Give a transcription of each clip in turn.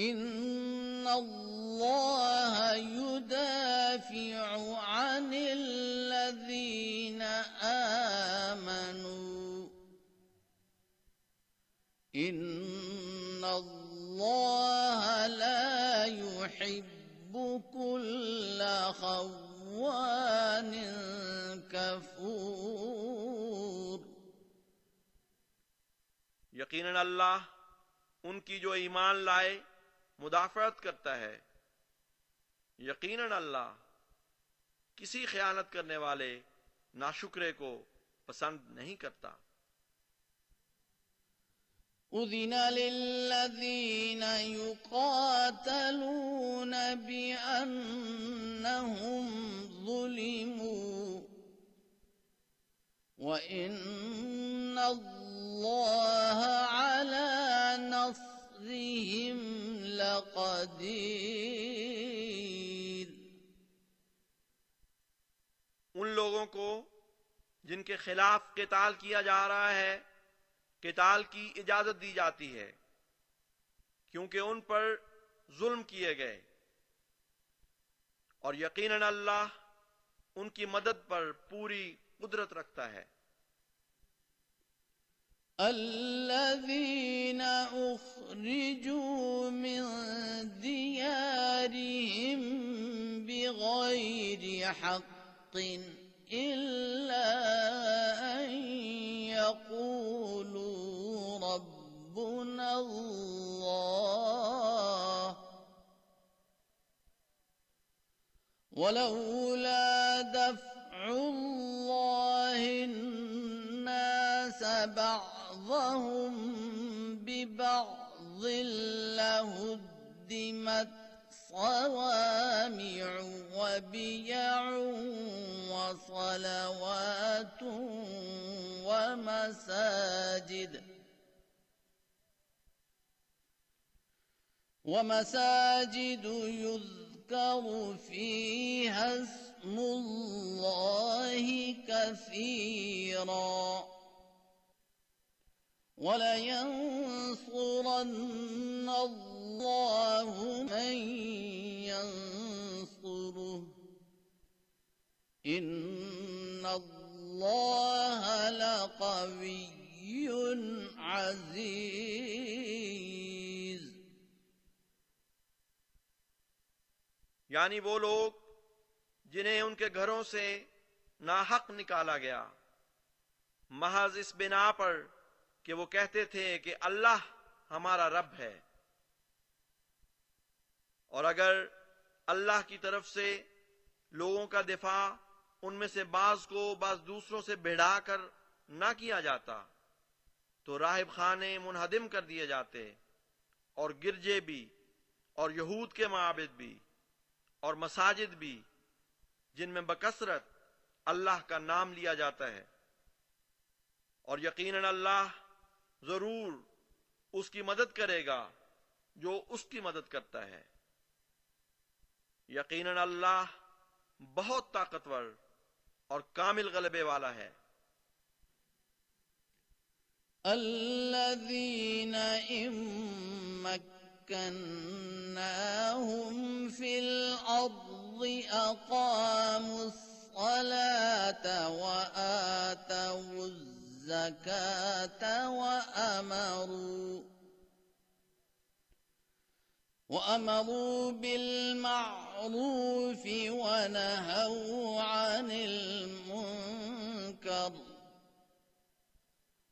إن الله يدافع عن الذين آمنوا. إن الله لا يحب كل خوان كفور. یقیناً اللہ ان کی جو ایمان لائے مدافعت کرتا ہے۔ یقیناً اللہ کسی خیانت کرنے والے ناشکرے کو پسند نہیں کرتا۔ أذن للذين يقاتلون بأنهم ظلموا وإن الله على نصرهم لقدير ان لوگوں کو جن کے خلاف قتال کیا جا رہا ہے، قتال کی اجازت دی جاتی ہے، کیونکہ ان پر ظلم کیے گئے۔ اور یقیناً اللہ ان کی مدد پر پوری قدرت رکھتا ہے۔ الذين أخرجوا من ديارهم بغير حق إلا أن يقولوا ربنا الله ولولا دفع الله الناس بعض بعضهم ببعض لهدمت صوامع وبيع وصلوات ومساجد ومساجد يذكر فيها اسم الله كثيرا ولينصرن الله من ينصره. إن الله الله لقوي عزيز. یعنی وہ لوگ جنہیں ان کے گھروں سے ناحق نکالا گیا، محض اس بنا پر کہ وہ کہتے تھے کہ اللہ ہمارا رب ہے۔ اور اگر اللہ کی طرف سے لوگوں کا دفاع ان میں سے بعض کو بعض دوسروں سے بڑھا کر نہ کیا جاتا، تو راہب خانے منہدم کر دیے جاتے، اور گرجے بھی، اور یہود کے معابد بھی، اور مساجد بھی، جن میں بکثرت اللہ کا نام لیا جاتا ہے۔ اور یقیناً اللہ ضرور اس کی مدد کرے گا جو اس کی مدد کرتا ہے۔ یقیناً اللہ بہت طاقتور اور کامل غلبے والا ہے۔ الذين إن مكناهم في الأرض أقاموا الصلاة وآتوا الزكاة وأمروا وأمروا بالمعروف ونهوا عن المنكر،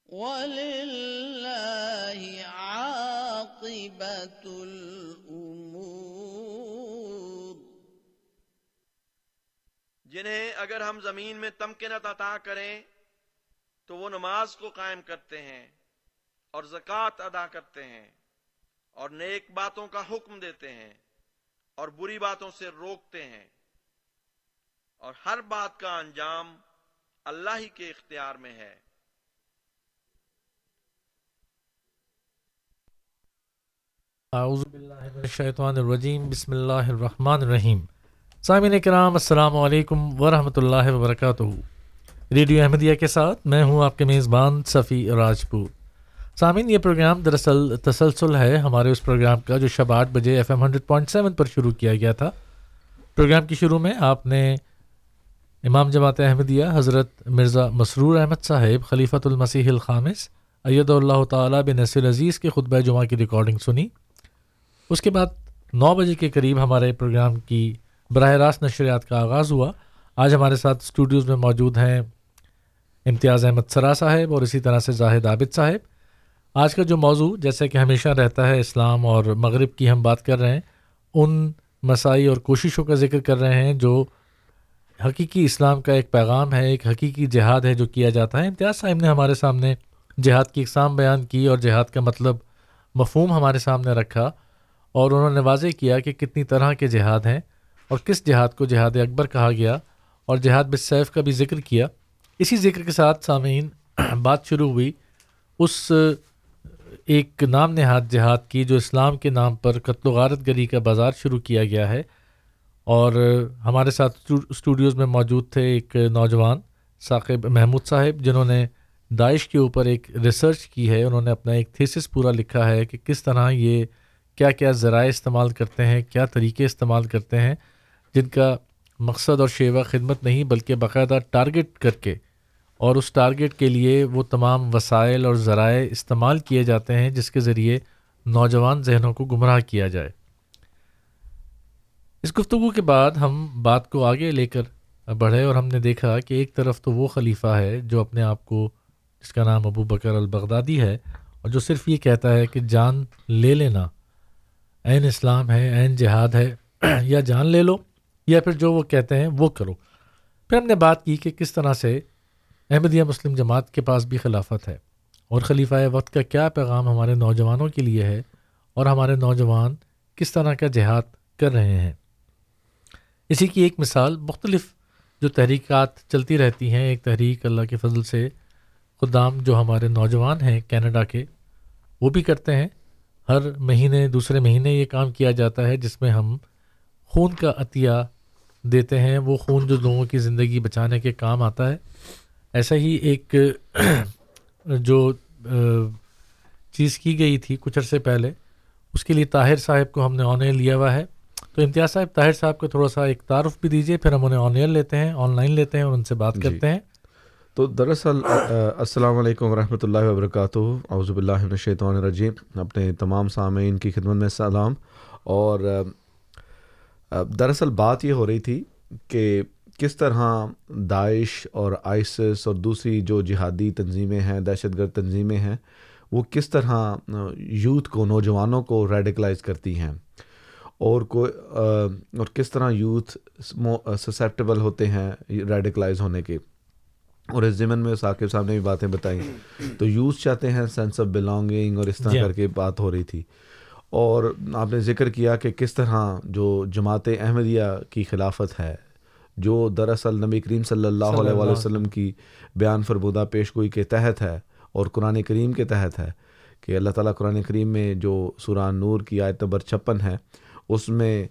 ولله عاقبة الأمور۔ جنہیں اگر ہم زمین میں تمکنت عطا کریں تو وہ نماز کو قائم کرتے ہیں اور زکوٰۃ ادا کرتے ہیں اور نیک باتوں کا حکم دیتے ہیں اور بری باتوں سے روکتے ہیں اور ہر بات کا انجام اللہ ہی کے اختیار میں ہے۔ اعوذ باللہ من الشیطان الرجیم، بسم اللہ الرحمن الرحیم۔ سامعین کرام، السلام علیکم ورحمۃ اللہ وبرکاتہ۔ ریڈیو احمدیہ کے ساتھ میں ہوں آپ کے میزبان صفی راجپوت۔ سامعین، یہ پروگرام دراصل تسلسل ہے۔ ہمارے اس پروگرام کا جو شب آٹھ بجے F M hundred point seven پر شروع کیا گیا تھا۔ پروگرام کی شروع میں آپ نے امام جماعت احمدیہ حضرت مرزا مسرور احمد صاحب، خلیفۃ المسیح الخامس اید اللہ تعالیٰ بن نصر عزیز کے خطبہ جمعہ کی ریکارڈنگ سنی۔ اس کے بعد نو بجے کے قریب ہمارے پروگرام کی براہ راست نشریات کا آغاز ہوا۔ آج ہمارے ساتھ اسٹوڈیوز میں موجود ہیں امتیاز احمد سرا صاحب اور اسی طرح سے زاہد عابد صاحب۔ آج کا جو موضوع جیسے کہ ہمیشہ رہتا ہے اسلام اور مغرب کی ہم بات کر رہے ہیں، ان مسائی اور کوششوں کا ذکر کر رہے ہیں جو حقیقی اسلام کا ایک پیغام ہے، ایک حقیقی جہاد ہے جو کیا جاتا ہے۔ امتیاز صاحب نے ہمارے سامنے جہاد کی اقسام بیان کی اور جہاد کا مطلب مفہوم ہمارے سامنے رکھا اور انہوں نے واضح کیا کہ کتنی طرح کے جہاد ہیں اور کس جہاد کو جہاد اکبر کہا گیا اور جہاد بصیف کا بھی ذکر کیا۔ اسی ذکر کے ساتھ سامعین، بات شروع ہوئی۔ اس، ایک نام نہاد جہاد کی جو اسلام کے نام پر قتل و غارت گری کا بازار شروع کیا گیا ہے۔ اور ہمارے ساتھ اسٹوڈیوز میں موجود تھے ایک نوجوان ثاقب محمود صاحب، جنہوں نے داعش کے اوپر ایک ریسرچ کی ہے۔ انہوں نے اپنا ایک تھیسس پورا لکھا ہے کہ کس طرح یہ کیا کیا ذرائع استعمال کرتے ہیں، کیا طریقے استعمال کرتے ہیں، جن کا مقصد اور شیوا خدمت نہیں بلکہ باقاعدہ ٹارگٹ کر کے اور اس ٹارگٹ کے لیے وہ تمام وسائل اور ذرائع استعمال کیے جاتے ہیں جس کے ذریعے نوجوان ذہنوں کو گمراہ کیا جائے۔ اس گفتگو کے بعد ہم بات کو آگے لے کر بڑھے اور ہم نے دیکھا کہ ایک طرف تو وہ خلیفہ ہے جو اپنے آپ کو، جس کا نام ابو بکر البغدادی ہے، اور جو صرف یہ کہتا ہے کہ جان لے لینا، عین اسلام ہے، عین جہاد ہے، یا جان لے لو، یا پھر جو وہ کہتے ہیں وہ کرو۔ پھر ہم نے بات کی کہ کس طرح سے احمدیہ مسلم جماعت کے پاس بھی خلافت ہے۔ اور خلیفہ وقت کا کیا پیغام ہمارے نوجوانوں کے لیے ہے؟ اور ہمارے نوجوان کس طرح کا جہاد کر رہے ہیں؟ اسی کی ایک مثال مختلف جو تحریکات چلتی رہتی ہیں، ایک تحریک اللہ کے فضل سے خدام جو ہمارے نوجوان ہیں کینیڈا کے، وہ بھی کرتے ہیں۔ ہر مہینے، دوسرے مہینے یہ کام کیا جاتا ہے جس میں ہم خون کا عطیہ دیتے ہیں۔ وہ خون جو لوگوں کی زندگی بچانے کے کام آتا ہے۔ ایسا ہی ایک جو چیز کی گئی تھی کچھ عرصے پہلے اس کے لیے طاہر صاحب کو ہم نے آن ایئر لیا ہوا ہے۔ تو امتیاز صاحب طاہر صاحب کو تھوڑا سا ایک تعارف بھی دیجیے پھر ہم انہیں آن ایئر لیتے ہیں آن لائن لیتے ہیں اور ان سے بات جی۔ کرتے ہیں۔ تو دراصل السلام علیکم ورحمۃ اللہ وبرکاتہ۔ اعوذ باللہ من الشیطان الرجیم۔ اپنے تمام سامعین کی خدمت میں سلام۔ اور دراصل بات یہ ہو رہی تھی کہ کس طرح داعش اور آئسس اور دوسری جو جہادی تنظیمیں ہیں دہشت گرد تنظیمیں ہیں وہ کس طرح یوتھ کو نوجوانوں کو ریڈیکلائز کرتی ہیں؟ اور کوئی اور کس طرح یوتھ سسیپٹیبل ہوتے ہیں ریڈیکلائز ہونے کے؟ اور اس ضمن میں ثاقب صاحب نے بھی باتیں بتائیں۔ تو یوز چاہتے ہیں سینس آف بلانگنگ اور اس طرح کر کے بات ہو رہی تھی۔ اور آپ نے ذکر کیا کہ کس طرح جو جماعت احمدیہ کی خلافت ہے جو دراصل نبی کریم صلی اللہ علیہ وسلم کی بیان فربودہ پیش گوئی کے تحت ہے اور قرآن کریم کے تحت ہے کہ اللہ تعالیٰ قرآن کریم میں جو سورہ نور کی آیت نمبر چھپن ہے اس میں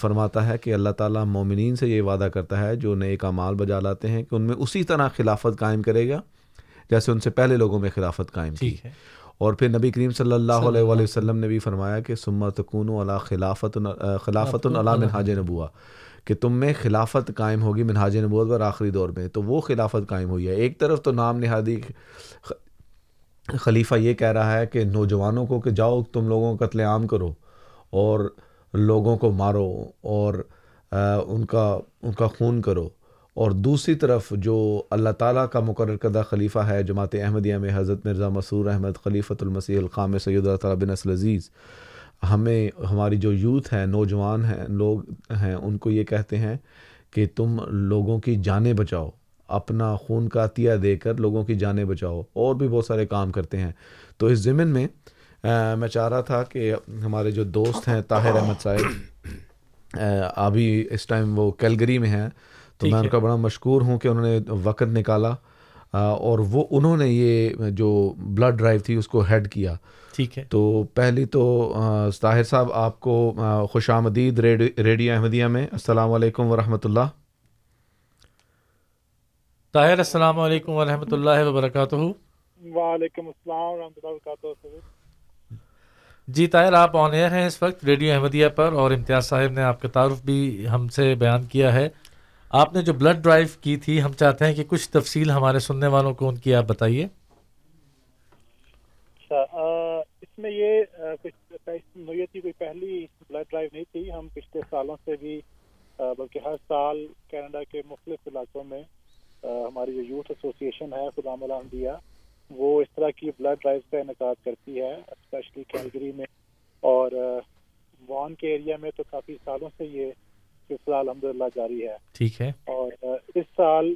فرماتا ہے کہ اللہ تعالیٰ مومنین سے یہ وعدہ کرتا ہے جو نئے کامال بجا لاتے ہیں کہ ان میں اسی طرح خلافت قائم کرے گا جیسے ان سے پہلے لوگوں میں خلافت قائم کی۔ اور پھر نبی کریم صلی اللہ علیہ وآلہ وسلم نے بھی فرمایا کہ سمت کن علا خلافت خلافت اللہ منہاج نبوا کہ تم میں خلافت قائم ہوگی منہاج نبوت پر آخری دور میں تو وہ خلافت قائم ہوئی ہے۔ ایک طرف تو نام نہادی خلیفہ یہ کہہ رہا ہے کہ نوجوانوں کو کہ جاؤ تم لوگوں کو قتل عام کرو اور لوگوں کو مارو اور ان کا ان کا خون کرو۔ اور دوسری طرف جو اللہ تعالیٰ کا مقرر کردہ خلیفہ ہے، جماعت احمدیہ میں حضرت مرزا مسور احمد، خلیفۃ المسیح القام سید اللہ تعالیٰ بن اصل عزیز ہمیں، ہماری جو یوتھ ہیں، نوجوان ہیں، لوگ ہیں، ان کو یہ کہتے ہیں کہ تم لوگوں کی جانیں بچاؤ، اپنا خون کا عطیہ دے کر لوگوں کی جانیں بچاؤ، اور بھی بہت سارے کام کرتے ہیں۔ تو اس ضمن میں میں چاہ رہا تھا کہ ہمارے جو دوست ہیں، طاہر احمد صاحب ابھی اس ٹائم وہ کیلگری میں ہیں۔ تو میں ان کا بڑا مشکور ہوں کہ انہوں نے وقت نکالا اور وہ انہوں نے یہ جو بلڈ ڈرائیو تھی اس کو ہیڈ کیا۔ ٹھیک ہے۔ تو پہلی تو طاہر صاحب آپ کو خوش آمدید ریڈیو احمدیہ میں۔ السلام علیکم ورحمۃ اللہ۔ طاہر السلام علیکم ورحمۃ اللہ وبرکاتہ۔ وعلیکم السلام ورحمۃ اللہ وبرکاتہ۔ جی طاہر آپ آن ایئر ہیں اس وقت ریڈیو احمدیہ پر اور امتیاز صاحب نے آپ کا تعارف بھی ہم سے بیان کیا ہے۔ آپ نے جو بلڈ ڈرائیو کی تھی، ہم چاہتے ہیں کہ کچھ تفصیل ہمارے سننے والوں کو ان کی آپ بتائیے۔ اچھا اس میں یہ کچھ نوعیت کی کوئی پہلی بلڈ ڈرائیو نہیں تھی۔ ہم پچھلے سالوں سے بھی بلکہ ہر سال کینیڈا کے مختلف علاقوں میں ہماری جو یوتھ ایسوسیشن ہے خدام الحمدیہ وہ اس طرح کی بلڈ ڈرائیو کا انعقاد کرتی ہے اسپیشلی کیلگری میں۔ اور وان کے ایریا میں تو کافی سالوں سے یہ سلسلہ الحمد للہ جاری ہے۔ ٹھیک ہے۔ اور اس سال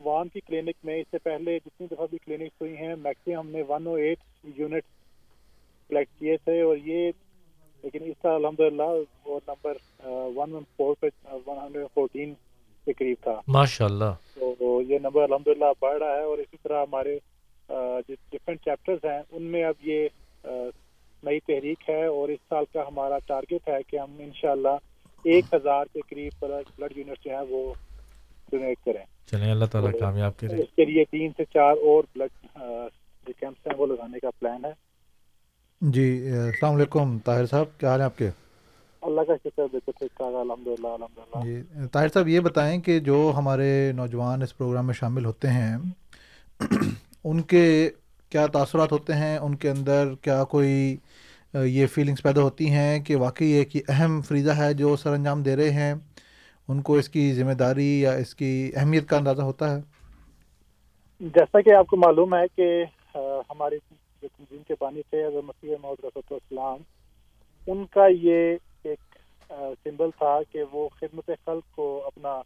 وان کی کلینک میں اس سے پہلے جتنی دفعہ بھی کلینک ہوئی ہیں میکسیمم ہم نے one O eight unit collect کیے تھے اور یہ لیکن اس سال الحمد للہ وہ نمبر ون ون فور پہ ون ہنڈریڈ فورٹین کے قریب تھا۔ ماشاء اللہ تو یہ نمبر الحمد للہ بڑھ رہا ہے اور اسی طرح ہمارے ڈفرینٹ چیپٹرز ہیں ان میں اب یہ نئی تحریک ہے اور اس سال کا ہمارا ٹارگیٹ ہے کہ ہم انشاءاللہ ایک ہزار کے قریب بلڈ یونٹ جو ہیں وہ ڈونیٹ کریں۔ چلیں اللہ تعالیٰ کامیاب کرے۔ اس کے لیے تین سے چار اور بلڈ جو کیمپس ہیں وہ لگانے کا پلان ہے۔ جی السلام علیکم طاہر صاحب کیا حال ہے آپ کے؟ اللہ کا شکر بالکل ٹھیک ٹھاک الحمد للہ الحمد للہ جی طاہر صاحب یہ بتائیں کہ جو ہمارے نوجوان اس پروگرام میں شامل ہوتے ہیں ان کے کیا تاثرات ہوتے ہیں؟ ان کے اندر کیا کوئی یہ فیلنگس پیدا ہوتی ہیں کہ واقعی ایک اہم فریضہ ہے جو سر انجام دے رہے ہیں۔ ان کو اس کی ذمہ داری یا اس کی اہمیت کا اندازہ ہوتا ہے۔ جیسا کہ آپ کو معلوم ہے کہ ہمارے جو تنظیم کے بانی تھے، حضرت مسیح محمد رسط السلام، ان کا یہ ایک سمبل تھا کہ وہ خدمت خلق کو اپنا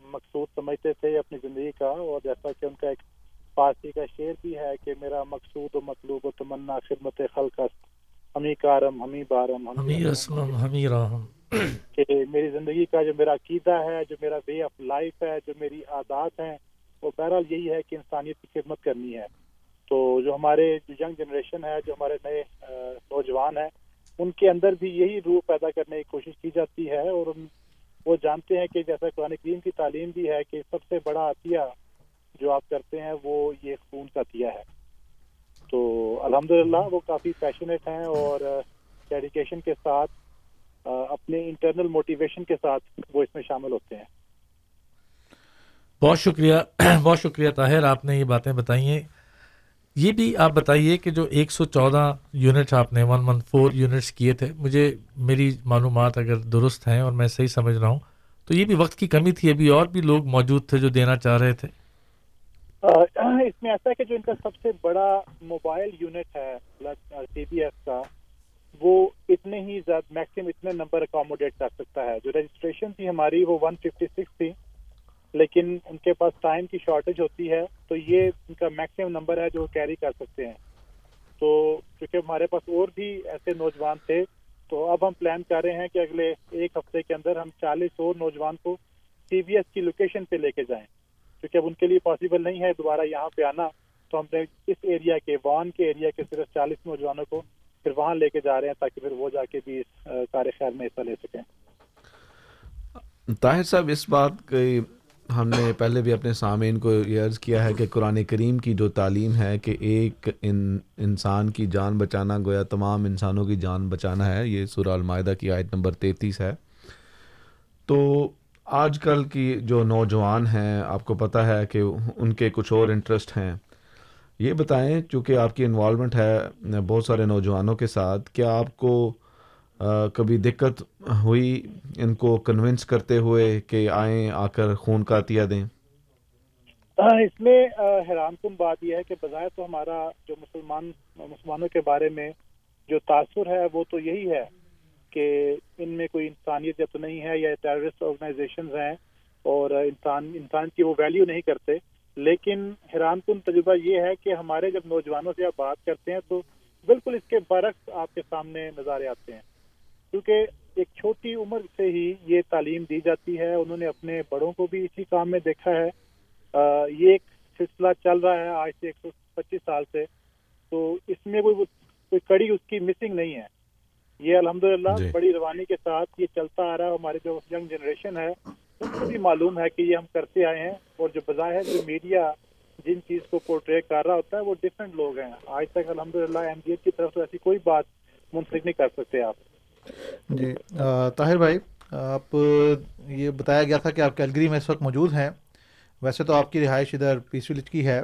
مقصود سمجھتے تھے، اپنی زندگی کا۔ اور جیسا کہ ان کا ایک فارسی کا شعر بھی ہے کہ، میرا مقصود و مطلوب و تمنا خدمت خلق است۔ ہمی کارم ہمی بارم ہمی رسمم ہمی راہم کہ میری زندگی کا جو میرا عقیدہ ہے جو میرا وے آف لائف ہے جو میری عادات ہیں وہ بہرحال یہی ہے کہ انسانیت کی خدمت کرنی ہے۔ تو جو ہمارے جو ینگ جنریشن ہے جو ہمارے نئے نوجوان ہیں ان کے اندر بھی یہی روح پیدا کرنے کی کوشش کی جاتی ہے اور وہ جانتے ہیں کہ جیسا قرآن کریم کی تعلیم بھی ہے کہ سب سے بڑا عطیہ جو آپ کرتے ہیں وہ یہ خون کا عطیہ ہے۔ تو الحمد وہ کافی پیشنیٹ ہیں اور ڈیڈیکیشن کے ساتھ اپنے انٹرنل موٹیویشن کے ساتھ وہ اس میں شامل ہوتے ہیں۔ بہت شکریہ بہت شکریہ طاہر، آپ نے یہ باتیں بتائی ہیں۔ یہ بھی آپ بتائیے کہ جو ایک سو چودہ یونٹ آپ نے ون ون فور یونٹس کیے تھے، مجھے میری معلومات اگر درست ہیں اور میں صحیح سمجھ رہا ہوں، تو یہ بھی وقت کی کمی تھی، ابھی اور بھی لوگ موجود تھے جو دینا چاہ رہے تھے۔ اس میں ایسا ہے کہ جو ان کا سب سے بڑا موبائل یونٹ ہے سی بی ایس کا، وہ اتنے ہی زیادہ میکسیمم اتنے نمبر اکاموڈیٹ کر سکتا ہے۔ جو رجسٹریشن تھی ہماری وہ ون ففٹی سکس تھی، لیکن ان کے پاس ٹائم کی شارٹیج ہوتی ہے، تو یہ ان کا میکسیمم نمبر ہے جو کیری کر سکتے ہیں۔ تو چونکہ ہمارے پاس اور بھی ایسے نوجوان تھے، تو اب ہم پلان کر رہے ہیں کہ اگلے ایک ہفتے کے اندر ہم چالیس اور نوجوان کو سی بی ایس کی لوکیشن پہ لے کے جائیں۔ کیونکہ اب ان کے لیے پاسبل نہیں ہے دوبارہ یہاں پہ آنا، تو ہم نے اس ایریا کے، وان کے ایریا کے صرف چالیس نوجوانوں کو پھر وہاں لے کے جا رہے ہیں تاکہ پھر وہ جا کے بھی اس کار خیر میں حصہ لے سکیں۔ طاہر صاحب، اس بات کی ہم نے پہلے بھی اپنے سامعین کو یہ عرض کیا ہے کہ قرآن کریم کی جو تعلیم ہے کہ ایک ان، انسان کی جان بچانا، گویا تمام انسانوں کی جان بچانا ہے، یہ سورہ المائدہ کی آیت نمبر تینتیس ہے۔ تو آج کل کی جو نوجوان ہیں، آپ کو پتہ ہے کہ ان کے کچھ اور انٹرسٹ ہیں۔ یہ بتائیں، چونکہ آپ کی انوالومنٹ ہے بہت سارے نوجوانوں کے ساتھ، کیا آپ کو کبھی دقت ہوئی ان کو کنونس کرتے ہوئے کہ آئیں، آ کر خون کا عطیہ دیں؟ اس میں حیران کن بات یہ ہے کہ بظاہر تو ہمارا جو مسلمان، مسلمانوں کے بارے میں جو تاثر ہے، وہ تو یہی ہے۔ کہ ان میں کوئی انسانیت جب تو نہیں ہے یا ٹیررسٹ آرگنائزیشنز ہیں اور انسان انسان کی وہ ویلیو نہیں کرتے۔ لیکن حیران کن تجربہ یہ ہے کہ ہمارے جب نوجوانوں سے آپ بات کرتے ہیں تو بالکل اس کے برعکس آپ کے سامنے نظارے آتے ہیں۔ کیونکہ ایک چھوٹی عمر سے ہی یہ تعلیم دی جاتی ہے، انہوں نے اپنے بڑوں کو بھی اسی کام میں دیکھا ہے۔ یہ ایک سلسلہ چل رہا ہے آج سے ایک سو پچیس سال سے۔ تو اس میں کوئی کوئی کڑی اس کی مسنگ نہیں ہے۔ یہ الحمدللہ جی. بڑی روانی کے ساتھ یہ چلتا آ رہا ہے ہمارے جو ینگ جنریشن ہے ان کو بھی معلوم ہے کہ یہ ہم کرتے آئے ہیں اور جو بظاہر جو میڈیا جن چیز کو پورٹریٹ کر رہا ہوتا ہے وہ ڈفرینٹ لوگ ہیں۔ آج تک الحمد للہ ایم ڈی ایچ کی طرف سے ایسی کوئی بات منسلک نہیں کر سکتے آپ۔ جی طاہر بھائی آپ یہ بتایا گیا تھا کہ آپ کیلگری میں اس وقت موجود ہیں۔ ویسے تو آپ کی رہائش ادھر پیس ولیج کی ہے۔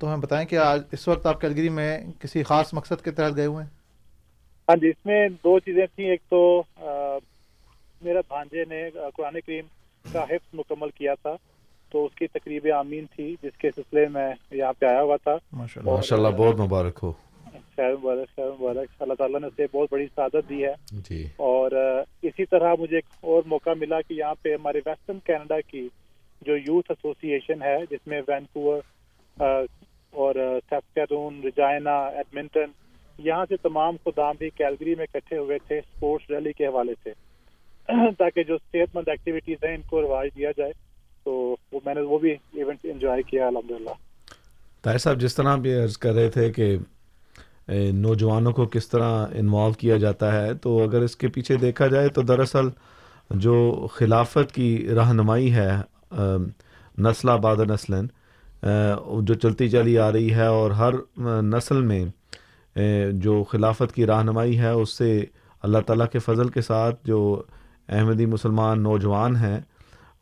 تو ہمیں بتائیں کہ آج اس وقت آپ کیلگری میں کسی خاص مقصد کے تحت گئے ہوئے ہیں؟ ہاں جی اس میں دو چیزیں تھیں۔ ایک تو میرا بھانجے نے قرآن کریم کا حفظ مکمل کیا تھا تو اس کی تقریب آمین تھی جس کے سلسلے میں یہاں پہ آیا ہوا تھا۔ ماشاء اللہ۔ بہت مبارک ہو۔ خیر مبارک خیر مبارک۔ اللہ تعالیٰ نے اسے بہت بڑی سعادت دی ہے۔ جی۔ اور اسی طرح مجھے ایک اور موقع ملا کہ یہاں پہ ہمارے ویسٹرن کینیڈا کی جو یوتھ ایسوسی ایشن ہے جس میں وینکوور اور سیفکرون رجائنا ایڈمنٹن یہاں سے تمام خدام بھی کیلگری میں اکٹھے ہوئے تھے اسپورٹس ریلی کے حوالے سے۔ تاکہ جو صحت مند ایکٹیویٹیز ہیں، ان کو رواج دیا جائے۔ تو وہ میں نے، وہ بھی ایونٹ انجوائے کیا الحمد للہ طاہر صاحب، جس طرح بھی عرض کر رہے تھے کہ نوجوانوں کو کس طرح انوالو کیا جاتا ہے، تو اگر اس کے پیچھے دیکھا جائے تو دراصل جو خلافت کی رہنمائی ہے نسل آباد نسل جو چلتی چلی آ رہی ہے اور ہر نسل میں جو خلافت کی رہنمائی ہے، اس سے اللہ تعالیٰ کے فضل کے ساتھ جو احمدی مسلمان نوجوان ہیں،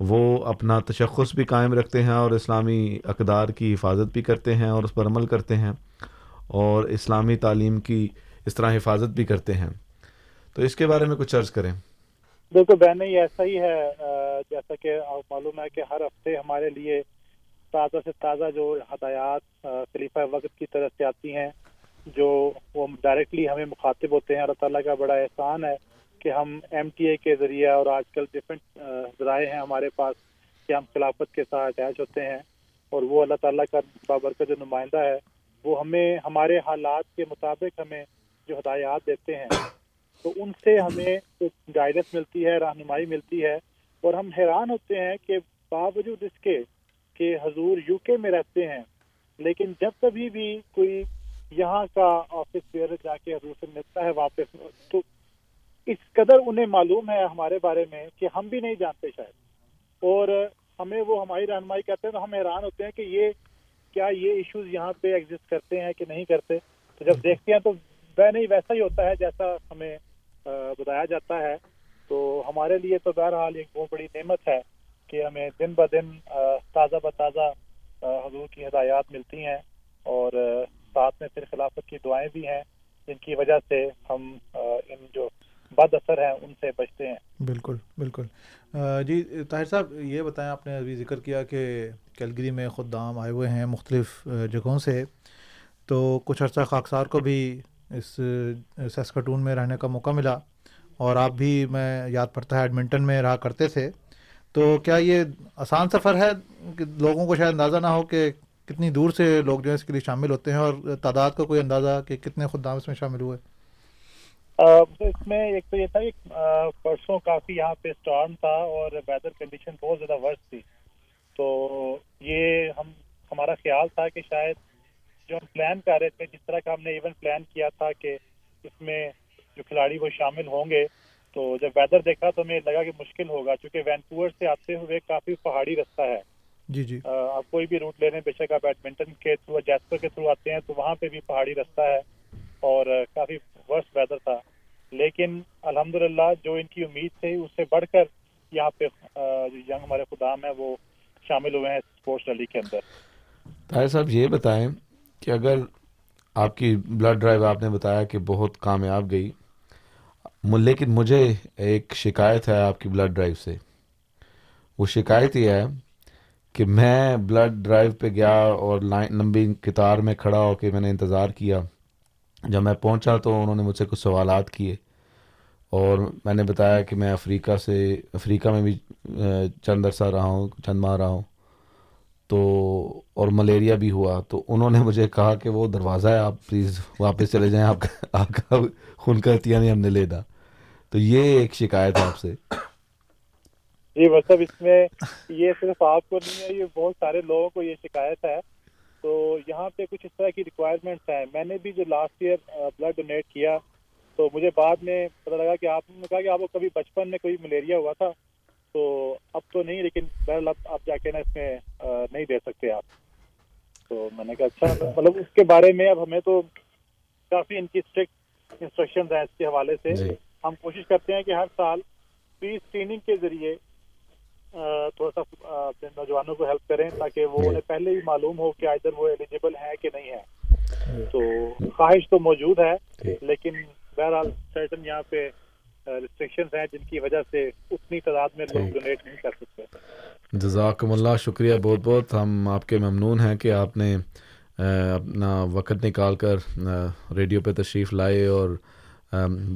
وہ اپنا تشخص بھی قائم رکھتے ہیں اور اسلامی اقدار کی حفاظت بھی کرتے ہیں اور اس پر عمل کرتے ہیں اور اسلامی تعلیم کی اس طرح حفاظت بھی کرتے ہیں۔ تو اس کے بارے میں کچھ عرض کریں۔ بالکل بہن یہ ایسا ہی ہے جیسا کہ آپ معلوم ہے کہ ہر ہفتے ہمارے لیے تازہ سے تازہ جو ہدایات خلیفہ وقت کی طرف سے آتی ہیں۔ جو وہ ڈائریکٹلی ہمیں مخاطب ہوتے ہیں، اللہ تعالیٰ کا بڑا احسان ہے کہ ہم ایم ٹی اے کے ذریعے اور آج کل ڈفرینٹ ذرائع ہیں ہمارے پاس کہ ہم خلافت کے ساتھ اٹیچ ہوتے ہیں اور وہ اللہ تعالیٰ کا بابر کا جو نمائندہ ہے، وہ ہمیں، ہمارے حالات کے مطابق ہمیں جو ہدایات دیتے ہیں۔ تو ان سے ہمیں گائیڈنس ملتی ہے، رہنمائی ملتی ہے اور ہم حیران ہوتے ہیں کہ باوجود اس کے کہ حضور یو کے میں رہتے ہیں، لیکن جب کبھی بھی کوئی یہاں کا آفس بیئر جا کے حضور سے ملتا ہے واپس۔ تو اس قدر انہیں معلوم ہے ہمارے بارے میں کہ ہم بھی نہیں جانتے شاید۔ اور ہمیں وہ ہماری رہنمائی کرتے ہیں تو ہم حیران ہوتے ہیں کہ یہ کیا یہ ایشوز یہاں پہ ایگزسٹ کرتے ہیں کہ نہیں کرتے۔ تو جب دیکھتے ہیں تو وہ نہیں، ویسا ہی ہوتا ہے جیسا ہمیں بتایا جاتا ہے۔ تو ہمارے لیے تو بہرحال ایک بہت بڑی نعمت ہے کہ ہمیں دن بہ دن تازہ بتازہ حضور کی ہدایات ملتی ہیں۔ اور ساتھ میں پھر خلافت کی دعائیں بھی ہیں، جن کی وجہ سے ہم ان جو بد اثر ہیں، ان سے بچتے ہیں۔ بالکل بالکل۔ جی طاہر صاحب، یہ بتائیں، آپ نے ابھی ذکر کیا کہ کیلگری میں خدام آئے ہوئے ہیں مختلف جگہوں سے۔ تو کچھ عرصہ خاکسار کو بھی اس سیسکٹون میں رہنے کا موقع ملا۔ اور آپ بھی، میں یاد پڑتا ہے، ایڈمنٹن میں رہا کرتے تھے۔ تو کیا یہ آسان سفر ہے کہ لوگوں کو شاید اندازہ نہ ہو کہ کتنی دور سے لوگ جو ہے اس کے لیے شامل ہوتے ہیں اور تعداد کا کوئی اندازہ کہ کتنے خدام اس میں شامل ہوئے؟ اس میں ایک تو یہ تھا کہ پرسوں کافی یہاں پہ اسٹارم تھا اور ویدر کنڈیشن بہت زیادہ ورس تھی۔ تو یہ ہم، ہمارا خیال تھا کہ شاید جو ہم پلان کر رہے تھے، جس طرح کا ہم نے ایون پلان کیا تھا کہ اس میں جو کھلاڑی وہ شامل ہوں گے، تو جب ویدر دیکھا تو ہمیں لگا کہ مشکل ہوگا۔ چونکہ وینکوور سے آتے ہوئے کافی پہاڑی رستہ ہے۔ جی جی۔ آپ کوئی بھی روٹ لے لیں بے شک آپ بیڈمنٹن کے تھرو جیسپر کے تھرو آتے ہیں تو وہاں پہ بھی پہاڑی رستہ ہے اور کافی ورس ویدر تھا۔ لیکن الحمد جو ان کی امید تھی اس سے بڑھ کر یہاں پہ ینگ ہمارے خدام ہیں وہ شامل ہوئے ہیں اسپورٹس ریلی کے اندر۔ طاہر صاحب یہ بتائیں کہ اگر آپ کی بلڈ ڈرائیو آپ نے بتایا کہ بہت کامیاب گئی لیکن مجھے ایک شکایت ہے آپ کی بلڈ ڈرائیو سے۔ وہ شکایت یہ ہے کہ میں بلڈ ڈرائیو پہ گیا اور لائن لمبی قطار میں کھڑا ہو کے میں نے انتظار کیا۔ جب میں پہنچا تو انہوں نے مجھ سے کچھ سوالات کیے اور میں نے بتایا کہ میں افریقہ سے، افریقہ میں بھی چند عرصہ رہا ہوں، چند ماہ رہا ہوں۔ تو، اور ملیریا بھی ہوا۔ تو انہوں نے مجھے کہا کہ وہ دروازہ ہے، آپ پلیز واپس چلے جائیں، آپ کا آپ کا خون کا نہیں ہم نے لینا تو یہ ایک شکایت ہے آپ سے۔ جی مطلب اس میں یہ صرف آپ کو نہیں ہے یہ بہت سارے لوگوں کو یہ شکایت ہے۔ تو یہاں پہ کچھ اس طرح کی ریکوائرمنٹس ہیں۔ میں نے بھی جو لاسٹ ایئر بلڈ ڈونیٹ کیا تو مجھے بعد میں پتہ لگا کہ آپ نے کہا کہ آپ کو کبھی بچپن میں کوئی ملیریا ہوا تھا تو اب تو نہیں لیکن بہرحال آپ جا کے نا اس میں نہیں دے سکتے آپ۔ تو میں نے کہا اچھا مطلب اس کے بارے میں اب ہمیں تو کافی ان کی اسٹرکٹ انسٹرکشن ہیں اس کے حوالے سے۔ جی۔ ہم کوشش کرتے ہیں کہ ہر سال فری اسکریننگ کے ذریعے تھوڑا سا اپنے نوجوانوں کو ہیلپ کریں تاکہ وہ انہیں پہلے ہی معلوم ہو کہ ادھر وہ ایلیجیبل ہے کہ نہیں ہے تو خواہش تو موجود ہے لیکن بہرحال سرٹن یہاں پہ ریسٹرکشن ہیں جن کی وجہ سے اتنی تعداد میں لوگ ڈونیٹ نہیں کر سکتے۔ جزاکم اللہ شکریہ بہت بہت۔ ہم آپ کے ممنون ہیں کہ آپ نے اپنا وقت نکال کر ریڈیو پہ تشریف لائے اور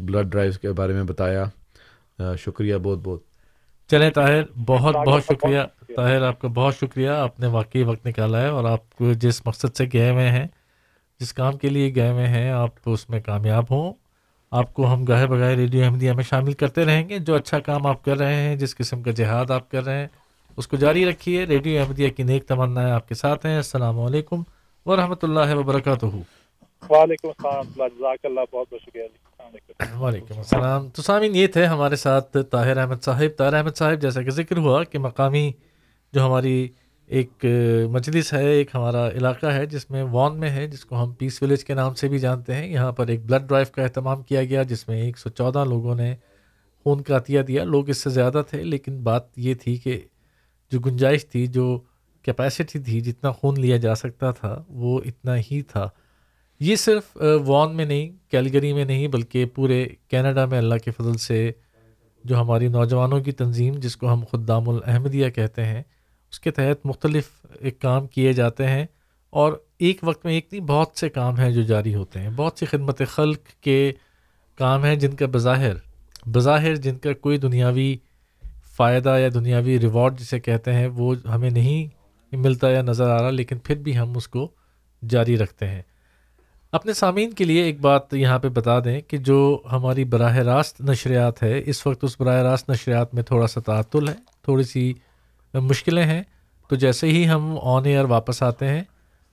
بلڈ ڈرائیو کے بارے میں بتایا۔ شکریہ بہت بہت۔ چلیں طاہر بہت بہت شکریہ۔ طاہر آپ کا بہت شکریہ۔ آپ نے واقعی وقت نکالا ہے اور آپ کو جس مقصد سے گئے ہوئے ہیں جس کام کے لیے گئے ہوئے ہیں آپ اس میں کامیاب ہوں۔ آپ کو ہم گاہے بگاہے ریڈیو احمدیہ میں شامل کرتے رہیں گے۔ جو اچھا کام آپ کر رہے ہیں جس قسم کا جہاد آپ کر رہے ہیں اس کو جاری رکھیے۔ ریڈیو احمدیہ کی نیک تمنا آپ کے ساتھ ہیں۔ السلام علیکم ورحمۃ اللہ وبرکاتہ۔ وعلیکم السلام۔ بہت بہت شکریہ۔ وعلیکم السلام. تو سامعین، یہ تھے ہمارے ساتھ طاہر احمد صاحب. طاہر احمد صاحب، جیسا کہ ذکر ہوا کہ مقامی جو ہماری ایک مجلس ہے، ایک ہمارا علاقہ ہے، جس میں وان میں ہے، جس کو ہم پیس ولیج کے نام سے بھی جانتے ہیں. یہاں پر ایک بلڈ ڈرائیو کا اہتمام کیا گیا، جس میں ایک سو چودہ لوگوں نے خون کا عطیہ دیا. لوگ اس سے زیادہ تھے، لیکن بات یہ تھی کہ جو گنجائش تھی، جو کیپیسٹی تھی، جتنا خون لیا جا سکتا تھا، وہ اتنا ہی تھا. یہ صرف وان میں نہیں، کیلگری میں نہیں، بلکہ پورے کینیڈا میں اللہ کے فضل سے جو ہماری نوجوانوں کی تنظیم، جس کو ہم خدام الاحمدیہ کہتے ہیں، اس کے تحت مختلف ایک کام کیے جاتے ہیں۔ اور ایک وقت میں ایک نہیں، بہت سے کام ہیں جو جاری ہوتے ہیں۔ بہت سی خدمت خلق کے کام ہیں جن کا بظاہر بظاہر جن کا کوئی دنیاوی فائدہ یا دنیاوی ریوارڈ جسے کہتے ہیں، وہ ہمیں نہیں ملتا یا نظر آ رہا، لیکن پھر بھی ہم اس کو جاری رکھتے ہیں۔ اپنے سامعین کے لیے ایک بات یہاں پہ بتا دیں کہ جو ہماری براہ راست نشریات ہے، اس وقت اس براہ راست نشریات میں تھوڑا سا تعطل ہے، تھوڑی سی مشکلیں ہیں۔ تو جیسے ہی ہم آن ایئر واپس آتے ہیں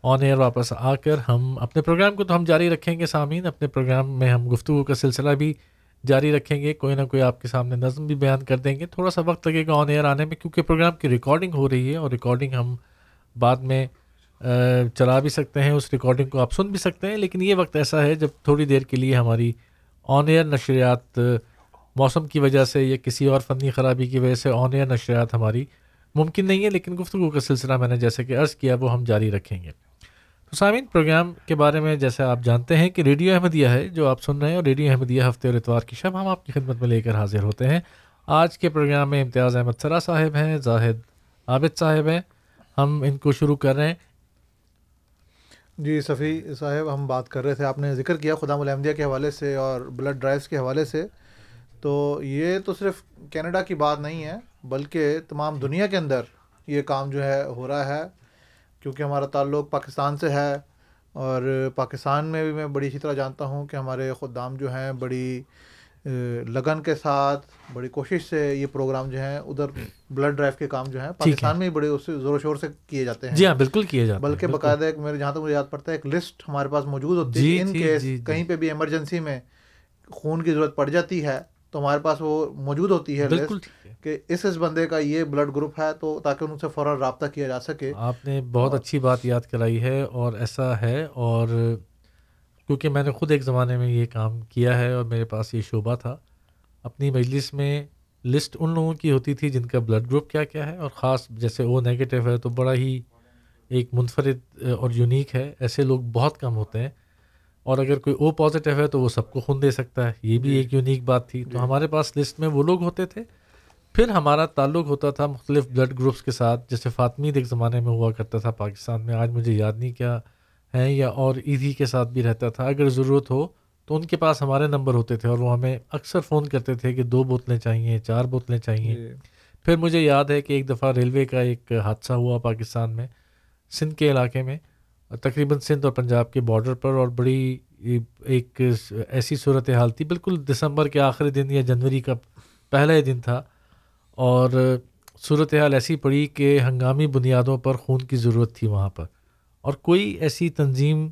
آن ایئر واپس آ کر ہم اپنے پروگرام کو تو ہم جاری رکھیں گے سامعین۔ اپنے پروگرام میں ہم گفتگو کا سلسلہ بھی جاری رکھیں گے۔ کوئی نہ کوئی آپ کے سامنے نظم بھی بیان کر دیں گے۔ تھوڑا سا وقت لگے گا آن ایئر آنے میں کیونکہ پروگرام کی ریکارڈنگ ہو رہی ہے اور ریکارڈنگ ہم بعد میں چلا بھی سکتے ہیں، اس ریکارڈنگ کو آپ سن بھی سکتے ہیں، لیکن یہ وقت ایسا ہے جب تھوڑی دیر کے لیے ہماری آن ایئر نشریات موسم کی وجہ سے یا کسی اور فنی خرابی کی وجہ سے آن ایئر نشریات ہماری ممکن نہیں ہے لیکن گفتگو کا سلسلہ میں نے جیسے کہ عرض کیا، وہ ہم جاری رکھیں گے۔ تو سامعین پروگرام کے بارے میں جیسے آپ جانتے ہیں کہ ریڈیو احمدیہ ہے، جو آپ سن رہے ہیں، اور ریڈیو احمدیہ ہفتے اور اتوار کی شب ہم آپ کی خدمت میں لے کر حاضر ہوتے ہیں۔ آج کے پروگرام میں امتیاز احمد سرا صاحب ہیں، زاہد عابد صاحب ہیں۔ ہم ان کو شروع کر رہے ہیں۔ جی صفی صاحب، ہم بات کر رہے تھے۔ آپ نے ذکر کیا خدا الحمدیہ کے حوالے سے اور بلڈ ڈرائیوس کے حوالے سے۔ تو یہ تو صرف کینیڈا کی بات نہیں ہے، بلکہ تمام دنیا کے اندر یہ کام جو ہے، ہو رہا ہے۔ کیونکہ ہمارا تعلق پاکستان سے ہے اور پاکستان میں بھی میں بڑی اچھی طرح جانتا ہوں کہ ہمارے خدام جو ہیں، بڑی لگن کے ساتھ بڑی کوشش سے یہ پروگرام جو ہیں ادھر بلڈ ڈرائیو کے کام جو ہیں پاکستان میں بڑے اس زور و شور سے کیے جاتے ہیں۔ جی ہاں بالکل کیے جاتے بلکہ باقاعدہ ایک میرے جہاں تک مجھے یاد پڑتا ہے ایک لسٹ ہمارے پاس موجود ہوتی ہے جی ان کیس کہیں پہ بھی ایمرجنسی میں خون کی ضرورت پڑ جاتی ہے تو ہمارے پاس وہ موجود ہوتی ہے کہ اس اس بندے کا یہ بلڈ گروپ ہے تو تاکہ ان سے فوراً رابطہ کیا جا سکے۔ آپ نے بہت اچھی بات یاد کرائی ہے اور ایسا ہے اور کیونکہ میں نے خود ایک زمانے میں یہ کام کیا ہے اور میرے پاس یہ شعبہ تھا اپنی مجلس میں لسٹ ان لوگوں کی ہوتی تھی جن کا بلڈ گروپ کیا کیا ہے اور خاص جیسے او نگیٹو ہے تو بڑا ہی ایک منفرد اور یونیک ہے ایسے لوگ بہت کم ہوتے ہیں اور اگر کوئی او پازیٹیو ہے تو وہ سب کو خون دے سکتا ہے یہ بھی ایک یونیک بات تھی۔ تو ہمارے پاس لسٹ میں وہ لوگ ہوتے تھے۔ پھر ہمارا تعلق ہوتا تھا مختلف بلڈ گروپس کے ساتھ جیسے فاطمید ایک زمانے میں ہوا کرتا تھا پاکستان میں آج مجھے یاد نہیں کیا ہے یا اور ایدھی کے ساتھ بھی رہتا تھا۔ اگر ضرورت ہو تو ان کے پاس ہمارے نمبر ہوتے تھے اور وہ ہمیں اکثر فون کرتے تھے کہ دو بوتلیں چاہیے چار بوتلیں چاہیے۔ پھر مجھے یاد ہے کہ ایک دفعہ ریلوے کا ایک حادثہ ہوا پاکستان میں سندھ کے علاقے میں۔ تقریباً سندھ اور پنجاب کے بارڈر پر اور بڑی ایک ایسی صورت حال تھی بالکل دسمبر کے آخری دن یا جنوری کا پہلا ہی دن تھا۔ اور صورت حال ایسی پڑی کہ ہنگامی بنیادوں پر خون کی ضرورت تھی وہاں پر۔ اور کوئی ایسی تنظیم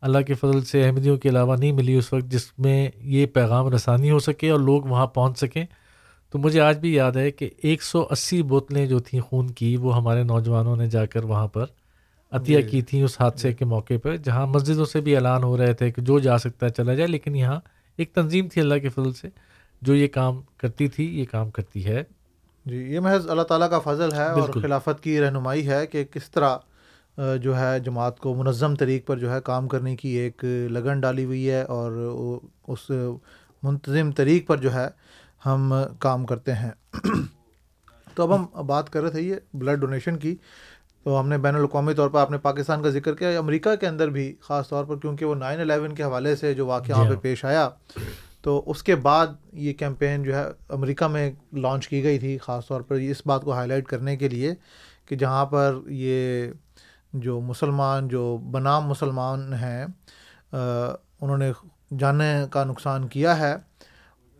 اللہ کے فضل سے احمدیوں کے علاوہ نہیں ملی اس وقت جس میں یہ پیغام رسانی ہو سکے اور لوگ وہاں پہنچ سکیں۔ تو مجھے آج بھی یاد ہے کہ ایک سو اسی بوتلیں جو تھیں خون کی وہ ہمارے نوجوانوں نے جا کر وہاں پر عطیہ جی۔ کی تھیں اس حادثے کے موقع پہ جہاں مسجدوں سے بھی اعلان ہو رہے تھے کہ جو جا سکتا ہے چلا جائے لیکن یہاں ایک تنظیم تھی اللہ کے فضل سے جو یہ کام کرتی تھی یہ کام کرتی ہے۔ جی یہ محض اللہ تعالیٰ کا فضل ہے اور خلافت کی رہنمائی ہے کہ کس طرح جو ہے جماعت کو منظم طریق پر جو ہے کام کرنے کی ایک لگن ڈالی ہوئی ہے اور اس منتظم طریق پر جو ہے ہم کام کرتے ہیں۔ تو اب ہم بات کر رہے تھے یہ بلڈ ڈونیشن کی۔ تو ہم نے بین الاقوامی طور پر آپ نے پاکستان کا ذکر کیا امریکہ کے اندر بھی خاص طور پر کیونکہ وہ نائن الیون کے حوالے سے جو واقعہ وہاں پہ پیش آیا تو اس کے بعد یہ کیمپین جو ہے امریکہ میں لانچ کی گئی تھی خاص طور پر اس بات کو ہائی لائٹ کرنے کے لیے کہ جہاں پر یہ جو مسلمان جو بنام مسلمان ہیں انہوں نے جانے کا نقصان کیا ہے۔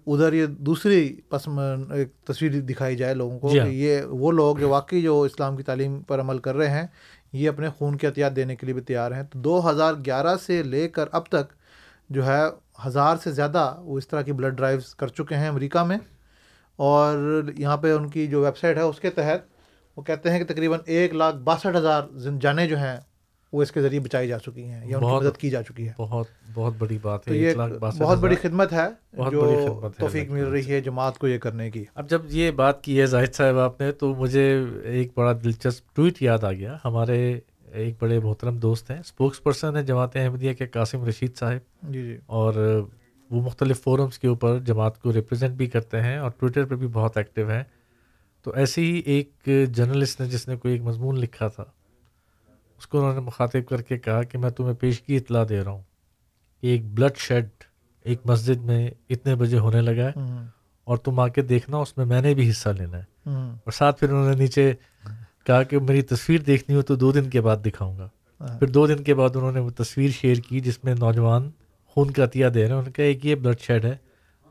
ادھر یہ دوسری پسم ایک تصویر دکھائی جائے لوگوں کو جی ہاں۔ کہ یہ وہ لوگ جو واقعی جو اسلام کی تعلیم پر عمل کر رہے ہیں یہ اپنے خون کے احتیاط دینے کے لیے بھی تیار ہیں۔ تو دو ہزار گیارہ سے لے کر اب تک جو ہے ہزار سے زیادہ وہ اس طرح کی بلڈ ڈرائیوز کر چکے ہیں امریکہ میں۔ اور یہاں پہ ان کی جو ویب سائٹ ہے اس کے تحت وہ کہتے ہیں کہ تقریباً ایک لاکھ باسٹھ ہزار جانیں جو ہیں وہ اس کے ذریعے بچائی جا چکی ہیں یا ان کی مدد کی جا چکی ہے۔ بہت بہت بڑی بات ہے یہ بہت بڑی خدمت ہے جو توفیق مل رہی ہے جماعت کو یہ کرنے کی۔ اب جب یہ بات کی ہے زاہد صاحب آپ نے تو مجھے ایک بڑا دلچسپ ٹویٹ یاد آ گیا۔ ہمارے ایک بڑے محترم دوست ہیں اسپوکس پرسن ہیں جماعت احمدیہ کے قاسم رشید صاحب۔ جی جی۔ اور وہ مختلف فورمس کے اوپر جماعت کو ریپرزینٹ بھی کرتے ہیں اور ٹویٹر پہ بھی بہت ایکٹیو ہیں۔ تو ایسے ہی ایک جرنلسٹ نے جس نے کوئی ایک مضمون لکھا تھا اس کو انہوں نے مخاطب کر کے کہا کہ میں تمہیں پیشگی اطلاع دے رہا ہوں کہ ایک بلڈ شیڈ ایک مسجد میں اتنے بجے ہونے لگا ہے اور تم آ کے دیکھنا اس میں میں نے بھی حصہ لینا ہے۔ اور ساتھ پھر انہوں نے نیچے کہا کہ میری تصویر دیکھنی ہو تو دو دن کے بعد دکھاؤں گا۔ ہاں۔ پھر دو دن کے بعد انہوں نے وہ تصویر شیئر کی جس میں نوجوان خون کا عطیہ دے رہے ہیں۔ نے کہا ایک یہ بلڈ شیڈ ہے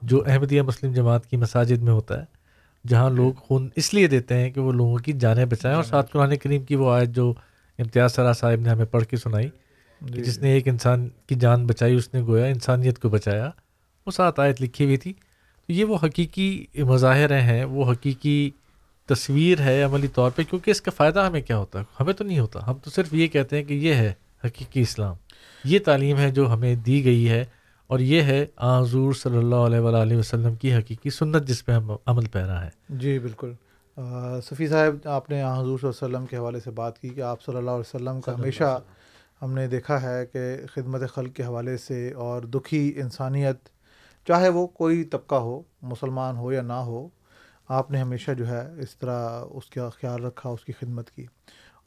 جو احمدیہ مسلم جماعت کی مساجد میں ہوتا ہے۔ جہاں لوگ خون اس لیے دیتے ہیں کہ وہ لوگوں کی جانیں بچائیں اور ساتھ قرآن کریم کی وہ آیت جو امتیاز سرا صاحب نے ہمیں پڑھ کے سنائی جی، جس نے۔ ایک انسان کی جان بچائی اس نے گویا انسانیت کو بچایا وہ ساتھ آیت لکھی ہوئی تھی۔ تو یہ وہ حقیقی مظاہرے ہیں وہ حقیقی تصویر ہے عملی طور پہ کیونکہ اس کا فائدہ ہمیں کیا ہوتا ہے؟ ہمیں تو نہیں ہوتا۔ ہم تو صرف یہ کہتے ہیں کہ یہ ہے حقیقی اسلام۔ یہ تعلیم ہے جو ہمیں دی گئی ہے اور یہ ہے حضور صلی اللہ علیہ وآلہ وسلم کی حقیقی سنت جس پہ ہم عمل پیرا ہے۔ جی بالکل۔ صفی صاحب آپ نے حضور صلی اللہ علیہ وسلم کے حوالے سے بات کی کہ آپ صلی اللہ علیہ وسلم کا ہمیشہ ہم نے دیکھا ہے کہ خدمت خلق کے حوالے سے اور دکھی انسانیت چاہے وہ کوئی طبقہ ہو مسلمان ہو یا نہ ہو آپ نے ہمیشہ جو ہے اس طرح اس کا خیال رکھا اس کی خدمت کی۔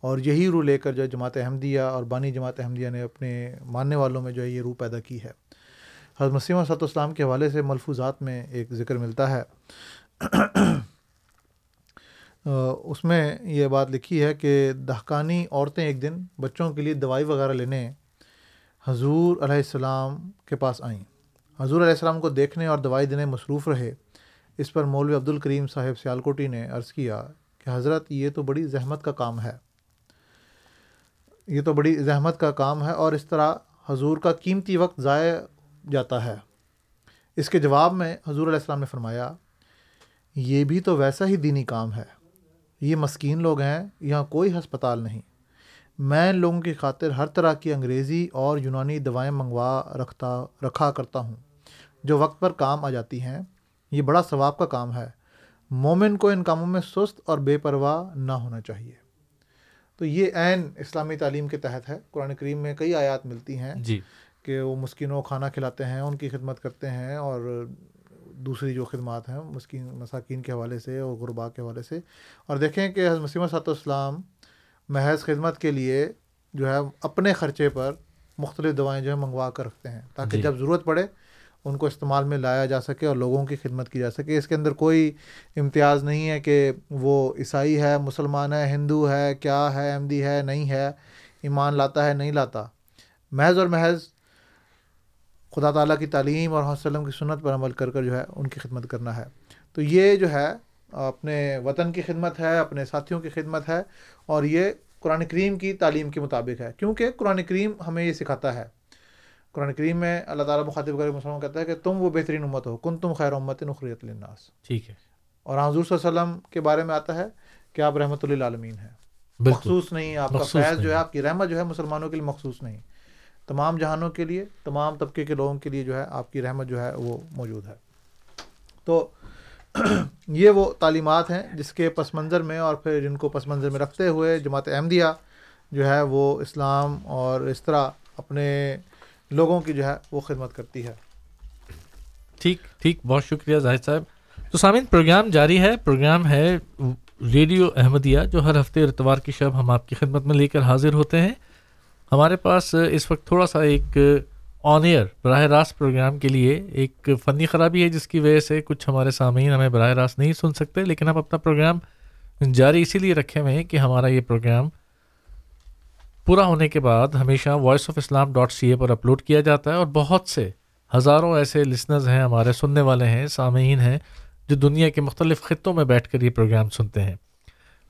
اور یہی روح لے کر جو جماعت احمدیہ اور بانی جماعت احمدیہ نے اپنے ماننے والوں میں جو ہے یہ روح پیدا کی ہے۔ حضرت مسیمہ صلی اسلام کے حوالے سے ملفوظات میں ایک ذکر ملتا ہے۔ اس میں یہ بات لکھی ہے کہ دہکانی عورتیں ایک دن بچوں کے لیے دوائی وغیرہ لینے حضور علیہ السلام کے پاس آئیں۔ حضور علیہ السلام کو دیکھنے اور دوائی دینے مصروف رہے۔ اس پر مولوی عبد الکریم صاحب سیالکوٹی نے عرض کیا کہ حضرت، یہ تو بڑی زحمت کا کام ہے۔ یہ تو بڑی زحمت کا کام ہے اور اس طرح حضور کا قیمتی وقت ضائع جاتا ہے۔ اس کے جواب میں حضور علیہ السلام نے فرمایا، یہ بھی تو ویسا ہی دینی کام ہے۔ یہ مسکین لوگ ہیں، یہاں کوئی ہسپتال نہیں۔ میں ان لوگوں کی خاطر ہر طرح کی انگریزی اور یونانی دوائیں منگوا رکھتا، رکھا کرتا ہوں۔ جو وقت پر کام آ جاتی ہیں، یہ بڑا ثواب کا کام ہے۔ مومن کو ان کاموں میں سست اور بے پرواہ نہ ہونا چاہیے۔ تو یہ عین اسلامی تعلیم کے تحت ہے۔ قرآن کریم میں کئی آیات ملتی ہیں۔ جی۔ کہ وہ مسکینوں کو کھانا کھلاتے ہیں ان کی خدمت کرتے ہیں اور دوسری جو خدمات ہیں مسکین مساکین کے حوالے سے اور غربا کے حوالے سے۔ اور دیکھیں کہ حضرت مسیمہ صاحب اسلام محض خدمت کے لیے جو ہے اپنے خرچے پر مختلف دوائیں جو ہے منگوا کر رکھتے ہیں تاکہ جی۔ جب ضرورت پڑے ان کو استعمال میں لایا جا سکے اور لوگوں کی خدمت کی جا سکے۔ اس کے اندر کوئی امتیاز نہیں ہے کہ وہ عیسائی ہے مسلمان ہے ہندو ہے کیا ہے احمدی ہے نہیں ہے ایمان لاتا ہے نہیں لاتا۔ محض اور محض خدا تعالیٰ کی تعلیم اور وسلم کی سنت پر عمل کر کر جو ہے ان کی خدمت کرنا ہے۔ تو یہ جو ہے اپنے وطن کی خدمت ہے اپنے ساتھیوں کی خدمت ہے اور یہ قرآن کریم کی تعلیم کے مطابق ہے۔ کیونکہ قرآن کریم ہمیں یہ سکھاتا ہے۔ قرآن کریم میں اللہ تعالیٰ مخاطب کر مسلمان کہتا ہے کہ تم وہ بہترین امت ہو کن تم خیر امت نخریت للناس۔ ٹھیک ہے۔ اور حضور صلی اللہ علیہ وسلم کے بارے میں آتا ہے کہ آپ رحمۃ للعالمین ہیں۔ بالکل۔ مخصوص نہیں آپ کا فیض جو۔ ہے آپ کی رحمت جو ہے مسلمانوں کے لیے مخصوص نہیں۔ تمام جہانوں کے لیے، تمام طبقے کے لوگوں کے لیے جو ہے، آپ کی رحمت جو ہے، وہ موجود ہے۔ تو یہ وہ تعلیمات ہیں جس کے پس منظر میں اور پھر جن کو پس منظر میں رکھتے ہوئے جماعت احمدیہ جو ہے، وہ اسلام اور اس طرح اپنے لوگوں کی جو ہے، وہ خدمت کرتی ہے۔ ٹھیک ٹھیک، بہت شکریہ زاہد صاحب۔ تو سامعین، پروگرام جاری ہے۔ پروگرام ہے ریڈیو احمدیہ جو ہر ہفتے اتوار کی شب ہم آپ کی خدمت میں لے کر حاضر ہوتے ہیں۔ ہمارے پاس اس وقت تھوڑا سا ایک آن ایئر براہ راست پروگرام کے لیے ایک فنی خرابی ہے جس کی وجہ سے کچھ ہمارے سامعین ہمیں براہ راست نہیں سن سکتے، لیکن ہم اپنا پروگرام جاری اسی لیے رکھے ہوئے ہیں کہ ہمارا یہ پروگرام پورا ہونے کے بعد ہمیشہ voice of Islam dot C A per upload کیا جاتا ہے اور بہت سے ہزاروں ایسے لسنرز ہیں، ہمارے سننے والے ہیں، سامعین ہیں، جو دنیا کے مختلف خطوں میں بیٹھ کر یہ پروگرام سنتے ہیں۔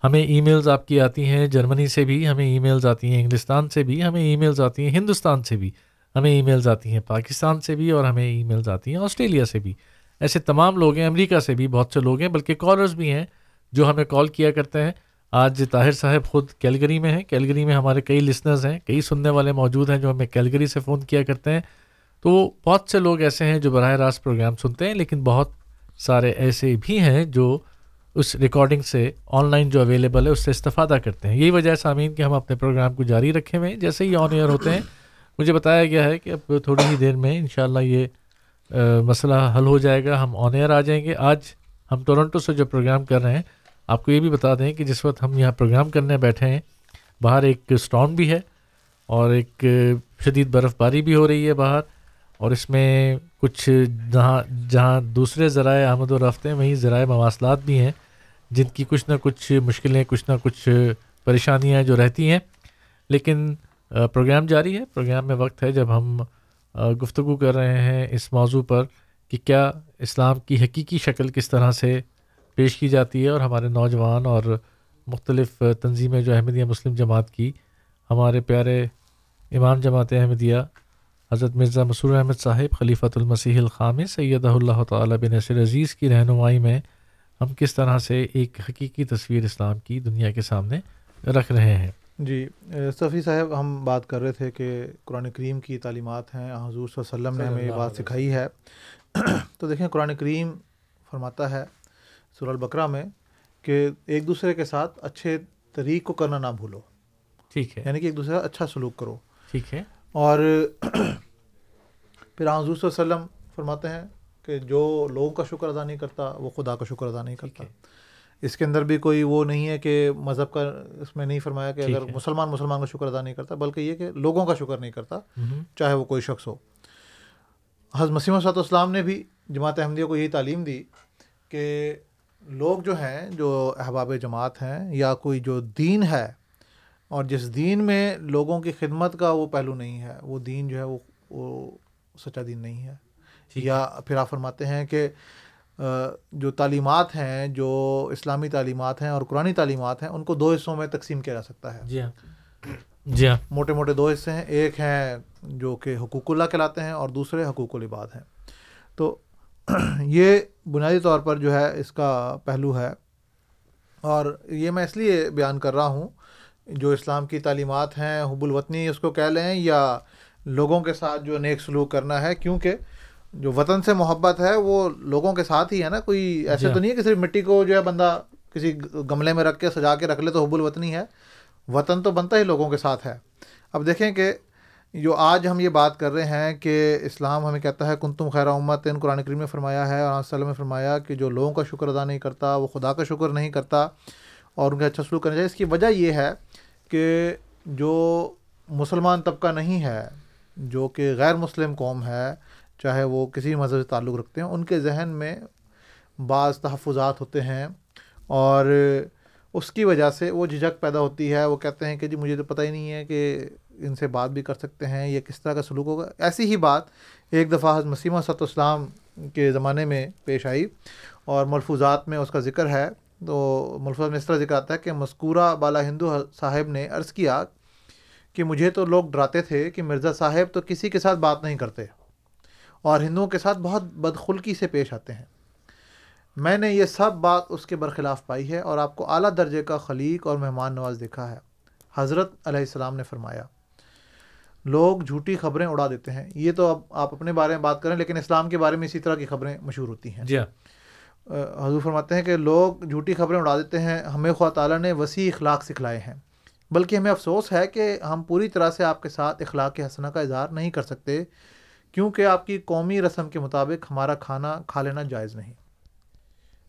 ہمیں ای میلز آپ کی آتی ہیں جرمنی سے بھی، ہمیں ای میلز آتی ہیں انگلستان سے بھی، ہمیں ای میلز آتی ہیں ہندوستان سے بھی، ہمیں ای میلز آتی ہیں پاکستان سے بھی اور ہمیں ای میلز آتی ہیں آسٹریلیا سے بھی۔ ایسے تمام لوگ ہیں، امریکہ سے بھی بہت سے لوگ ہیں، بلکہ کالرز بھی ہیں جو ہمیں کال کیا کرتے ہیں۔ آج طاہر صاحب خود کیلگری میں ہیں، کیلگری میں ہمارے کئی لسنرز ہیں، کئی سننے والے موجود ہیں جو ہمیں کیلگری سے فون کیا کرتے ہیں۔ تو بہت سے لوگ ایسے ہیں جو براہ راست پروگرام سنتے ہیں، لیکن بہت سارے ایسے بھی ہیں جو اس ریکارڈنگ سے آن لائن جو اویلیبل ہے، اس سے استفادہ کرتے ہیں۔ یہی وجہ ہے سامعین کہ ہم اپنے پروگرام کو جاری رکھے ہوئے ہیں۔ جیسے ہی آن ایئر ہوتے ہیں، مجھے بتایا گیا ہے کہ اب تھوڑی ہی دیر میں انشاءاللہ یہ مسئلہ حل ہو جائے گا۔ ہم آن ایئر آ جائیں گے۔ آج ہم ٹورنٹو سے جو پروگرام کر رہے ہیں، آپ کو یہ بھی بتا دیں کہ جس وقت ہم یہاں پروگرام کرنے بیٹھے ہیں، باہر ایک اسٹارم بھی ہے اور ایک شدید برف باری بھی ہو رہی ہے باہر۔ اور اس میں کچھ جہاں جہاں دوسرے ذرائع آمد و رفت ہیں، وہیں ذرائع مواصلات بھی ہیں۔ جن کی کچھ نہ کچھ مشکلیں، کچھ نہ کچھ پریشانیاں جو رہتی ہیں۔ لیکن پروگرام جاری ہے۔ پروگرام میں وقت ہے جب ہم گفتگو کر رہے ہیں اس موضوع پر کہ کیا اسلام کی حقیقی شکل کس طرح سے پیش کی جاتی ہے اور ہمارے نوجوان اور مختلف تنظیمیں جو احمدیہ مسلم جماعت کی، ہمارے پیارے امام جماعت احمدیہ، حضرت مرزا مسور احمد صاحب، خلیفۃ المسیح الخام سید اللہ تعالیٰ بن نصر عزیز کی رہنمائی میں ہم کس طرح سے ایک حقیقی تصویر اسلام کی دنیا کے سامنے رکھ رہے ہیں؟ جی صفی صاحب ہم بات کر رہے تھے کہ قرآن کریم کی تعلیمات ہیں حضور صلی اللہ علیہ وسلم نے ہمیں یہ بات سکھائی ہے۔ تو دیکھیں قرآن کریم فرماتا ہے سورہ البقرہ میں کہ ایک دوسرے کے ساتھ اچھے طریق کو کرنا نہ بھولو۔ ٹھیک ہے۔ یعنی کہ ایک دوسرے کا اچھا سلوک کرو۔ ٹھیک ہے۔ اور پھر حضور صلی اللہ علیہ وسلم فرماتے ہیں کہ جو لوگوں کا شکر ادا نہیں کرتا وہ خدا کا شکر ادا نہیں کرتا۔ اس کے اندر بھی کوئی وہ نہیں ہے کہ مذہب کا اس میں نہیں فرمایا کہ اگر۔ مسلمان مسلمان کا شکر ادا نہیں کرتا بلکہ یہ کہ لوگوں کا شکر نہیں کرتا چاہے وہ کوئی شخص ہو۔ حضرت مسیم صاحب اسلام نے بھی جماعت احمدیہ کو یہی تعلیم دی کہ لوگ جو ہیں جو احباب جماعت ہیں یا کوئی جو دین ہے اور جس دین میں لوگوں کی خدمت کا وہ پہلو نہیں ہے وہ دین جو ہے وہ وہ سچا دین نہیں ہے۔ یا پھر آپ فرماتے ہیں کہ جو تعلیمات ہیں جو اسلامی تعلیمات ہیں اور قرآنی تعلیمات ہیں ان کو دو حصوں میں تقسیم کیا جا سکتا ہے۔ جی ہاں۔ جی ہاں۔ موٹے موٹے دو حصے ہیں۔ ایک ہیں جو کہ حقوق اللہ کہلاتے ہیں اور دوسرے حقوق العباد ہیں۔ تو یہ بنیادی طور پر جو ہے اس کا پہلو ہے۔ اور یہ میں اس لیے بیان کر رہا ہوں جو اسلام کی تعلیمات ہیں حب الوطنی اس کو کہہ لیں یا لوگوں کے ساتھ جو نیک سلوک کرنا ہے کیونکہ جو وطن سے محبت ہے وہ لوگوں کے ساتھ ہی ہے نا کوئی ایسے جی تو نہیں ہے کہ صرف مٹی کو جو ہے بندہ کسی گملے میں رکھ کے سجا کے رکھ لے تو حب الوطنی ہے۔ وطن تو بنتا ہی لوگوں کے ساتھ ہے۔ اب دیکھیں کہ جو آج ہم یہ بات کر رہے ہیں کہ اسلام ہمیں کہتا ہے کن تم خیر امت ان قرآن کریم میں فرمایا ہے اور وسلم نے فرمایا کہ جو لوگوں کا شکر ادا نہیں کرتا وہ خدا کا شکر نہیں کرتا اور ان کا اچھا سلوک کرنا چاہیے اس کی وجہ یہ ہے کہ جو مسلمان طبقہ نہیں ہے جو کہ غیر مسلم قوم ہے چاہے وہ کسی بھی مذہب سے تعلق رکھتے ہیں، ان کے ذہن میں بعض تحفظات ہوتے ہیں اور اس کی وجہ سے وہ جھجک پیدا ہوتی ہے۔ وہ کہتے ہیں کہ جی مجھے تو پتہ ہی نہیں ہے کہ ان سے بات بھی کر سکتے ہیں یا کس طرح کا سلوک ہوگا۔ ایسی ہی بات ایک دفعہ حضرت مسیمہ صد اسلام کے زمانے میں پیش آئی اور ملفوظات میں اس کا ذکر ہے۔ تو ملفوظات میں اس طرح ذکر آتا ہے کہ مذکورہ بالا ہندو صاحب نے عرض کیا کہ مجھے تو لوگ ڈراتے تھے کہ مرزا صاحب تو کسی کے ساتھ بات نہیں کرتے۔ اور ہندوؤں کے ساتھ بہت بدخلقی سے پیش آتے ہیں۔ میں نے یہ سب بات اس کے برخلاف پائی ہے اور آپ کو اعلیٰ درجے کا خلیق اور مہمان نواز دیکھا ہے۔ حضرت علیہ السلام نے فرمایا لوگ جھوٹی خبریں اڑا دیتے ہیں۔ یہ تو اب آپ اپنے بارے میں بات کریں لیکن اسلام کے بارے میں اسی طرح کی خبریں مشہور ہوتی ہیں۔ جی ہاں۔ حضور فرماتے ہیں کہ لوگ جھوٹی خبریں اڑا دیتے ہیں ہمیں خدا تعالیٰ نے وسیع اخلاق سکھلائے ہیں۔ بلکہ ہمیں افسوس ہے کہ ہم پوری طرح سے آپ کے ساتھ اخلاق حسنہ کا اظہار نہیں کر سکتے۔ کیونکہ آپ کی قومی رسم کے مطابق ہمارا کھانا کھا لینا جائز نہیں۔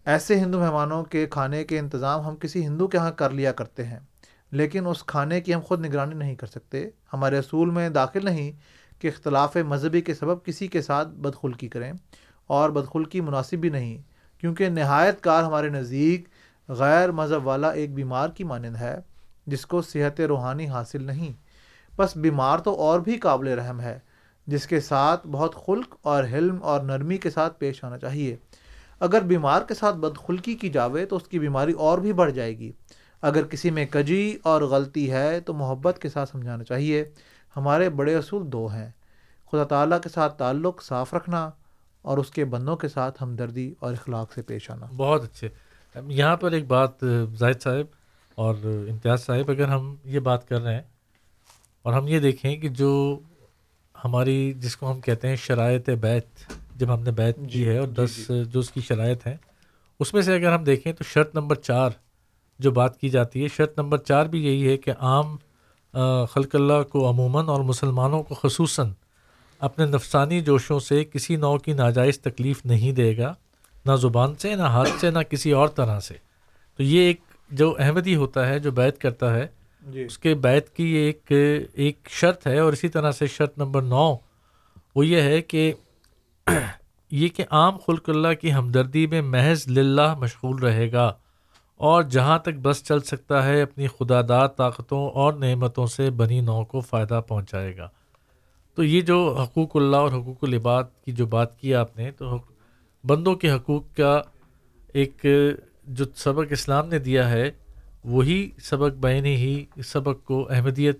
ایسے ہندو مہمانوں کے کھانے کے انتظام ہم کسی ہندو کے ہاں کر لیا کرتے ہیں، لیکن اس کھانے کی ہم خود نگرانی نہیں کر سکتے۔ ہمارے اصول میں داخل نہیں کہ اختلاف مذہبی کے سبب کسی کے ساتھ بدخلقی کریں، اور بدخلقی مناسب بھی نہیں، کیونکہ نہایت کار ہمارے نزدیک غیر مذہب والا ایک بیمار کی مانند ہے، جس کو صحت روحانی حاصل نہیں۔ بس بیمار تو اور بھی قابل رحم ہے۔ جس کے ساتھ بہت خلق اور حلم اور نرمی کے ساتھ پیش آنا چاہیے۔ اگر بیمار کے ساتھ بدخلقی کی جاوے تو اس کی بیماری اور بھی بڑھ جائے گی۔ اگر کسی میں کجی اور غلطی ہے تو محبت کے ساتھ سمجھانا چاہیے۔ ہمارے بڑے اصول دو ہیں۔ خدا تعالیٰ کے ساتھ تعلق صاف رکھنا اور اس کے بندوں کے ساتھ ہمدردی اور اخلاق سے پیش آنا۔ بہت اچھے۔ یہاں پر ایک بات، زاہد صاحب اور امتیاز صاحب، اگر ہم یہ بات کر رہے ہیں اور ہم یہ دیکھیں کہ جو ہماری جس کو ہم کہتے ہیں شرائط بیت جب ہم نے بیت کی ہے اور دس جو اس کی شرائط ہیں اس میں سے اگر ہم دیکھیں تو شرط نمبر چار جو بات کی جاتی ہے شرط نمبر چار بھی یہی ہے کہ عام خلق اللہ کو عموماً اور مسلمانوں کو خصوصاً اپنے نفسانی جوشوں سے کسی نوع کی ناجائز تکلیف نہیں دے گا نہ زبان سے نہ ہاتھ سے نہ کسی اور طرح سے۔ تو یہ ایک جو احمدی ہوتا ہے جو بیت کرتا ہے جی۔ اس کے بیت کی ایک ایک شرط ہے اور اسی طرح سے شرط نمبر نو، وہ یہ ہے کہ یہ کہ عام خلق اللہ کی ہمدردی میں محض للہ مشغول رہے گا اور جہاں تک بس چل سکتا ہے اپنی خدا داد طاقتوں اور نعمتوں سے بنی نو کو فائدہ پہنچائے گا۔ تو یہ جو حقوق اللہ اور حقوق العباد کی جو بات کی آپ نے، تو بندوں کے حقوق کا ایک جو سبق اسلام نے دیا ہے وہی سبق بینی ہی اس سبق کو احمدیت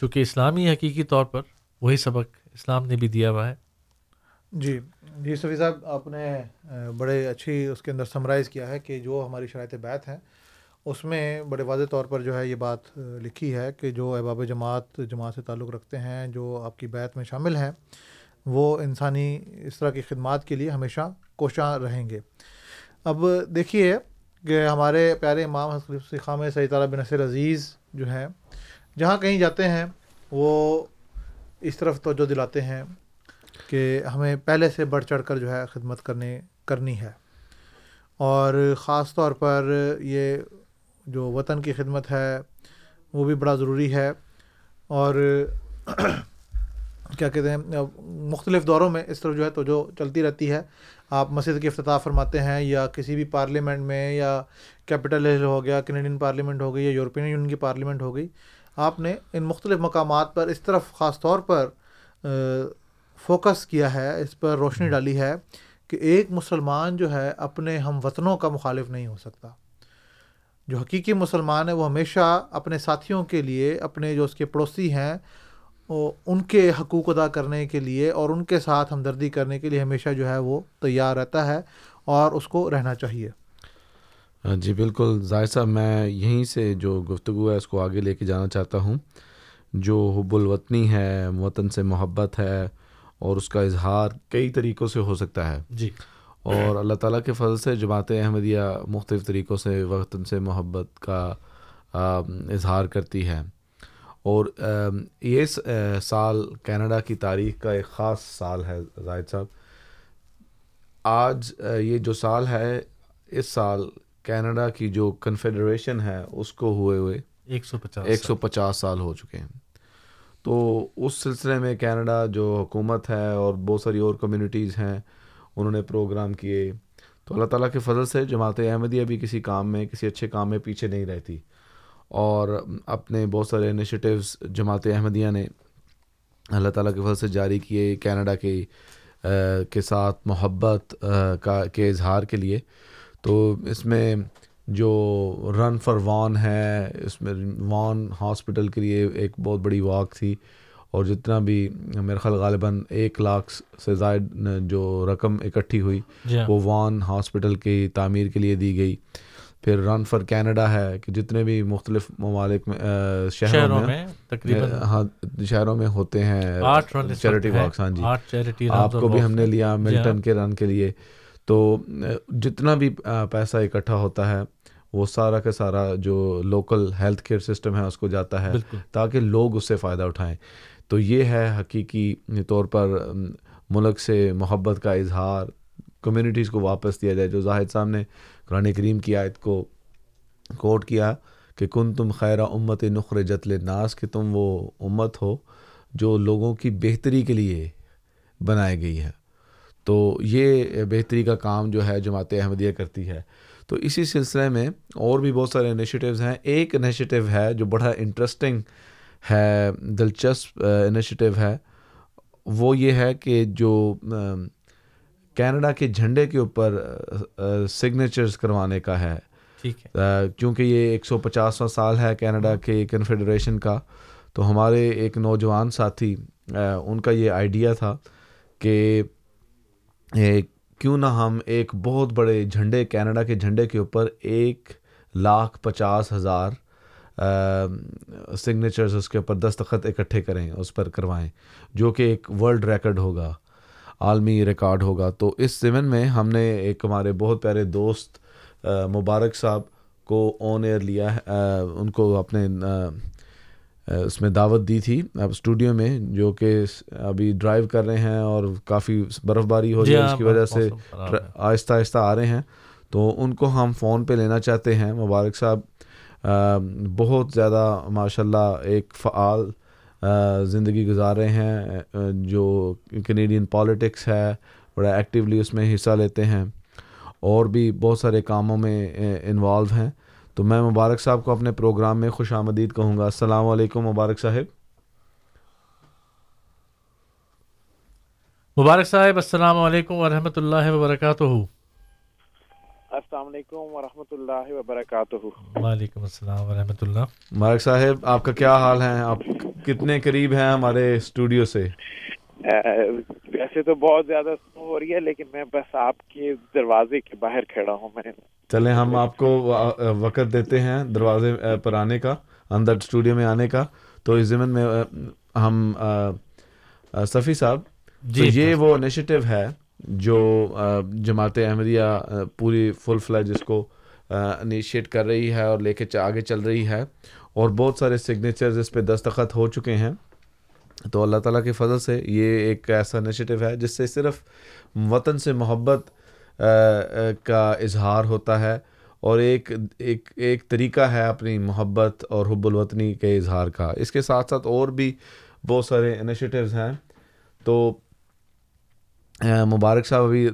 جو کہ اسلامی حقیقی طور پر وہی سبق اسلام نے بھی دیا ہوا ہے۔ جی جی صفی صاحب، آپ نے بڑے اچھی اس کے اندر سمرائز کیا ہے کہ جو ہماری شرائط بیت ہیں، اس میں بڑے واضح طور پر جو ہے یہ بات لکھی ہے کہ جو احباب جماعت جماعت سے تعلق رکھتے ہیں، جو آپ کی بیت میں شامل ہیں، وہ انسانی اس طرح کی خدمات کے لیے ہمیشہ کوشاں رہیں گے۔ اب دیکھیے کہ ہمارے پیارے امام حضرت خام سید تعالیٰ بن نصر عزیز جو ہیں، جہاں کہیں جاتے ہیں، وہ اس طرف توجہ دلاتے ہیں کہ ہمیں پہلے سے بڑھ چڑھ کر جو ہے خدمت کرنے، کرنی ہے۔ اور خاص طور پر یہ جو وطن کی خدمت ہے، وہ بھی بڑا ضروری ہے۔ اور کیا کہتے ہیں، مختلف دوروں میں اس طرف جو ہے تو جو چلتی رہتی ہے۔ آپ مسجد کے افتتاح فرماتے ہیں یا کسی بھی پارلیمنٹ میں یا کیپٹل ہل ہو گیا کینیڈین پارلیمنٹ ہو گئی یا یورپین یونین کی پارلیمنٹ ہو گئی۔ آپ نے ان مختلف مقامات پر اس طرف خاص طور پر فوکس کیا ہے، اس پر روشنی ڈالی ہے کہ ایک مسلمان جو ہے اپنے ہم وطنوں کا مخالف نہیں ہو سکتا۔ جو حقیقی مسلمان ہے وہ ہمیشہ اپنے ساتھیوں کے لیے، اپنے جو اس کے پڑوسی ہیں ان کے حقوق ادا کرنے کے لیے اور ان کے ساتھ ہمدردی کرنے کے لیے ہمیشہ جو ہے وہ تیار رہتا ہے اور اس کو رہنا چاہیے۔ جی بالکل۔ ظاہر صاحب میں یہیں سے جو گفتگو ہے اس کو آگے لے کے جانا چاہتا ہوں۔ جو حب الوطنی ہے وطن سے محبت ہے اور اس کا اظہار کئی طریقوں سے ہو سکتا ہے۔ جی۔ اور اللہ تعالیٰ کے فضل سے جماعت احمدیہ مختلف طریقوں سے وطن سے محبت کا اظہار کرتی ہے۔ اور یہ سال کینیڈا کی تاریخ کا ایک خاص سال ہے زاہد صاحب۔ آج یہ جو سال ہے اس سال کینیڈا کی جو کنفیڈریشن ہے اس کو ہوئے ہوئے ایک سو پچاس ایک سو پچاس سال ہو چکے ہیں۔ تو اس سلسلے میں کینیڈا جو حکومت ہے اور بہت ساری اور کمیونٹیز ہیں انہوں نے پروگرام کیے۔ تو اللہ تعالیٰ کے فضل سے جماعت احمدیہ بھی کسی کام میں کسی اچھے کام میں پیچھے نہیں رہتی۔ اور اپنے بہت سارے انیشیٹیوز جماعت احمدیہ نے اللہ تعالیٰ کے فضل سے جاری کیے کینیڈا کے کے ساتھ محبت کا کے اظہار کے لیے۔ تو اس میں جو رن فار وان ہے اس میں وان ہاسپٹل کے لیے ایک بہت بڑی واک تھی۔ اور جتنا بھی میرے خیال غالباً ایک لاکھ سے زائد جو رقم اکٹھی ہوئی جی ہاں۔ وہ وان ہاسپٹل کی تعمیر کے لیے دی گئی۔ پھر رن فار کینیڈا ہے کہ جتنے بھی مختلف ممالک میں شہروں میں تقریباً ہاں شہروں میں ہوتے ہیں چیریٹی واکس ہاں جی۔ آپ کو بھی ہم نے لیا جی ملٹن ہاں۔ کے رن کے لیے۔ تو جتنا بھی پیسہ اکٹھا ہوتا ہے وہ سارا کا سارا جو لوکل ہیلتھ کیئر سسٹم ہے اس کو جاتا ہے تاکہ لوگ اس سے فائدہ اٹھائیں۔ تو یہ ہے حقیقی طور پر ملک سے محبت کا اظہار کمیونٹیز کو واپس دیا جائے۔ جو زاہد صاحب نے قرآن کریم کی آیت کو کوٹ کیا کہ کن تم خیر امت نخر جتل ناس کہ تم وہ امت ہو جو لوگوں کی بہتری کے لیے بنائی گئی ہے۔ تو یہ بہتری کا کام جو ہے جماعت احمدیہ کرتی ہے۔ تو اسی سلسلے میں اور بھی بہت سارے انیشیٹیوز ہیں۔ ایک انیشیٹیو ہے جو بڑا انٹرسٹنگ ہے، دلچسپ انیشیٹیو ہے۔ وہ یہ ہے کہ جو کینیڈا کے جھنڈے کے اوپر سگنیچرز کروانے کا ہے۔ ٹھیک ہے۔ کیونکہ یہ ایک سو پچاسواں سال ہے کینیڈا کے کنفیڈریشن کا تو ہمارے ایک نوجوان ساتھی ان کا یہ آئیڈیا تھا کہ کیوں نہ ہم ایک بہت بڑے جھنڈے کینیڈا کے جھنڈے کے اوپر ایک لاکھ پچاس ہزار سگنیچرز اس کے اوپر دستخط اکٹھے کریں اس پر کروائیں جو کہ ایک ورلڈ ریکارڈ ہوگا۔ عالمی ریکارڈ ہوگا۔ تو اس زمن میں ہم نے ایک ہمارے بہت پیارے دوست مبارک صاحب کو آن ایئر لیا ہے ان کو اپنے اس میں دعوت دی تھی اب اسٹوڈیو میں جو کہ ابھی ڈرائیو کر رہے ہیں اور کافی برف باری ہو رہی ہے اس کی وجہ سے آہستہ آہستہ آ رہے ہیں۔ تو ان کو ہم فون پہ لینا چاہتے ہیں۔ مبارک صاحب بہت زیادہ ماشاء اللہ ایک فعال زندگی گزار رہے ہیں جو کینیڈین پالیٹکس ہے، بڑا ایکٹیولی اس میں حصہ لیتے ہیں، اور بھی بہت سارے کاموں میں انوالو ہیں۔ تو میں مبارک صاحب کو اپنے پروگرام میں خوش آمدید کہوں گا۔ السلام علیکم مبارک صاحب۔ مبارک صاحب، السلام علیکم ورحمۃ اللہ وبرکاتہ۔ السلام علیکم ورحمۃ اللہ وبرکاتہ۔ وعلیکم السلام ورحمۃ اللہ۔ مبارک صاحب آپ کا کیا حال ہے آپ کتنے قریب ہیں ہمارے اسٹوڈیو سے؟ ویسے تو بہت زیادہ ہو رہی ہے لیکن میں بس آپ کے دروازے کے باہر کھڑا ہوں میں۔ چلیں ہم آپ کو وقت دیتے ہیں دروازے پر آنے کا اندر اسٹوڈیو میں آنے کا۔ تو اس زمن میں ہم صفی صاحب جی یہ وہ انیشیٹو ہے جو جماعت احمدیہ پوری فل فلیج اس کو انیشیٹ کر رہی ہے اور لے کے آگے چل رہی ہے اور بہت سارے سگنیچرز اس پہ دستخط ہو چکے ہیں۔ تو اللہ تعالیٰ کے فضل سے یہ ایک ایسا انیشیٹو ہے جس سے صرف وطن سے محبت کا اظہار ہوتا ہے اور ایک ایک ایک طریقہ ہے اپنی محبت اور حب الوطنی کے اظہار کا۔ اس کے ساتھ ساتھ اور بھی بہت سارے انیشیٹوز ہیں۔ تو مبارک صاحب ابھی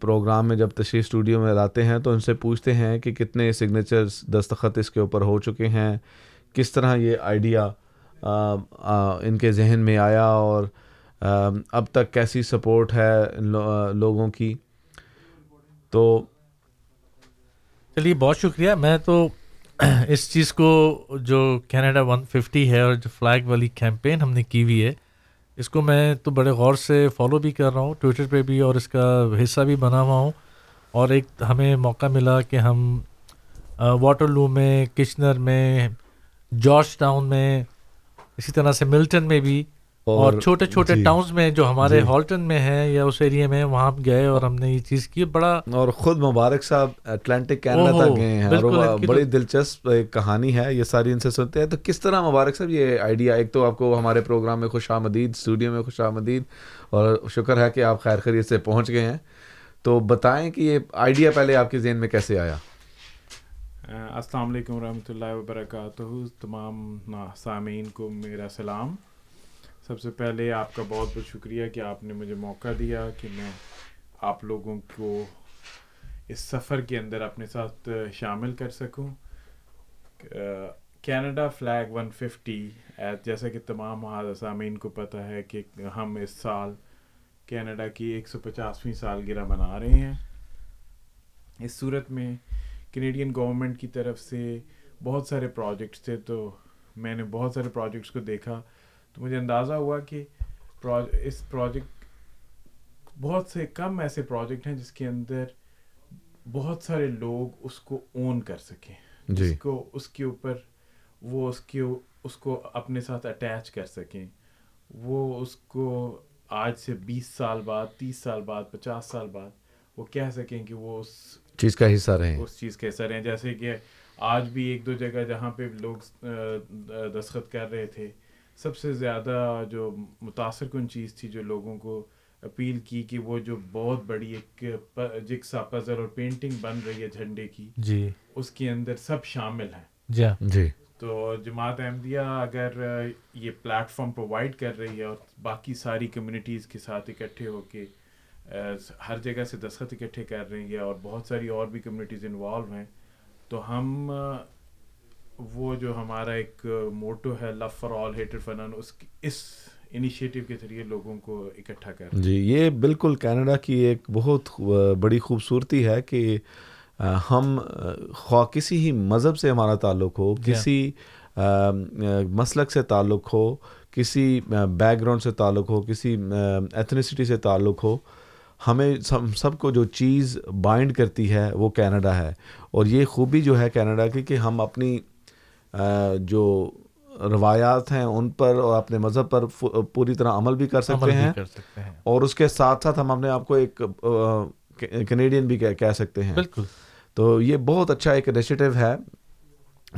پروگرام میں جب تشریف اسٹوڈیو میں لاتے ہیں تو ان سے پوچھتے ہیں کہ کتنے سگنیچرز دستخط اس کے اوپر ہو چکے ہیں، کس طرح یہ آئیڈیا ان کے ذہن میں آیا اور اب تک کیسی سپورٹ ہے لوگوں کی؟ تو چلیے، بہت شکریہ۔ میں تو اس چیز کو جو کینیڈا ون ففٹی ہے اور جو فلیگ والی کیمپین ہم نے کی ہوئی ہے اس کو میں تو بڑے غور سے فالو بھی کر رہا ہوں ٹویٹر پہ بھی اور اس کا حصہ بھی بنا ہوا ہوں۔ اور ایک ہمیں موقع ملا کہ ہم واٹر لو میں کچنر میں جارج ٹاؤن میں، اسی طرح سے ملٹن میں بھی اور چھوٹے چھوٹے جی ٹاؤنز میں جو ہمارے جی۔ ہالٹن میں ہیں یا اس ایریا میں وہاں گئے اور ہم نے یہ چیز کی۔ بڑا اور خود مبارک صاحب اٹلانٹک کینیڈا تک گئے ہیں۔ اور بڑی دلچسپ ایک کہانی ہے یہ ساری ان سے سنتے ہیں۔ تو کس طرح مبارک صاحب یہ آئیڈیا ایک تو آپ کو ہمارے پروگرام میں خوش آمدید اسٹوڈیو میں خوش آمدید اور شکر ہے کہ آپ خیر خرید سے پہنچ گئے ہیں۔ تو بتائیں کہ یہ آئیڈیا پہلے آپ کے ذہن میں کیسے آیا؟ السلام علیکم ورحمۃ اللہ وبرکاتہ۔ تمام سامعین کو میرا سلام۔ سب سے پہلے آپ کا بہت بہت شکریہ کہ آپ نے مجھے موقع دیا کہ میں آپ لوگوں کو اس سفر کے اندر اپنے ساتھ شامل کر سکوں۔ کینیڈا فلیگ ون ففٹی جیسا کہ تمام سامعین کو پتہ ہے کہ ہم اس سال کینیڈا کی ایک سو پچاسویں سالگرہ منا رہے ہیں۔ اس صورت میں کینیڈین گورنمنٹ کی طرف سے بہت سارے پروجیکٹس تھے تو میں نے بہت سارے پروجیکٹس کو دیکھا۔ تو مجھے اندازہ ہوا کہ اس پروجیکٹ بہت سے کم ایسے پروجیکٹ ہیں جس کے اندر بہت سارے لوگ اس کو اون کر سکیں۔ جی۔ جس کو اس کے اوپر وہ اس کے اس کو اپنے ساتھ اٹیچ کر سکیں۔ وہ اس کو آج سے بیس سال بعد تیس سال بعد پچاس سال بعد وہ کہہ سکیں کہ وہ اس چیز کا حصہ رہیں۔ اس چیز کا حصہ رہیں۔ جیسے کہ آج بھی ایک دو جگہ جہاں پہ لوگ دستخط کر رہے تھے۔ سب سے زیادہ جو متاثر کن چیز تھی جو لوگوں کو اپیل کی کہ وہ جو بہت بڑی ایک جکسا پزل اور پینٹنگ بن رہی ہے جھنڈے کی جی۔ اس کے اندر سب شامل ہیں۔ جی۔ جی۔ تو جماعت احمدیہ اگر یہ پلیٹ فارم پرووائڈ کر رہی ہے اور باقی ساری کمیونٹیز کے ساتھ اکٹھے ہو کے ہر جگہ سے دستخط اکٹھے کر رہی ہے اور بہت ساری اور بھی کمیونٹیز انوالو ہیں تو ہم وہ جو ہمارا ایک موٹو ہے لو فار آل ہیٹر فنن اس اس انیشیٹو کے ذریعے لوگوں کو اکٹھا کر جی یہ بالکل کینیڈا کی ایک بہت بڑی خوبصورتی ہے کہ ہم خواہ کسی ہی مذہب سے ہمارا تعلق ہو کسی مسلک سے تعلق ہو کسی بیک گراؤنڈ سے تعلق ہو کسی ایتھنیسٹی سے تعلق ہو ہمیں سب کو جو چیز بائنڈ کرتی ہے وہ کینیڈا ہے۔ اور یہ خوبی جو ہے کینیڈا کی کہ ہم اپنی جو روایات ہیں ان پر اور اپنے مذہب پر پوری طرح عمل بھی کر سکتے ہیں اور اس کے ساتھ ساتھ ہم اپنے آپ کو ایک کینیڈین بھی کہہ سکتے ہیں۔ بالکل۔ تو یہ بہت اچھا ایک انیشیٹو ہے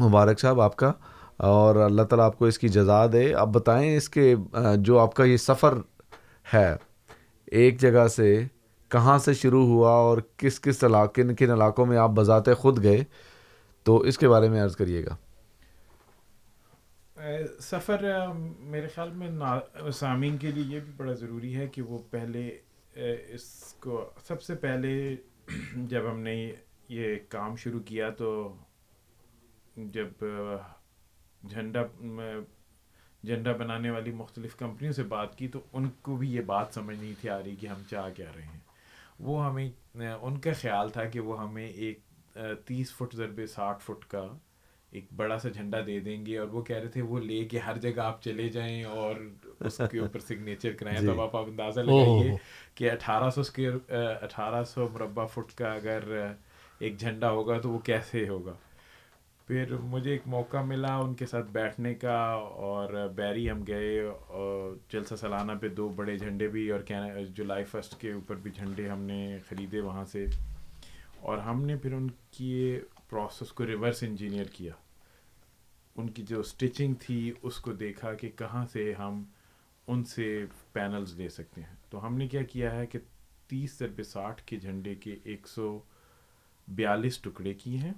مبارک صاحب آپ کا۔ اور اللہ تعالیٰ آپ کو اس کی جزا دے۔ آپ بتائیں اس کے جو آپ کا یہ سفر ہے ایک جگہ سے کہاں سے شروع ہوا اور کس کس علاقے کن علاقوں میں آپ بذات خود گئے؟ تو اس کے بارے میں عرض کریے گا۔ Eh, سفر میرے خیال میں سامعین کے لیے یہ بھی بڑا ضروری ہے کہ وہ پہلے اس کو، سب سے پہلے جب ہم نے یہ کام شروع کیا تو جب جھنڈا جھنڈا بنانے والی مختلف کمپنیوں سے بات کی تو ان کو بھی یہ بات سمجھ نہیں تھی آ رہی کہ ہم چاہ کیا رہے ہیں۔ وہ ہمیں ان کا خیال تھا کہ وہ ہمیں ایک تیس فٹ ضربے، ساٹھ فٹ کا ایک بڑا سا جھنڈا دے دیں گے اور وہ کہہ رہے تھے وہ لے کے ہر جگہ آپ چلے جائیں اور اس کے اوپر سگنیچر کرائیں۔ جی۔ تب آپ آپ اندازہ لگائیے کہ اٹھارہ سو اسکوئر اٹھارہ سو مربع فٹ کا اگر ایک جھنڈا ہوگا تو وہ کیسے ہوگا؟ پھر مجھے ایک موقع ملا ان کے ساتھ بیٹھنے کا اور بیری ہم گئے اور جلسہ سالانہ پہ دو بڑے جھنڈے بھی اور جولائی فسٹ کے اوپر بھی جھنڈے ہم نے خریدے وہاں سے۔ اور ہم نے پھر ان کی پروسیس کو ریورس انجینئر کیا۔ ان کی جو اسٹچنگ تھی اس کو دیکھا کہ کہاں سے ہم ان سے پینلز لے سکتے ہیں۔ تو ہم نے کیا کیا ہے کہ تیس ضرب ساٹھ کے جھنڈے کے ایک سو بیالیس ٹکڑے کیے ہیں۔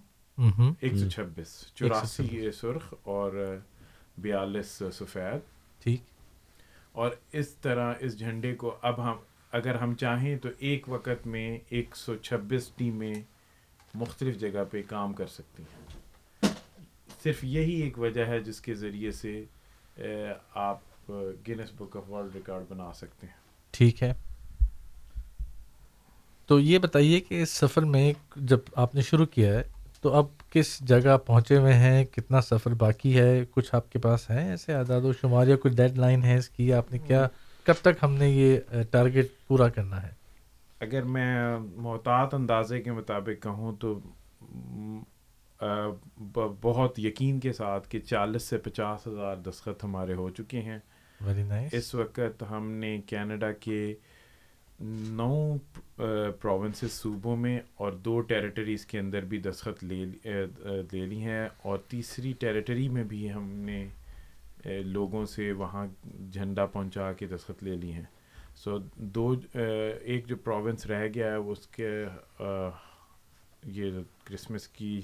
ایک سو چھبیس۔ چوراسی سرخ اور بیالیس سفید۔ ٹھیک۔ اور اس طرح اس جھنڈے کو اب ہم اگر ہم چاہیں تو ایک وقت میں ایک سو چھبیس ٹیمیں مختلف جگہ پہ کام کر سکتی ہیں۔ صرف یہی ایک وجہ ہے جس کے ذریعے سے آپ Guinness book of world record بنا سکتے ہیں۔ ٹھیک ہے۔ تو یہ بتائیے کہ اس سفر میں جب آپ نے شروع کیا ہے تو اب کس جگہ پہنچے ہوئے ہیں؟ کتنا سفر باقی ہے؟ کچھ آپ کے پاس ہیں ایسے اعداد و شمار یا کچھ ڈیڈ لائن ہے اس کی؟ آپ نے کیا کب تک ہم نے یہ ٹارگیٹ پورا کرنا ہے؟ اگر میں محتاط اندازے کے مطابق کہوں تو بہت یقین کے ساتھ کہ چالیس سے پچاس ہزار دستخط ہمارے ہو چکے ہیں۔ نائس اس وقت ہم نے کینیڈا کے نو پروونسز صوبوں میں اور دو ٹیریٹریز کے اندر بھی دستخط لے لے لی ہیں اور تیسری ٹیریٹری میں بھی ہم نے لوگوں سے وہاں جھنڈا پہنچا کے دستخط لے لی ہیں۔ سو دو ایک جو پروونس رہ گیا ہے اس کے یہ کرسمس کی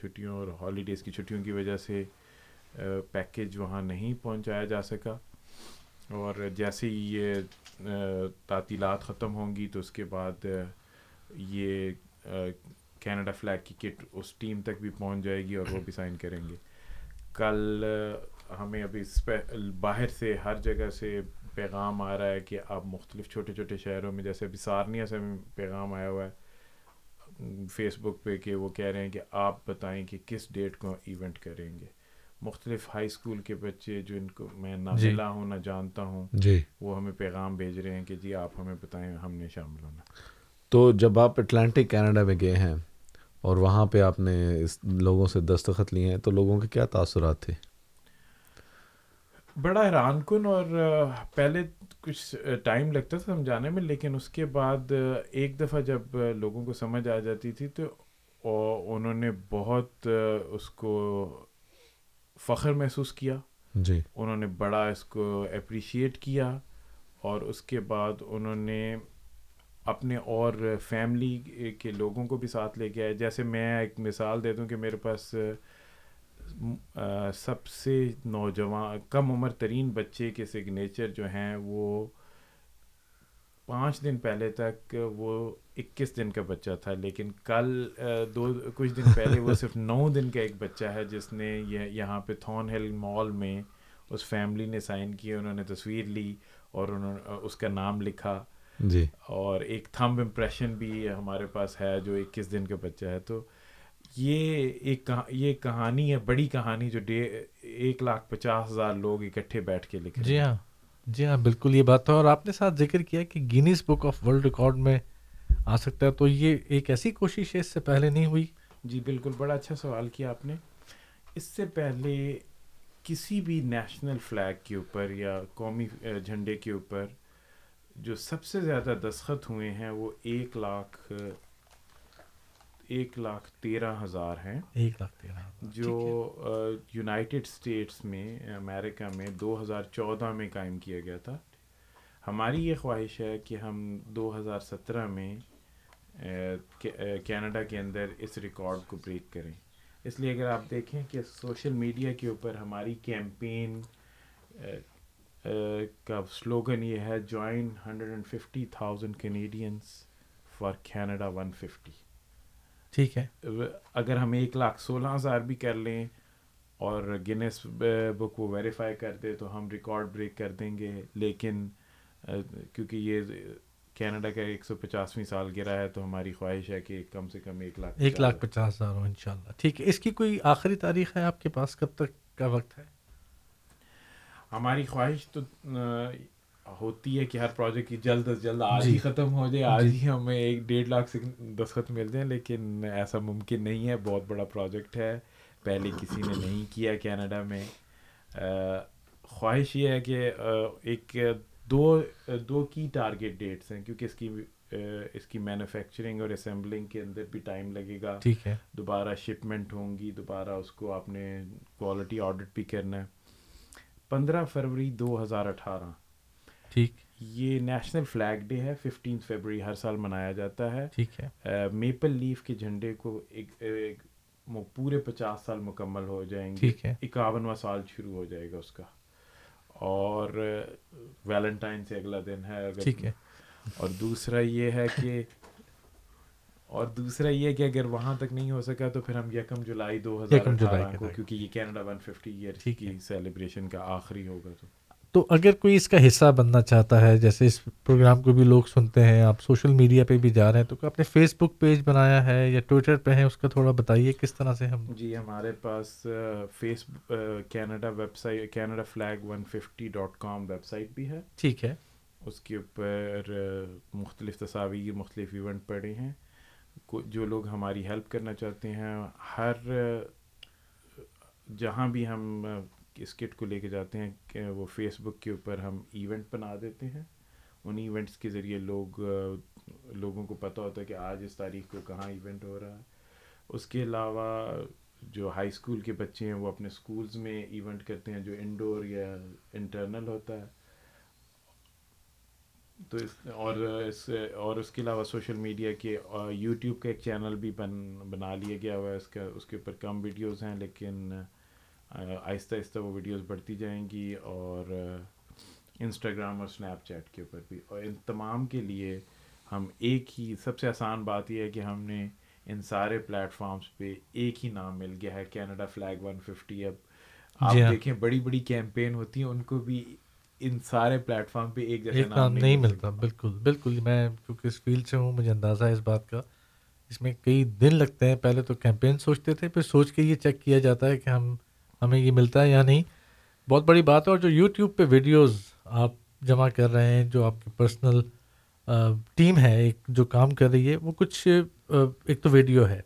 چھٹیوں اور ہالیڈیز کی چھٹیوں کی وجہ سے پیکیج وہاں نہیں پہنچایا جا سکا۔ اور جیسے ہی یہ تعطیلات ختم ہوں گی تو اس کے بعد یہ کینیڈا فلیگ کی کٹ اس ٹیم تک بھی پہنچ جائے گی اور وہ بھی سائن کریں گے۔ کل ہمیں ابھی باہر سے ہر جگہ سے پیغام آ رہا ہے کہ آپ مختلف چھوٹے چھوٹے شہروں میں، جیسے ابھی سارنیا سے پیغام آیا ہوا ہے فیس بک پہ کہ وہ کہہ رہے ہیں کہ آپ بتائیں کہ کس ڈیٹ کو ایونٹ کریں گے۔ مختلف ہائی اسکول کے بچے جو ان کو میں نہ جی۔ ملا ہوں نہ جانتا ہوں جی۔ وہ ہمیں پیغام بھیج رہے ہیں کہ جی آپ ہمیں بتائیں ہم نے شامل ہونا۔ تو جب آپ اٹلانٹک کینیڈا میں گئے ہیں اور وہاں پہ آپ نے اس لوگوں سے دستخط لیے ہیں تو لوگوں کے کیا تاثرات تھے؟ بڑا حیران کن اور پہلے کچھ ٹائم لگتا تھا سمجھانے میں لیکن اس کے بعد ایک دفعہ جب لوگوں کو سمجھ آ جاتی تھی تو انہوں نے بہت اس کو فخر محسوس کیا۔ جی۔ انہوں نے بڑا اس کو اپریشیٹ کیا اور اس کے بعد انہوں نے اپنے اور فیملی کے لوگوں کو بھی ساتھ لے کے آئے۔ جیسے میں ایک مثال دے دوں کہ میرے پاس سب سے نوجوان کم عمر ترین بچے کے سگنیچر جو ہیں وہ پانچ دن پہلے تک وہ اکیس دن کا بچہ تھا لیکن کل دو کچھ دن پہلے وہ صرف نو دن کا ایک بچہ ہے جس نے یہ یہاں پہ تھون ہل مال میں اس فیملی نے سائن کیا انہوں نے تصویر لی اور انہوں نے اس کا نام لکھا۔ جی۔ اور ایک تھمب امپریشن بھی ہمارے پاس ہے جو اکیس دن کا بچہ ہے۔ تو یہ ایک یہ کہانی ہے بڑی کہانی جو ڈے ایک لاکھ پچاس ہزار لوگ اکٹھے بیٹھ کے لکھ جی ہاں جی ہاں بالکل یہ بات ہے۔ اور آپ نے ساتھ ذکر کیا کہ Guinness book of world record میں آ سکتا ہے۔ تو یہ ایک ایسی کوشش ہے اس سے پہلے نہیں ہوئی۔ جی بالکل بڑا اچھا سوال کیا آپ نے۔ اس سے پہلے کسی بھی نیشنل فلیگ کے اوپر یا قومی جھنڈے کے اوپر جو سب سے زیادہ دستخط ہوئے ہیں وہ ایک لاکھ ایک لاکھ تیرہ ہزار ہیں۔ ایک لاکھ تیرہ جو یونائٹڈ اسٹیٹس میں امریکہ میں دو ہزار چودہ میں قائم کیا گیا تھا۔ ہماری یہ خواہش ہے کہ ہم دو ہزار سترہ میں کینیڈا کے اندر اس ریکارڈ کو بریک کریں۔ اس لیے اگر آپ دیکھیں کہ سوشل میڈیا کے اوپر ہماری کیمپین کا سلوگن یہ ہے join hundred and fifty thousand Canadians for Canada one fifty ٹھیک ہے۔ اگر ہم ایک لاکھ سولہ ہزار بھی کر لیں اور گنیس بک وہ ویریفائی کر دے تو ہم ریکارڈ بریک کر دیں گے لیکن کیونکہ یہ کینیڈا کا ایک سو پچاسویں سال گرا ہے تو ہماری خواہش ہے کہ کم سے کم ایک لاکھ ایک لاکھ پچاس ہزار۔ ہو ان شاء اللہ ٹھیک ہے اس کی کوئی آخری تاریخ ہے آپ کے پاس کب تک کا وقت ہے؟ ہماری خواہش تو ہوتی ہے کہ ہر پروجیکٹ کی جلد از جلد آج ہی ختم ہو جائے آج ہی ہمیں ایک ڈیڑھ لاکھ سے دستخط مل جائیں لیکن ایسا ممکن نہیں ہے۔ بہت بڑا پروجیکٹ ہے۔ پہلے کسی نے نہیں کیا کینیڈا میں۔ خواہش یہ ہے کہ ایک دو دو کی ٹارگیٹ ڈیٹس ہیں کیونکہ اس کی اس کی مینوفیکچرنگ اور اسمبلنگ کے اندر بھی ٹائم لگے گا۔ ٹھیک ہے۔ دوبارہ شپمنٹ ہوں گی دوبارہ اس کو آپ نے کوالٹی آڈٹ بھی کرنا ہے۔ پندرہ فروری دو ہزار اٹھارہ۔ ٹھیک۔ یہ نیشنل فلیگ ڈے ہے ففٹین فیبرری ہر سال منایا جاتا ہے۔ ٹھیک ہے۔ میپل لیف کے جھنڈے کو ایک پورے پچاس سال مکمل ہو جائیں گے۔ ٹھیک ہے۔ اکاونواں سال شروع ہو جائے گا اس کا۔ اور ویلنٹائن سے اگلا دن ہے اگر ٹھیک ہے۔ اور دوسرا یہ ہے کہ اور دوسرا یہ کہ اگر وہاں تک نہیں ہو سکا تو پھر ہم یکم جولائی دو ہزار کو کیونکہ یہ کینیڈا ون ففٹی ایئر کی سیلیبریشن کا آخری ہوگا تو۔ تو اگر کوئی اس کا حصہ بننا چاہتا ہے جیسے اس پروگرام کو بھی لوگ سنتے ہیں آپ سوشل میڈیا پہ بھی جا رہے ہیں تو آپ نے فیس بک پیج بنایا ہے یا ٹویٹر پہ ہے اس کا تھوڑا بتائیے کس طرح سے ہم جی ہمارے پاس face Canada web site Canada flag one fifty dot com web site بھی ہے۔ ٹھیک ہے۔ اس کے اوپر مختلف تصاویر مختلف ایونٹ پڑے ہیں۔ جو لوگ ہماری ہیلپ کرنا چاہتے ہیں ہر جہاں بھی ہم اس کٹ کو لے کے جاتے ہیں کہ وہ فیس بک کے اوپر ہم ایونٹ بنا دیتے ہیں۔ ان ایونٹس کے ذریعے لوگ، لوگوں کو پتہ ہوتا ہے کہ آج اس تاریخ کو کہاں ایونٹ ہو رہا ہے۔ اس کے علاوہ جو ہائی اسکول کے بچے ہیں وہ اپنے اسکولز میں ایونٹ کرتے ہیں جو انڈور یا انٹرنل ہوتا ہے۔ تو اس، اور اس اور اس کے علاوہ سوشل میڈیا کے یوٹیوب کا ایک چینل بھی بن، بنا لیا گیا ہوا ہے۔ اس کا، اس کے اوپر کم ویڈیوز ہیں لیکن آہستہ آہستہ وہ ویڈیوز بڑھتی جائیں گی اور انسٹاگرام اور اسنیپ چیٹ کے اوپر بھی۔ اور ان تمام کے لیے ہم ایک ہی سب سے آسان بات یہ ہے کہ ہم نے ان سارے پلیٹ فارمس پہ ایک ہی نام مل گیا ہے کینیڈا فلیگ ون ففٹی اب آپ جی ہاں۔ دیکھیں بڑی بڑی کیمپین ہوتی ہیں ان کو بھی ان سارے پلیٹ فارم پہ ایک جیسا نام نہیں ملتا۔ بالکل بالکل۔ میں کیونکہ اس فیلڈ سے ہوں مجھے اندازہ ہے اس بات کا۔ اس میں کئی دن لگتے ہیں۔ پہلے تو کیمپین سوچتے تھے پھر سوچ کے یہ چیک کیا جاتا ہے کہ ہم ہمیں یہ ملتا ہے یا نہیں بہت بڑی بات ہے۔ اور جو یوٹیوب پہ ویڈیوز آپ جمع کر رہے ہیں، جو آپ کی پرسنل ٹیم ہے، ایک جو کام کر رہی ہے، وہ کچھ ایک تو ویڈیو ہے۔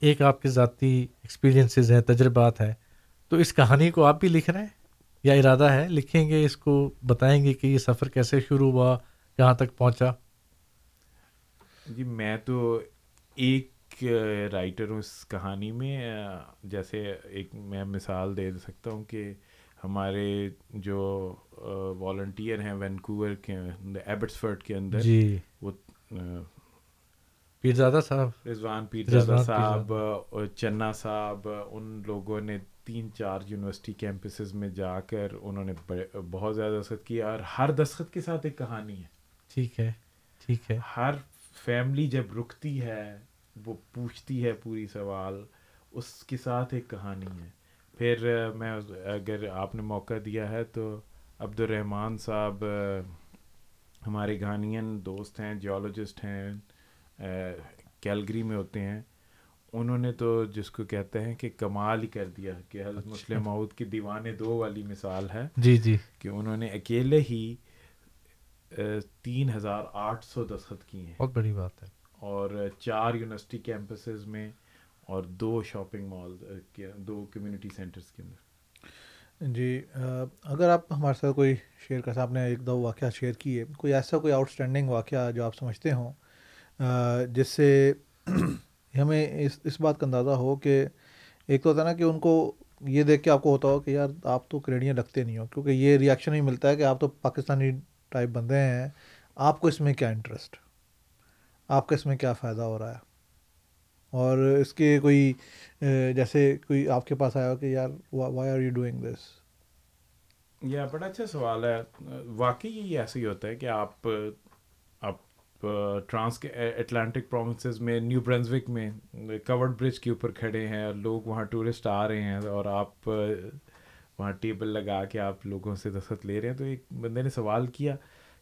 ایک آپ کے ذاتی ایکسپیرینسز ہیں، تجربات ہیں۔ تو اس کہانی کو آپ بھی لکھ رہے ہیں؟ یا ارادہ ہے؟ لکھیں گے، اس کو بتائیں گے کہ یہ سفر کیسے شروع ہوا، کہاں تک پہنچا؟ جی میں تو ایک رائٹر ہوں اس کہانی میں جیسے ایک میں مثال دے سکتا ہوں کہ ہمارے جو والنٹیئر ہیں وینکوور کے ایبٹسفرڈ کے اندر جی۔ وہ پیرزادہ صاحب۔ رضوان پیرزادہ صاحب چنا صاحب ان لوگوں نے تین چار یونیورسٹی کیمپسز میں جا کر انہوں نے بہت زیادہ دستخط کیا اور ہر دستخط کے ساتھ ایک کہانی ہے۔ ٹھیک ہے ٹھیک ہے۔ ہر فیملی جب رکتی ہے وہ پوچھتی ہے پوری سوال اس کے ساتھ ایک کہانی ہے۔ پھر میں اگر آپ نے موقع دیا ہے تو عبد الرحمٰن صاحب ہمارے گھانین دوست ہیں جیولوجسٹ ہیں کیلگری میں ہوتے ہیں۔ انہوں نے تو جس کو کہتے ہیں کہ کمال ہی کر دیا کہ حضرت اچھا۔ مسلم معود کے دیوانے دو والی مثال ہے۔ جی جی۔ کہ انہوں نے اکیلے ہی تین ہزار آٹھ سو دستخط کیے ہیں۔ بہت بڑی بات ہے۔ اور چار یونیورسٹی کیمپسز میں اور دو شاپنگ مال دو کمیونٹی سینٹرز کے اندر۔ جی اگر آپ ہمارے ساتھ کوئی شیئر کر آپ نے ایک دو واقعہ شیئر کیے کوئی ایسا کوئی آؤٹ اسٹینڈنگ واقعہ جو آپ سمجھتے ہوں جس سے ہمیں اس اس بات کا اندازہ ہو کہ ایک تو ہوتا ہے نا کہ ان کو یہ دیکھ کے آپ کو ہوتا ہو کہ یار آپ تو کینیڈین رکھتے نہیں ہو، کیونکہ یہ ریئیکشن ہی ملتا ہے کہ آپ تو پاکستانی ٹائپ بندے ہیں، آپ کو اس میں کیا انٹرسٹ آپ کا اس میں کیا فائدہ ہو رہا ہے؟ اور اس کے کوئی جیسے کوئی آپ کے پاس آیا ہو کہ یار why are you doing this یہ بڑا اچھا سوال ہے۔ واقعی یہ ایسے ہی ہوتا ہے کہ آپ آپ ٹرانس اٹلانٹک پروونسز میں، نیو برنزوک میں، کورڈ برج کے اوپر کھڑے ہیں، لوگ وہاں ٹورسٹ آ رہے ہیں اور آپ وہاں ٹیبل لگا کے آپ لوگوں سے دستخط لے رہے ہیں۔ تو ایک بندے نے سوال کیا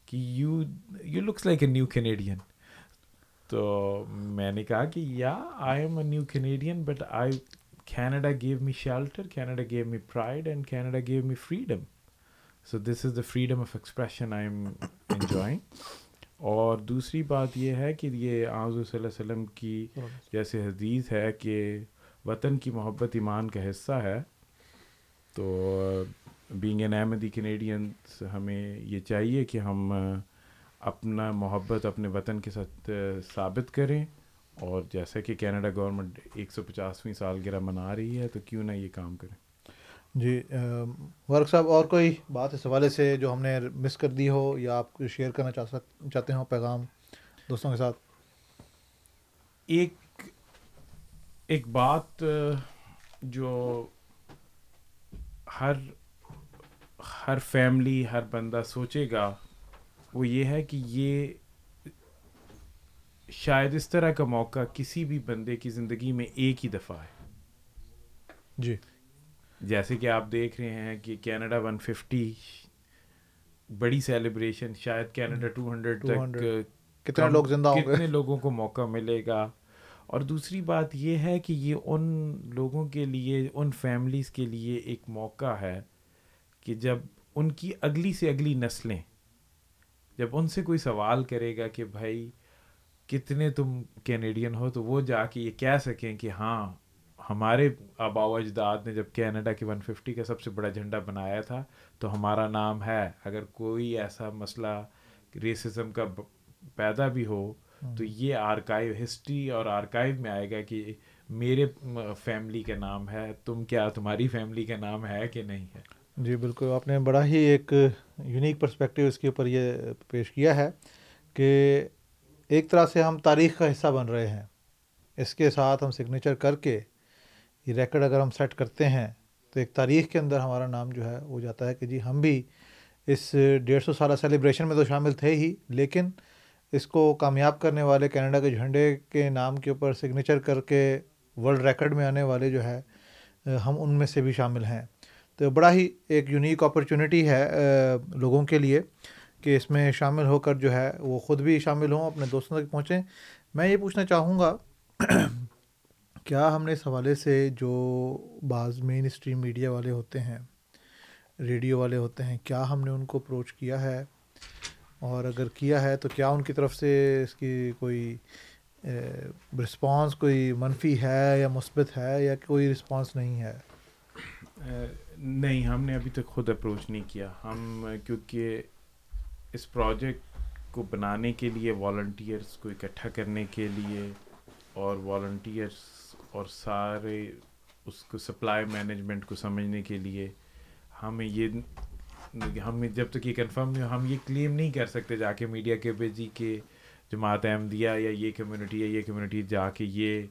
کہ you you looks like a new Canadian تو میں نے کہا کہ yeah I am a new Canadian but I Canada gave me shelter Canada gave me pride and Canada gave me freedom so this is the freedom of expression I am enjoying اور دوسری بات یہ ہے کہ یہ آض صلی اللہ علیہ وسلم کی جیسے حدیث ہے کہ وطن کی محبت ایمان کا حصہ ہے، تو بینگ این احمدی کینیڈینس ہمیں یہ چاہیے کہ ہم اپنا محبت اپنے وطن کے ساتھ ثابت کریں۔ اور جیسا کہ کینیڈا گورنمنٹ ایک سو پچاسویں سالگرہ منا رہی ہے تو کیوں نہ یہ کام کریں۔ جی ورک صاحب اور کوئی بات اس حوالے سے جو ہم نے مس کر دی ہو یا آپ شیئر کرنا چاہ سک چاہتے ہوں پیغام دوستوں کے ساتھ؟ ایک ایک بات جو ہر ہر فیملی ہر بندہ سوچے گا وہ یہ ہے کہ یہ شاید اس طرح کا موقع کسی بھی بندے کی زندگی میں ایک ہی دفعہ ہے۔ جی۔ جیسے کہ آپ دیکھ رہے ہیں کہ کینیڈا ون ففٹی بڑی سیلیبریشن شاید کینیڈا ٹو ہنڈریڈ تک کتنے لوگ زندہ ہوں گے؟ کتنے لوگوں کو موقع ملے گا۔ اور دوسری بات یہ ہے کہ یہ ان لوگوں کے لیے ان فیملیز کے لیے ایک موقع ہے کہ جب ان کی اگلی سے اگلی نسلیں جب ان سے کوئی سوال کرے گا کہ بھائی کتنے تم کینیڈین ہو تو وہ جا کے یہ کہہ سکیں کہ ہاں ہمارے آبا و اجداد نے جب کینیڈا کے ون ففٹی کا سب سے بڑا جھنڈا بنایا تھا تو ہمارا نام ہے۔ اگر کوئی ایسا مسئلہ ریسزم کا پیدا بھی ہو تو یہ آرکائیو ہسٹری اور آرکائیو میں آئے گا کہ میرے فیملی کا نام ہے تم کیا تمہاری فیملی کا نام ہے کہ نہیں ہے؟ جی بالکل۔ آپ نے بڑا ہی ایک یونیک پرسپیکٹیو اس کے اوپر یہ پیش کیا ہے کہ ایک طرح سے ہم تاریخ کا حصہ بن رہے ہیں۔ اس کے ساتھ ہم سگنیچر کر کے یہ ریکڈ اگر ہم سیٹ کرتے ہیں تو ایک تاریخ کے اندر ہمارا نام جو ہے وہ جاتا ہے کہ جی ہم بھی اس ڈیڑھ سو سالہ سیلیبریشن میں تو شامل تھے ہی، لیکن اس کو کامیاب کرنے والے کینیڈا کے جھنڈے کے نام کے اوپر سگنیچر کر کے ورلڈ ریکڈ میں آنے والے جو ہے، ہم ان میں سے بھی شامل ہیں۔ تو بڑا ہی ایک یونیک اپرچونیٹی ہے لوگوں کے لیے کہ اس میں شامل ہو کر جو ہے وہ خود بھی شامل ہوں، اپنے دوستوں تک پہنچیں۔ میں یہ پوچھنا چاہوں گا، کیا ہم نے اس حوالے سے جو بعض مین اسٹریم میڈیا والے ہوتے ہیں ریڈیو والے ہوتے ہیں، کیا ہم نے ان کو اپروچ کیا ہے؟ اور اگر کیا ہے تو کیا ان کی طرف سے اس کی کوئی رسپانس کوئی منفی ہے یا مثبت ہے یا کوئی رسپانس نہیں ہے؟ نہیں، ہم نے ابھی تک خود اپروچ نہیں کیا۔ ہم، کیونکہ اس پروجیکٹ کو بنانے کے لیے والنٹیئرس کو اکٹھا کرنے کے لیے اور والنٹیئرس اور سارے اس کو سپلائی مینجمنٹ کو سمجھنے کے لیے ہمیں یہ ہم جب تک یہ کنفرم نہیں، ہم یہ کلیم نہیں کر سکتے جا کے میڈیا کے پہ جی کہ جماعت احمدیہ یا یہ کمیونٹی یا یہ کمیونٹی جا کے یہ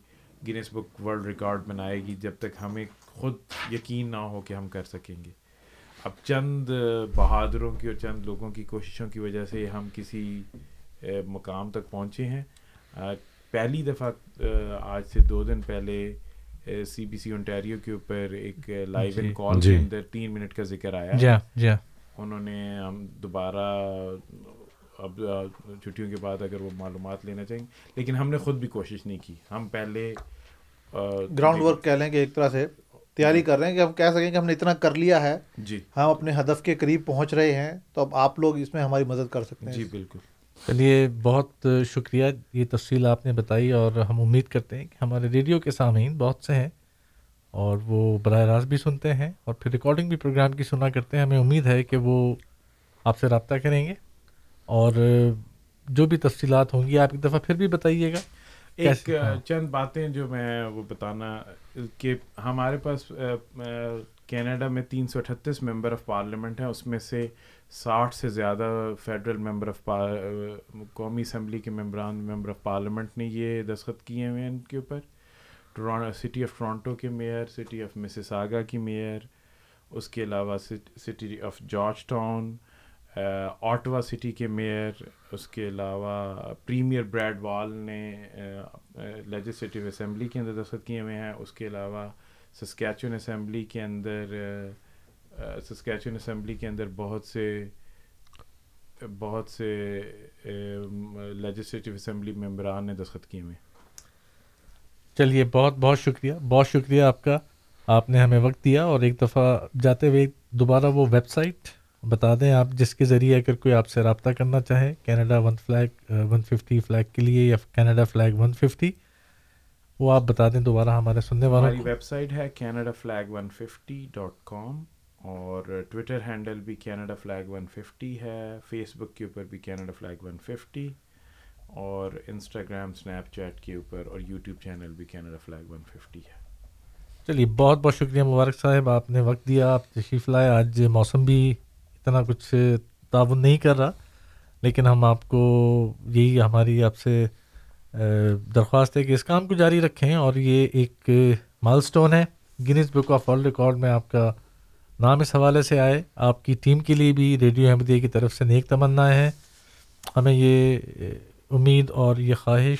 گنیس بک ورلڈ ریکارڈ بنائے گی۔ جب تک ہمیں خود یقین نہ ہو کہ ہم کر سکیں گے۔ اب چند بہادروں کی اور چند لوگوں کی کوششوں کی وجہ سے ہم کسی مقام تک پہنچے ہیں۔ پہلی دفعہ آج سے دو دن پہلے سی بی سی انٹیریو کے اوپر ایک لائیو ان کال کے اندر تین منٹ کا ذکر آیا۔ جی جی۔ انہوں نے ہم دوبارہ اب چھٹیوں کے بعد اگر وہ معلومات لینا چاہیں۔ گے لیکن ہم نے خود بھی کوشش نہیں کی۔ ہم پہلے گراؤنڈ ورک کہہ لیں کہ ایک طرح سے تیاری کر رہے ہیں کہ ہم کہہ سکیں کہ ہم نے اتنا کر لیا ہے۔ جی۔ ہم اپنے ہدف کے قریب پہنچ رہے ہیں تو اب آپ لوگ اس میں ہماری مدد کر سکتے ہیں۔ جی بالکل۔ چلیے بہت شکریہ۔ یہ تفصیل آپ نے بتائی اور ہم امید کرتے ہیں کہ ہمارے ریڈیو کے سامعین بہت سے ہیں اور وہ براہ راست بھی سنتے ہیں اور پھر ریکارڈنگ بھی پروگرام کی سنا کرتے ہیں۔ ہمیں امید ہے کہ وہ آپ سے رابطہ کریں گے اور جو بھی تفصیلات ہوں گی آپ ایک دفعہ پھر بھی بتائیے گا۔ ایک چند باتیں جو میں وہ بتانا کہ ہمارے پاس کینیڈا میں تین سو اٹھتیس ممبر آف پارلیمنٹ ہیں اس میں سے ساٹھ سے زیادہ فیڈرل ممبر آف قومی اسمبلی کے ممبران ممبر آف پارلیمنٹ نے یہ دستخط کیے ہوئے ہیں ان کے اوپر۔ سٹی آف ٹورانٹو کے mayor city of Mississauga کی میئر اس کے علاوہ city of Georgetown Ottawa city کے میئر، اس کے علاوہ پریمیئر بریڈ وال نے لیجسلیٹیو اسمبلی کے اندر دستخط کیے ہوئے ہیں۔ اس کے علاوہ سسکیچون اسمبلی کے اندر سسکیچون اسمبلی کے اندر بہت سے بہت سے لیجسلیٹیو اسمبلی ممبران نے دستخط کیے ہوئے چلیے، بہت بہت شکریہ۔ بہت شکریہ آپ کا۔ آپ نے ہمیں وقت دیا اور ایک دفعہ جاتے ہوئے دوبارہ وہ ویب سائٹ بتا دیں آپ جس کے ذریعے اگر کوئی آپ سے رابطہ کرنا چاہے Canada one flag one fifty flag کے لیے یا کینیڈا فلیگ ون ففٹی وہ آپ بتا دیں دوبارہ ہمارے سننے والوں ہماری ویب سائٹ ہے Canada flag one fifty dot com اور ٹویٹر ہینڈل بھی کینیڈا فلیگ ون ففٹی ہے فیس بک کے اوپر بھی کینیڈا فلیگ ون ففٹی اور انسٹاگرام اسنیپ چیٹ کے اوپر اور یوٹیوب چینل بھی کینیڈا فلیگ ون ففٹی ہے۔ چلیے بہت بہت شکریہ مبارک صاحب آپ نے وقت دیا آپ تشریف لائے آج موسم بھی اتنا کچھ تعاون نہیں کر رہا، لیکن ہم آپ کو یہی ہماری آپ سے درخواست ہے کہ اس کام کو جاری رکھیں اور یہ ایک مائل سٹون ہے۔ Guinness book of world record میں آپ کا نام اس حوالے سے آئے۔ آپ کی ٹیم کے لیے بھی ریڈیو احمدیہ کی طرف سے نیک تمنا ہے۔ ہمیں یہ امید اور یہ خواہش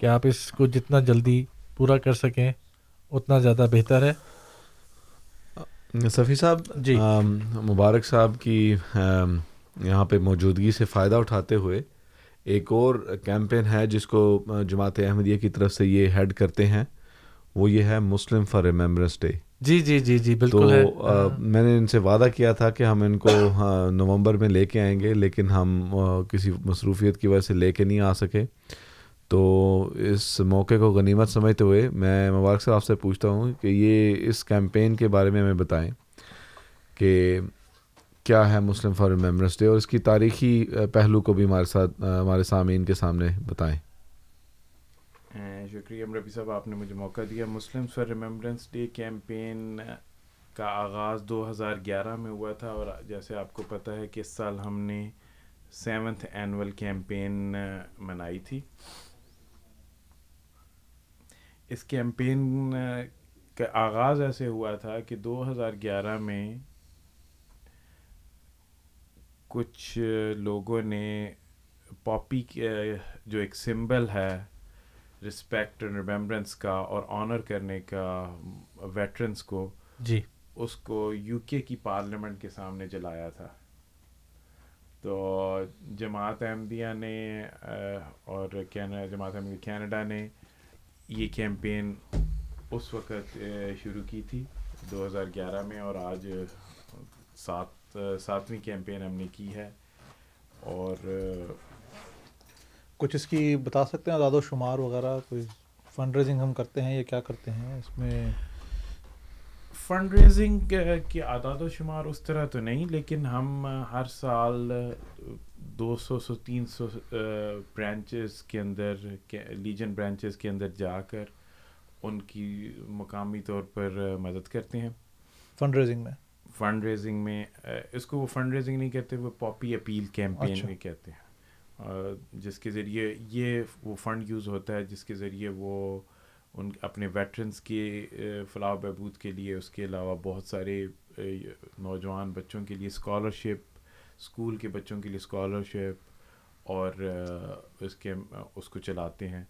کہ آپ اس کو جتنا جلدی پورا کر سکیں، اتنا زیادہ بہتر ہے۔ صفی صاحب جی۔ مبارک صاحب کی یہاں پہ موجودگی سے فائدہ اٹھاتے ہوئے ایک اور کیمپین ہے جس کو جماعت احمدیہ کی طرف سے یہ ہیڈ کرتے ہیں وہ یہ ہے مسلم فار ریمبرنس ڈے۔ جی جی جی جی بالکل تو میں نے ان سے وعدہ کیا تھا کہ ہم ان کو نومبر میں لے کے آئیں گے لیکن ہم کسی مصروفیت کی وجہ سے لے کے نہیں آ سکے۔ تو اس موقع کو غنیمت سمجھتے ہوئے میں مبارک صاحب آپ سے پوچھتا ہوں کہ یہ اس کیمپین کے بارے میں ہمیں بتائیں کہ کیا ہے مسلم فار ریمبرنس ڈے اور اس کی تاریخی پہلو کو بھی ہمارے ساتھ، ہمارے سامعین کے سامنے بتائیں۔ ہاں، شکریہ ربی صاحب، آپ نے مجھے موقع دیا۔ Muslim for remembrance day campaign کا آغاز دو ہزار گیارہ میں ہوا تھا اور جیسے آپ کو پتہ ہے کہ اس سال ہم نے سیونتھ اینول کیمپین منائی تھی۔ اس کیمپین کا آغاز ایسے ہوا تھا کہ دو ہزار گیارہ میں کچھ لوگوں نے پاپی جو ایک سمبل ہے رسپیکٹ اینڈ ریمبرنس کا اور آنر کرنے کا ویٹرنس کو جی۔ اس کو یو کے کی پارلیمنٹ کے سامنے جلایا تھا۔ تو جماعت احمدیہ نے اور جماعت احمدیہ کینیڈا نے یہ کیمپین اس وقت شروع کی تھی دو ہزار گیارہ میں اور آج سات ساتویں کیمپین ہم نے کی ہے اور کچھ اس کی بتا سکتے ہیں و شمار وغیرہ؟ کوئی فنڈ ریزنگ ہم کرتے ہیں یا کیا کرتے ہیں اس میں؟ فنڈ ریزنگ کے اعداد و شمار اس طرح تو نہیں لیکن ہم ہر سال دو سو سو تین سو برانچز کے اندر لیجن برانچز کے اندر جا کر ان کی مقامی طور پر مدد کرتے ہیں۔ فنڈ ریزنگ میں۔ فنڈ ریزنگ میں اس کو وہ فنڈ ریزنگ نہیں کہتے وہ پاپی اپیل کیمپین بھی کہتے ہیں۔ جس کے ذریعے یہ وہ فنڈ یوز ہوتا ہے جس کے ذریعے وہ ان اپنے ویٹرنس کے فلاح بہبود کے لیے اس کے علاوہ بہت سارے نوجوان بچوں کے لیے اسکالرشپ اسکول کے بچوں کے لیے اسکالرشپ اور اس کے، اس کو چلاتے ہیں۔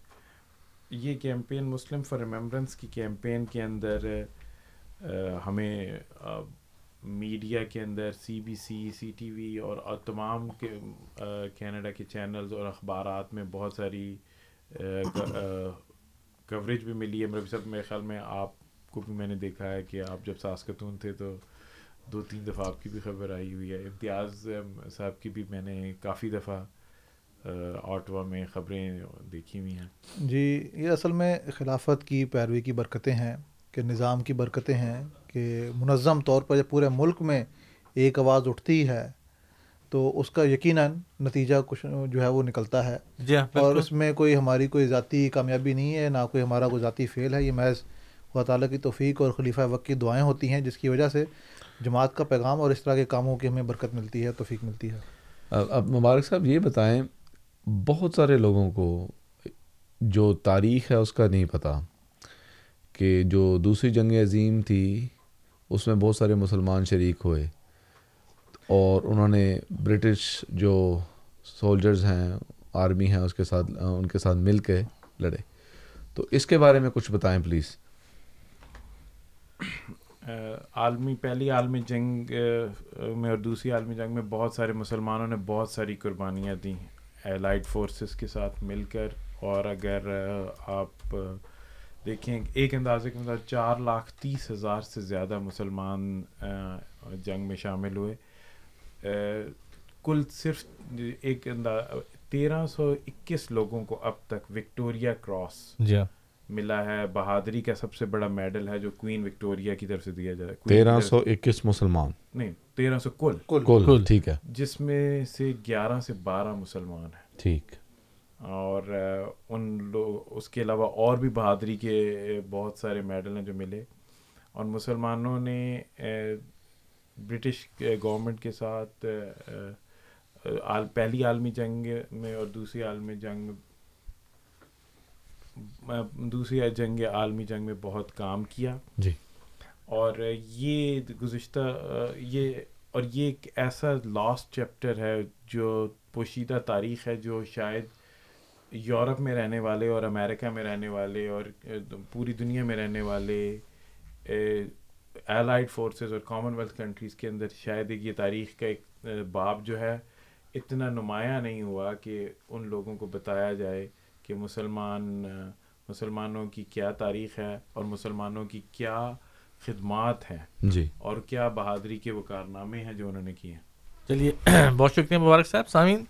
یہ کیمپین مسلم فار ریمبرنس کی کیمپین کے اندر ہمیں میڈیا کے اندر C B C C T V اور تمام کے کینیڈا کے چینلز اور اخبارات میں بہت ساری کوریج بھی ملی ہے۔ میرے صاحب میرے خیال میں آپ کو بھی میں نے دیکھا ہے کہ آپ جب ساسکتون تھے تو دو تین دفعہ آپ کی بھی خبر آئی ہوئی ہے۔ امتیاز صاحب کی بھی میں نے کافی دفعہ آٹوا میں خبریں دیکھی ہوئی ہیں۔ جی یہ اصل میں خلافت کی پیروی کی برکتیں ہیں کہ نظام کی برکتیں ہیں کہ منظم طور پر جب پورے ملک میں ایک آواز اٹھتی ہے تو اس کا یقیناً نتیجہ کچھ جو ہے وہ نکلتا ہے۔ جی ہاں اور اس میں کوئی ہماری کوئی ذاتی کامیابی نہیں ہے نہ کوئی ہمارا کوئی ذاتی فیل ہے۔ یہ محض خدا تعالیٰ کی توفیق اور خلیفہ وقت کی دعائیں ہوتی ہیں جس کی وجہ سے جماعت کا پیغام اور اس طرح کے کاموں کی ہمیں برکت ملتی ہے، توفیق ملتی ہے۔ اب مبارک صاحب، یہ بتائیں، بہت سارے لوگوں کو جو تاریخ ہے اس کا نہیں پتہ کہ جو دوسری جنگ عظیم تھی، اس میں بہت سارے مسلمان شریک ہوئے اور انہوں نے برٹش جو سولجرز ہیں آرمی ہیں، اس کے ساتھ، ان کے ساتھ مل کے لڑے۔ تو اس کے بارے میں کچھ بتائیں پلیز۔ عالمی، پہلی عالمی جنگ میں اور دوسری عالمی جنگ میں بہت سارے مسلمانوں نے بہت ساری قربانیاں دیں۔ ایلائٹ فورسز کے ساتھ مل کر اور اگر آپ دیکھیں، ایک اندازے کے اندر چار لاکھ تیس ہزار سے زیادہ مسلمان جنگ میں شامل ہوئے۔ کل صرف ایک تیرہ سو اکیس لوگوں کو اب تک وکٹوریا کراس جی ہاں۔ ملا ہے بہادری کا سب سے بڑا میڈل ہے جو کوئین وکٹوریا کی طرف سے دیا Queen تیرہ سو اکیس مسلمان۔ نہیں تیرہ سو کل۔ کل۔ ٹھیک ہے۔ جس میں سے گیارہ سے بارہ مسلمان ہیں۔ ٹھیک۔ اور ان لوگ اس کے علاوہ اور بھی بہادری کے بہت سارے میڈل ہیں جو ملے۔ اور مسلمانوں نے برٹش گورنمنٹ کے ساتھ پہلی عالمی جنگ میں اور دوسری عالمی جنگ دوسری جنگ عالمی جنگ میں بہت کام کیا۔ جی۔ اور یہ گزشتہ یہ اور یہ ایک ایسا لاسٹ چیپٹر ہے جو پوشیدہ تاریخ ہے جو شاید یورپ میں رہنے والے اور امریکہ میں رہنے والے اور پوری دنیا میں رہنے والے ایلائڈ فورسز اور کامن ویلتھ کنٹریز کے اندر شاید ایک یہ تاریخ کا ایک باب جو ہے اتنا نمایاں نہیں ہوا کہ ان لوگوں کو بتایا جائے۔ کہ مسلمان مسلمانوں کی کیا تاریخ ہے اور مسلمانوں کی کیا خدمات ہیں جی۔ اور کیا بہادری کے وہ کارنامے ہیں جو انہوں نے کیے ہیں۔ چلیے بہت شکریہ مبارک صاحب۔ سامعین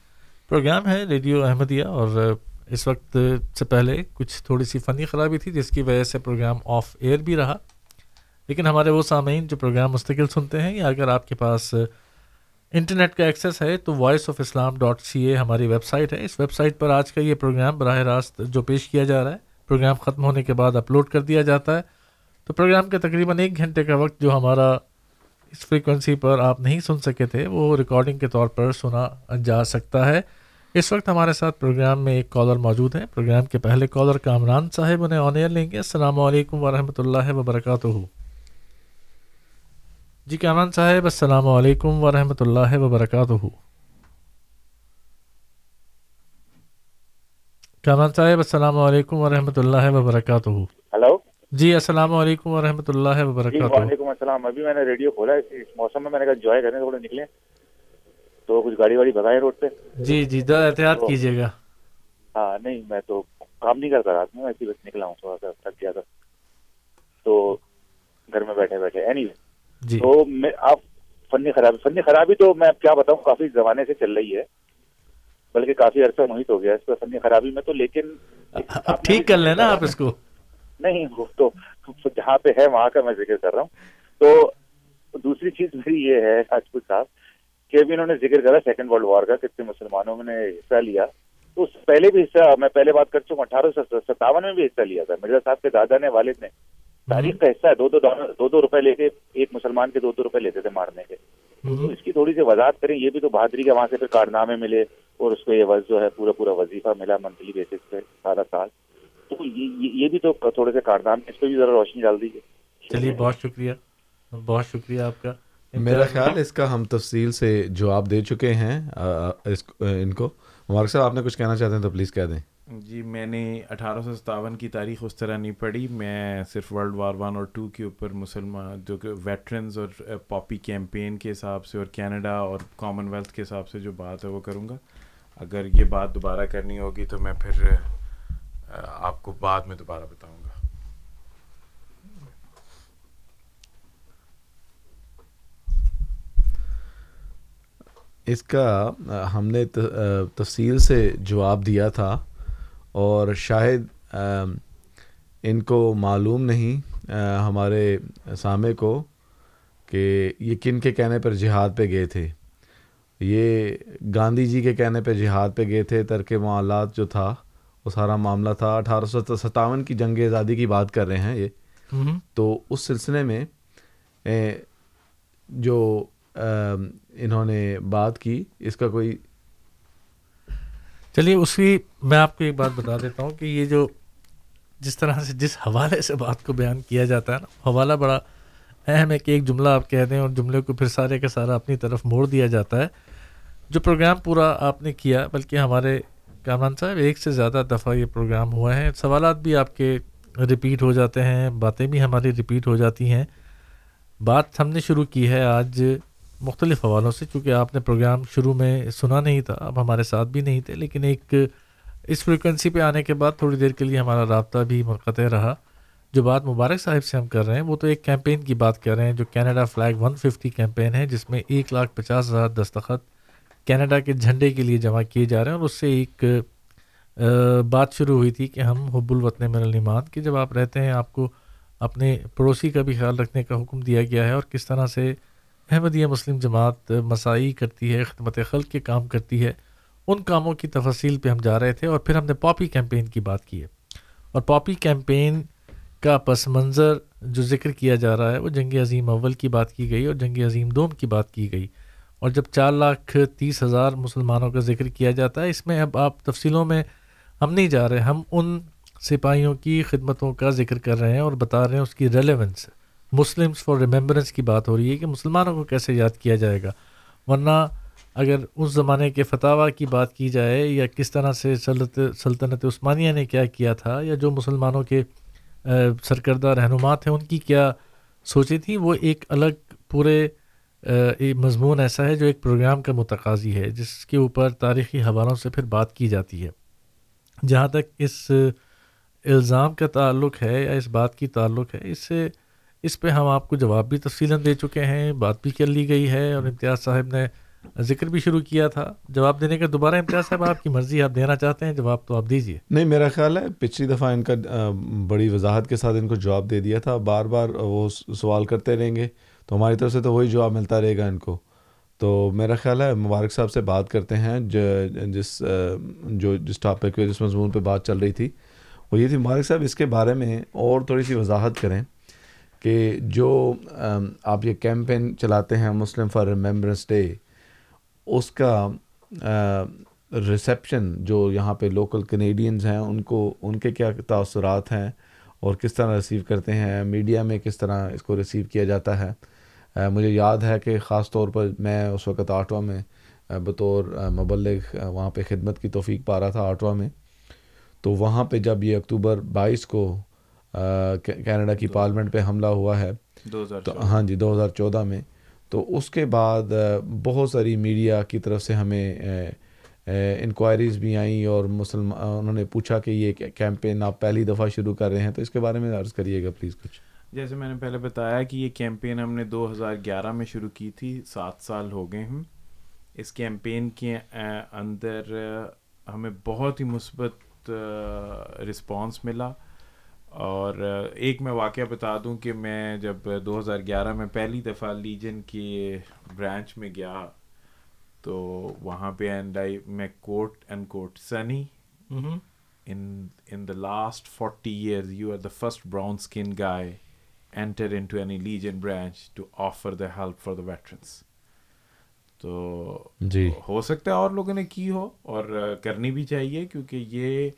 پروگرام ہے ریڈیو احمدیہ اور اس وقت سے پہلے کچھ تھوڑی سی فنی خرابی تھی جس کی وجہ سے پروگرام آف ایئر بھی رہا۔ لیکن ہمارے وہ سامعین جو پروگرام مستقل سنتے ہیں یا اگر آپ کے پاس انٹرنیٹ کا ایکسیس ہے تو voice of Islam dot C A ہماری ویب سائٹ ہے۔ اس ویب سائٹ پر آج کا یہ پروگرام براہ راست جو پیش کیا جا رہا ہے، پروگرام ختم ہونے کے بعد اپلوڈ کر دیا جاتا ہے۔ تو پروگرام کے تقریباً ایک گھنٹے کا وقت جو ہمارا اس فریکوینسی پر آپ نہیں سن سکے تھے، وہ ریکارڈنگ کے طور پر سنا جا سکتا ہے۔ اس وقت ہمارے ساتھ پروگرام میں ایک کالر موجود ہیں۔ پروگرام کے پہلے کالر کامران صاحب، انہیں آن ایئر لیں گے۔ السلام علیکم ورحمۃ اللہ وبرکاتہ۔ جی کامران صاحب؟ السلام علیکم ورحمۃ اللہ وبرکاتہ۔ کامران صاحب؟ السلام علیکم ورحمۃ اللہ وبرکاتہ۔ ہلو؟ جی السلام علیکم ورحمۃ اللہ جی وبرکاتہ۔ وعلیکم السلام۔ ابھی میں نے ریڈیو کھولا ہے اس موسم میں میں نے کہا انجوائے کرنے تھوڑے نکلے۔ تو کچھ گاڑی واڑی بتائیں روڈ پہ۔ جی جی ذرا احتیاط کیجیے گا۔ ہاں نہیں میں تو کام نہیں کرتا رات میں ایسی بس نکلا ہوں تھوڑا سا تھک گیا تھا۔ تو گھر میں بیٹھے بیٹھے اینی جی تو میں آپ فنی خرابی فنی خرابی تو میں کیا بتاؤں؟ کافی زمانے سے چل رہی ہے۔ بلکہ کافی عرصہ محیط ہو گیا اس پہ فنی خرابی میں تو لیکن اب ٹھیک کر لینا آپ اس کو۔ نہیں وہ تو جہاں پہ ہے وہاں کا میں ذکر کر رہا ہوں۔ تو دوسری چیز میری یہ ہے راجپوت صاحب کہ ابھی انہوں نے ذکر کرا سیکنڈ ورلڈ وار کا کتنے مسلمانوں نے حصہ لیا۔ تو اس پہلے بھی حصہ میں پہلے بات کر چکا ہوں اٹھارہ سو ستاون میں بھی حصہ لیا تھا۔ مرزا صاحب کے دادا نے والد نے۔ تاریخ کا حصہ ہے دو دو دو دو روپے لے کے ایک مسلمان کے دو دو روپے لیتے تھے مارنے کے۔ تو اس کی تھوڑی سی وضاحت کریں یہ بھی تو بہادری کے وہاں سے پھر کارنامے ملے اور اس کو یہ وز جو ہے پورا پورا وظیفہ ملا منتھلی بیسس پہ سارا سال۔ تو یہ بھی تو تھوڑے سے کارنامے اس پہ بھی ذرا روشنی ڈال دیجیے چلیے بہت شکریہ۔ بہت شکریہ آپ کا۔ میرا خیال اس کا ہم تفصیل سے جواب دے چکے ہیں ان کو۔ مبارک صاحب آپ نے کچھ کہنا چاہتے ہیں تو پلیز کہہ دیں۔ جی میں نے اٹھارہ سو ستاون کی تاریخ اس طرح نہیں پڑھی۔ میں صرف ورلڈ وار ون اور ٹو کے اوپر مسلمان، جو کہ ویٹرنز اور پاپی کیمپین کے حساب سے اور کینیڈا اور کامن ویلتھ کے حساب سے جو بات ہے وہ کروں گا۔ اگر یہ بات دوبارہ کرنی ہوگی تو میں پھر آپ کو بعد میں دوبارہ بتاؤں گا۔ اس کا ہم نے تفصیل سے جواب دیا تھا۔ اور شاید ان کو معلوم نہیں ہمارے سامع کو کہ یہ کن کے کہنے پر جہاد پہ گئے تھے۔ یہ گاندھی جی کے کہنے پہ جہاد پہ گئے تھے ترک معاملات جو تھا وہ سارا معاملہ تھا۔ اٹھارہ سو ستاون کی جنگ آزادی کی بات کر رہے ہیں یہ۔ تو اس سلسلے میں جو انہوں نے بات کی اس کا کوئی چلیے اسی میں آپ کو ایک بات بتا دیتا ہوں کہ یہ جو جس طرح سے جس حوالے سے بات کو بیان کیا جاتا ہے نا، حوالہ بڑا اہم ہے کہ ایک جملہ آپ کہہ دیں اور جملے کو پھر سارے کا سارا اپنی طرف موڑ دیا جاتا ہے۔ جو پروگرام پورا آپ نے کیا، بلکہ ہمارے کامران صاحب ایک سے زیادہ دفعہ یہ پروگرام ہوا ہے۔ سوالات بھی آپ کے ریپیٹ ہو جاتے ہیں، باتیں بھی ہماری ریپیٹ ہو جاتی ہیں۔ بات ہم نے شروع کی ہے آج مختلف حوالوں سے، چونکہ آپ نے پروگرام شروع میں سنا نہیں تھا، اب ہمارے ساتھ بھی نہیں تھے، لیکن ایک اس فریکوینسی پہ آنے کے بعد تھوڑی دیر کے لیے ہمارا رابطہ بھی منقطع رہا۔ جو بات مبارک صاحب سے ہم کر رہے ہیں، وہ تو ایک کیمپین کی بات کر رہے ہیں، جو Canada flag one fifty campaign ہے، جس میں ایک لاکھ پچاس ہزار دستخط کینیڈا کے جھنڈے کے لیے جمع کیے جا رہے ہیں، اور اس سے ایک بات شروع ہوئی تھی کہ ہم حب الوطن من الایمان کہ جب آپ رہتے ہیں، آپ کو اپنے پڑوسی کا بھی خیال رکھنے کا حکم دیا گیا ہے، اور کس طرح سے احمدیہ مسلم جماعت مسائی کرتی ہے، خدمت خلق کے کام کرتی ہے۔ ان کاموں کی تفصیل پہ ہم جا رہے تھے اور پھر ہم نے پاپی کیمپین کی بات کی ہے۔ اور پاپی کیمپین کا پس منظر جو ذکر کیا جا رہا ہے، وہ جنگ عظیم اول کی بات کی گئی اور جنگ عظیم دوم کی بات کی گئی۔ اور جب چار لاکھ تیس ہزار مسلمانوں کا ذکر کیا جاتا ہے، اس میں اب آپ تفصیلوں میں ہم نہیں جا رہے، ہم ان سپاہیوں کی خدمتوں کا ذکر کر رہے ہیں اور بتا رہے ہیں اس کی ریلیونس مسلمس فار ریمبرنس کی بات ہو رہی ہے کہ مسلمانوں کو کیسے یاد کیا جائے گا؟ ورنہ اگر اس زمانے کے فتح کی بات کی جائے یا کس طرح سے سلطنت عثمانیہ نے کیا کیا تھا یا جو مسلمانوں کے سرکردہ رہنما تھے ان کی کیا سوچی تھی وہ ایک الگ پورے مضمون ایسا ہے جو ایک پروگرام کا متقاضی ہے، جس کے اوپر تاریخی حوالوں سے پھر بات کی جاتی ہے۔ جہاں تک اس الزام کا تعلق ہے یا اس بات کی تعلق ہے، اس سے اس پہ ہم آپ کو جواب بھی تفصیل دے چکے ہیں، بات بھی کر لی گئی ہے اور امتیاز صاحب نے ذکر بھی شروع کیا تھا۔ جواب دینے کا دوبارہ امتیاز صاحب، آپ کی مرضی آپ دینا چاہتے ہیں، جواب تو آپ دیجیے نہیں، میرا خیال ہے پچھلی دفعہ ان کا بڑی وضاحت کے ساتھ ان کو جواب دے دیا تھا۔ بار بار وہ سوال کرتے رہیں گے تو ہماری طرف سے تو وہی جواب ملتا رہے گا ان کو۔ تو میرا خیال ہے مبارک صاحب سے بات کرتے ہیں جس جو جس ٹاپک پہ، جس مضمون پہ بات چل رہی تھی، وہ یہ تھی، مبارک صاحب اس کے بارے میں اور تھوڑی سی وضاحت کریں۔ کہ جو آپ یہ کیمپین چلاتے ہیں مسلم فار ریمبرنس ڈے، اس کا ریسیپشن جو یہاں پہ لوکل کنیڈینز ہیں، ان کو، ان کے کیا تاثرات ہیں اور کس طرح ریسیو کرتے ہیں، میڈیا میں کس طرح اس کو ریسیو کیا جاتا ہے؟ مجھے یاد ہے کہ خاص طور پر میں اس وقت آٹوا میں بطور مبلغ وہاں پہ خدمت کی توفیق پا رہا تھا آٹوا میں، تو وہاں پہ جب یہ اکتوبر بائیس کو کینیڈا کی پارلیمنٹ پہ حملہ ہوا ہے۔ تو ہاں جی دو ہزار چودہ میں۔ تو اس کے بعد بہت ساری میڈیا کی طرف سے ہمیں انکوائریز بھی آئیں اور مسلم انہوں نے پوچھا کہ یہ کیمپین آپ پہلی دفعہ شروع کر رہے ہیں تو اس کے بارے میں عرض کریے گا پلیز کچھ۔ جیسے میں نے پہلے بتایا کہ یہ کیمپین ہم نے دو ہزار گیارہ میں شروع کی تھی سات سال ہو گئے ہیں اس کیمپین کے اندر ہمیں بہت ہی مثبت رسپانس ملا۔ اور ایک میں واقعہ بتا دوں کہ میں جب دو ہزار گیارہ میں پہلی دفعہ لیجن کے برانچ میں گیا تو وہاں پہ اینڈ آئی میں quote and quote since in the last forty years you are the first brown skin guy enter into any legion branch to offer the help for the veterans تو جی. ہو سکتا ہے اور لوگوں نے کی ہو اور کرنی بھی چاہیے کیونکہ یہ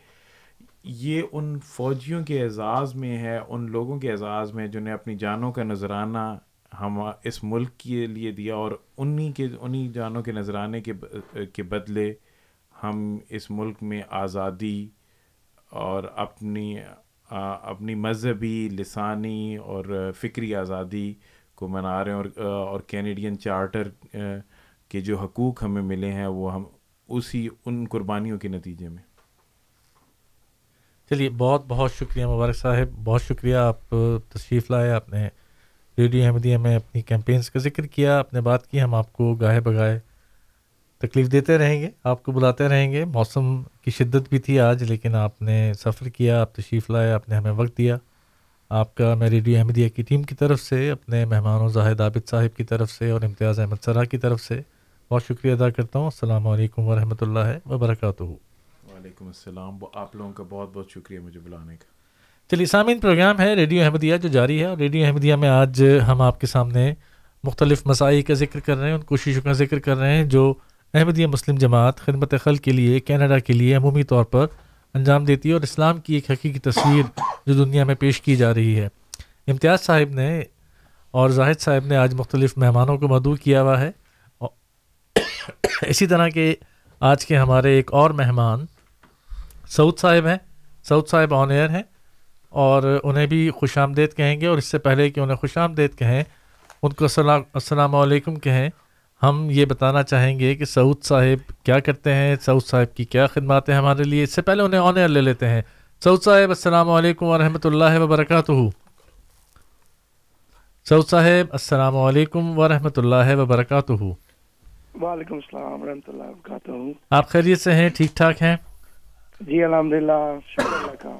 یہ ان فوجیوں کے اعزاز میں ہے، ان لوگوں کے اعزاز میں جنہیں اپنی جانوں کا نذرانہ ہم اس ملک کے لیے دیا اور انہی کے، انہی جانوں کے نذرانے کے کے بدلے ہم اس ملک میں آزادی اور اپنی اپنی مذہبی لسانی اور فکری آزادی کو منا رہے ہیں اور اور کینیڈین چارٹر کے جو حقوق ہمیں ملے ہیں وہ ہم اسی ان قربانیوں کے نتیجے میں۔ چلیے، بہت بہت شکریہ مبارک صاحب، بہت شکریہ آپ تشریف لائے، آپ نے ریڈیو احمدیہ میں اپنی کیمپینس کا ذکر کیا، آپ نے بات کی، ہم آپ کو گاہے بگائے تکلیف دیتے رہیں گے، آپ کو بلاتے رہیں گے۔ موسم کی شدت بھی تھی آج، لیکن آپ نے سفر کیا، آپ تشریف لائے، آپ نے ہمیں وقت دیا۔ آپ کا میں ریڈیو احمدیہ کی ٹیم کی طرف سے، اپنے مہمانوں زاہد عابد صاحب کی طرف سے اور امتیاز احمد سرا کی طرف سے بہت شکریہ ادا کرتا ہوں۔ السلام علیکم ورحمۃ اللہ وبرکاتہ۔ وعلیکم السلام. آپ لوگوں کا بہت بہت شکریہ مجھے بلانے کا۔ چلیے، سامعین پروگرام ہے ریڈیو احمدیہ جو جاری ہے اور ریڈیو احمدیہ میں آج ہم آپ کے سامنے مختلف مسائل کا ذکر کر رہے ہیں، ان کوششوں کا ذکر کر رہے ہیں جو احمدیہ مسلم جماعت خدمت خل کے لیے، کینیڈا کے لیے عمومی طور پر انجام دیتی ہے اور اسلام کی ایک حقیقی تصویر جو دنیا میں پیش کی جا رہی ہے۔ امتیاز صاحب نے اور زاہد صاحب نے آج مختلف مہمانوں کو مدعو کیا ہوا ہے۔ اسی طرح کے آج کے ہمارے ایک اور مہمان سعود صاحب ہیں سعود صاحب آن ایئر ہیں اور انہیں بھی خوش آمدید کہیں گے اور اس سے پہلے کہ انہیں خوش آمدید کہیں ان کو السلام السلام علیکم کہیں۔ ہم یہ بتانا چاہیں گے کہ سعود صاحب کیا کرتے ہیں سعود صاحب کی کیا خدمات ہیں ہمارے لیے؟ اس سے پہلے انہیں آن ایئر لے لیتے ہیں۔ سعود صاحب السلام علیکم ورحمۃ اللہ وبرکاتہ۔ سعود صاحب السلام علیکم ورحمۃ اللہ وبرکاتہ۔ وعلیکم السلام ورحمۃ اللہ وبرکاتہ۔ آپ خیریت سے ہیں ٹھیک ٹھاک ہیں؟ جی اللہ کا۔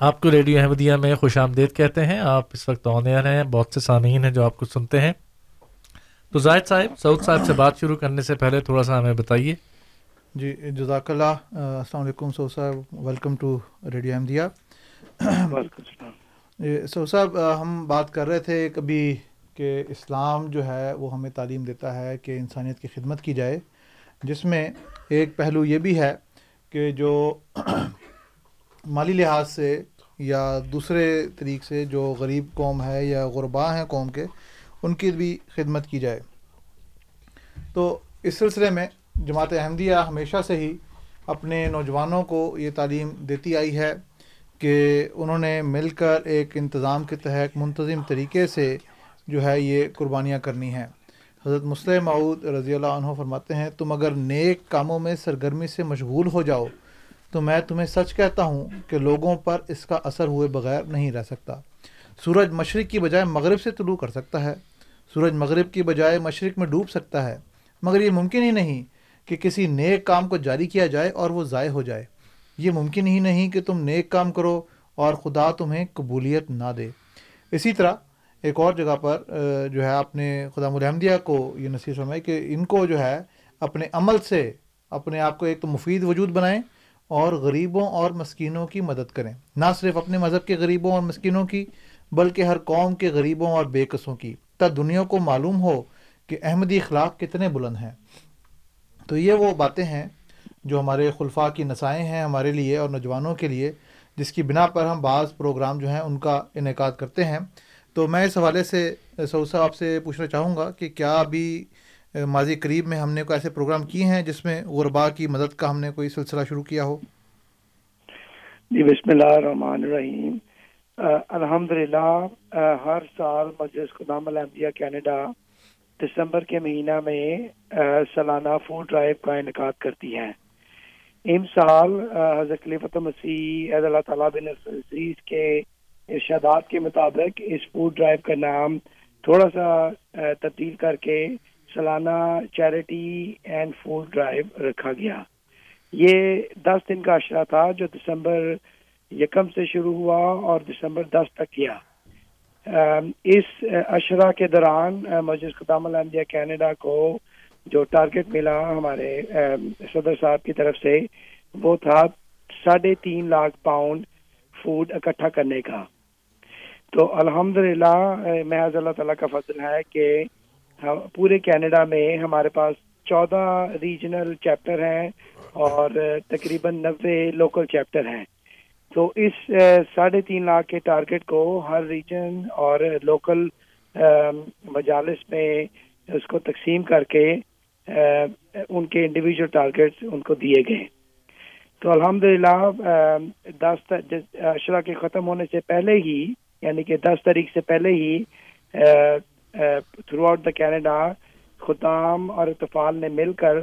آپ کو ریڈیو احمدیہ میں خوش آمدید کہتے ہیں۔ آپ اس وقت آن ایئر ہیں بہت سے سامعین ہیں جو آپ کو سنتے ہیں۔ تو زاہد صاحب سعود صاحب سے بات شروع کرنے سے پہلے تھوڑا سا ہمیں بتائیے۔ جی جزاک اللہ السلام علیکم سو صاحب ویلکم ٹو ریڈیو احمدیہ۔ سو صاحب ہم بات کر رہے تھے کبھی کہ اسلام جو ہے وہ ہمیں تعلیم دیتا ہے کہ انسانیت کی خدمت کی جائے جس میں ایک پہلو یہ بھی ہے کہ جو مالی لحاظ سے یا دوسرے طریق سے جو غریب قوم ہے یا غربا ہیں قوم کے، ان کی بھی خدمت کی جائے۔ تو اس سلسلے میں جماعت احمدیہ ہمیشہ سے ہی اپنے نوجوانوں کو یہ تعلیم دیتی آئی ہے کہ انہوں نے مل کر ایک انتظام کے تحت منتظم طریقے سے جو ہے یہ قربانیاں کرنی ہیں۔ حضرت مسلم معود رضی اللہ عنہ فرماتے ہیں، تم اگر نیک کاموں میں سرگرمی سے مشغول ہو جاؤ، تو میں تمہیں سچ کہتا ہوں کہ لوگوں پر اس کا اثر ہوئے بغیر نہیں رہ سکتا۔ سورج مشرق کی بجائے مغرب سے طلوع کر سکتا ہے۔ سورج مغرب کی بجائے مشرق میں ڈوب سکتا ہے۔ مگر یہ ممکن ہی نہیں کہ کسی نیک کام کو جاری کیا جائے اور وہ ضائع ہو جائے۔ یہ ممکن ہی نہیں کہ تم نیک کام کرو اور خدا تمہیں قبولیت نہ دے۔ اسی طرح ایک اور جگہ پر جو ہے آپ نے خدا الحمدیہ کو یہ نصیحت فرمائی کہ ان کو جو ہے اپنے عمل سے اپنے آپ کو ایک تو مفید وجود بنائیں اور غریبوں اور مسکینوں کی مدد کریں۔ نہ صرف اپنے مذہب کے غریبوں اور مسکینوں کی، بلکہ ہر قوم کے غریبوں اور بے قصوں کی۔ تا دنیا کو معلوم ہو کہ احمدی اخلاق کتنے بلند ہیں۔ تو یہ وہ باتیں ہیں جو ہمارے خلفاء کی نسائیں ہیں ہمارے لیے اور نوجوانوں کے لیے، جس کی بنا پر ہم بعض پروگرام جو ہیں ان کا انعقاد کرتے ہیں۔ تو میں اس حوالے سے سعود صاحب آپ سے پوچھنا چاہوں گا کہ کیا ابھی ماضی قریب میں ہم نے کوئی ایسے پروگرام کیے ہیں جس میں غربا کی مدد کا ہم نے کوئی سلسلہ شروع کیا ہو؟ جی بسم اللہ الرحمن الرحیم۔ الحمد للہ ہر سال مجلس خدام الحمدیہ کینیڈا دسمبر کے مہینہ میں سالانہ فوڈ ڈرائیو کا انعقاد کرتی ہیں۔ ام سال حضرت خلیفۃ مسیح اللہ تعالیٰ بن کے ارشادات کے مطابق اس فوڈ ڈرائیو کا نام تھوڑا سا تبدیل کر کے سالانہ چیریٹی اینڈ فوڈ ڈرائیو رکھا گیا۔ یہ دس دن کا اشرا تھا جو دسمبر یکم سے شروع ہوا اور دسمبر دس تک کیا۔ اس اشرا کے دوران مسجد خدام الحمدیہ کینیڈا کو جو ٹارگٹ ملا ہمارے صدر صاحب کی طرف سے، وہ تھا ساڑھے تین لاکھ پاؤنڈ فوڈ اکٹھا کرنے کا۔ تو الحمد للہ محض اللہ تعالیٰ کا فضل ہے کہ پورے کینیڈا میں ہمارے پاس چودہ ریجنل چیپٹر ہیں اور تقریباً نوے لوکل چیپٹر ہیں۔ تو اس ساڑھے تین لاکھ کے ٹارگٹ کو ہر ریجن اور لوکل مجالس میں اس کو تقسیم کر کے ان کے انڈیویجل ٹارگیٹ ان کو دیے گئے۔ تو الحمد للہ دس اشرا کے ختم ہونے سے پہلے ہی یعنی کہ دس تاریخ سے پہلے ہی throughout the Canada Khuddam اور اتفال نے مل کر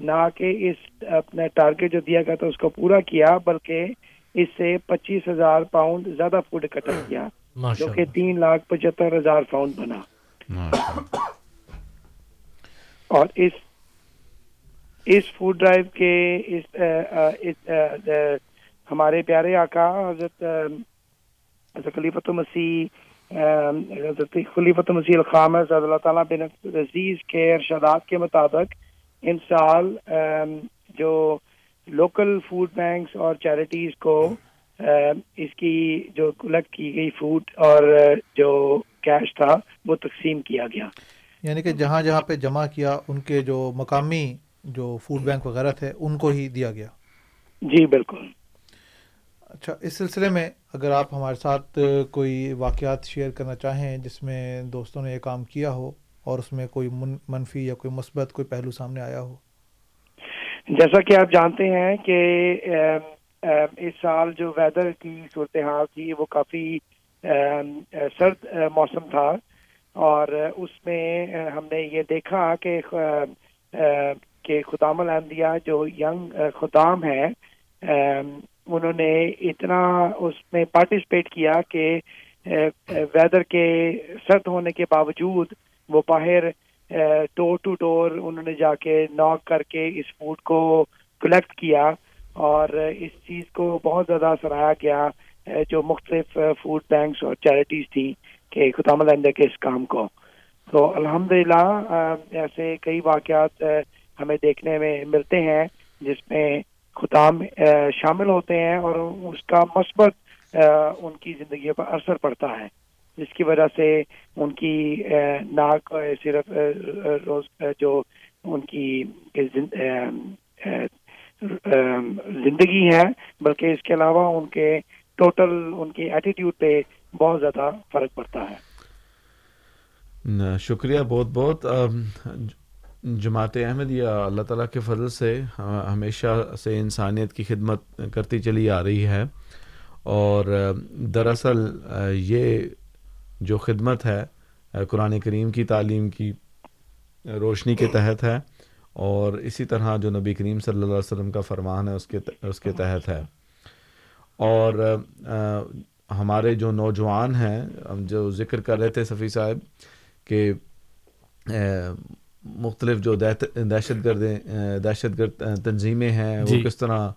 نہ کہ اس اپنے ٹارگیٹ جو دیا گیا تھا اس کو پورا کیا بلکہ اس سے پچیس ہزار پاؤنڈ زیادہ فوڈ اکٹھا کیا جو کہ تین لاکھ پچہتر ہزار پاؤنڈ بنا۔ اور اس اس فوڈ ڈرائیو کے اس ہمارے پیارے آقا حضرت حضرت خلیفۃ مسیح حضرت خلیفۃ مسیح الخام صلی اللہ تعالیٰ بن عزیز کے ارشادات کے مطابق ان سال جو لوکل فوڈ بینکس اور چیریٹیز کو اس کی جو کلیکٹ کی گئی فوڈ اور جو کیش تھا وہ تقسیم کیا گیا یعنی کہ جہاں جہاں پہ جمع کیا ان کے جو مقامی جو فوڈ بینک وغیرہ تھے ان کو ہی دیا گیا۔ جی بالکل۔ اچھا اس سلسلے میں اگر آپ ہمارے ساتھ کوئی واقعات شیئر کرنا چاہیں جس میں دوستوں نے یہ کام کیا ہو اور اس میں کوئی منفی یا کوئی مثبت کوئی پہلو سامنے آیا ہو؟ جیسا کہ آپ جانتے ہیں کہ اس سال جو ویدر کی صورتحال تھی، وہ کافی سرد موسم تھا اور اس میں ہم نے یہ دیکھا کہ کہ خدام الحمدیہ جو ینگ خدام ہے انہوں نے اتنا اس میں پارٹیسپیٹ کیا کہ ویدر کے سرد ہونے کے باوجود وہ باہر ٹور ٹو ٹور انہوں نے جا کے ناک کر کے اس فوڈ کو کلیکٹ کیا اور اس چیز کو بہت زیادہ سراہا گیا جو مختلف فوڈ بینکس اور چیریٹیز تھیں کہ خدا ملندہ کے اس کام کو۔ تو الحمدللہ ایسے کئی واقعات ہمیں دیکھنے میں ملتے ہیں جس میں خدام شامل ہوتے ہیں اور اس کا مثبت ان کی زندگی پر اثر پڑتا ہے۔ جس کی وجہ سے ان کی ناک صرف روز جو ان کی زندگی ہے، بلکہ اس کے علاوہ ان کے ٹوٹل، ان کی ایٹیٹیوڈ پہ بہت زیادہ فرق پڑتا ہے۔ شکریہ بہت بہت۔ جماعت احمد یا اللہ تعالیٰ کے فضل سے ہمیشہ سے انسانیت کی خدمت کرتی چلی آ رہی ہے اور دراصل یہ جو خدمت ہے، قرآن کریم کی تعلیم کی روشنی کے تحت ہے اور اسی طرح جو نبی کریم صلی اللہ علیہ وسلم کا فرمان ہے، اس کے اس کے تحت ہے۔ اور ہمارے جو نوجوان ہیں، ہم جو ذکر کر رہے تھے صفی صاحب، کہ مختلف جو دہشت گرد دہشت گرد تنظیمیں ہیں وہ جی۔ کس طرح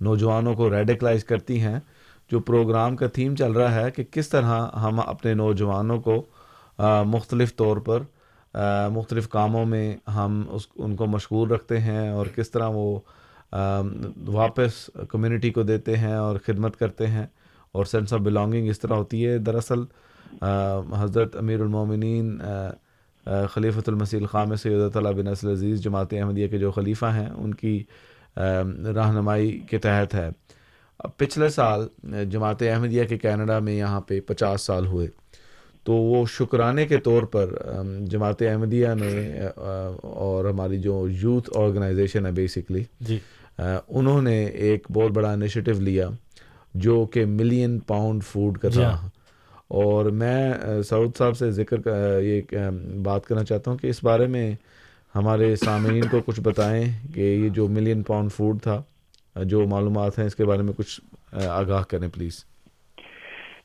نوجوانوں کو ریڈیکلائز کرتی ہیں جو پروگرام کا تھیم چل رہا ہے کہ کس طرح ہم اپنے نوجوانوں کو مختلف طور پر مختلف کاموں میں ہم اس ان کو مشغول رکھتے ہیں اور کس طرح وہ واپس کمیونٹی کو دیتے ہیں اور خدمت کرتے ہیں اور سینس آف بلانگنگ اس طرح ہوتی ہے۔ دراصل حضرت امیر المومنین خلیفۃ المسیح الخام سید اللہ بن اصل عزیز جماعت احمدیہ کے جو خلیفہ ہیں ان کی رہنمائی کے تحت ہے۔ پچھلے سال جماعت احمدیہ کے کینیڈا میں یہاں پہ پچاس سال ہوئے۔ تو وہ شکرانے کے طور پر جماعت احمدیہ نے اور ہماری جو یوتھ آرگنائزیشن ہے بیسکلی جی۔ انہوں نے ایک بہت بڑا انیشیٹو لیا جو کہ ملین پاؤنڈ فوڈ کا تھا۔ اور میں سعود صاحب سے ذکر یہ بات کرنا چاہتا ہوں کہ اس بارے میں ہمارے سامعین کو کچھ بتائیں کہ یہ جو ملین پاؤنڈ فوڈ تھا جو معلومات ہیں، اس کے بارے میں کچھ آگاہ کریں پلیز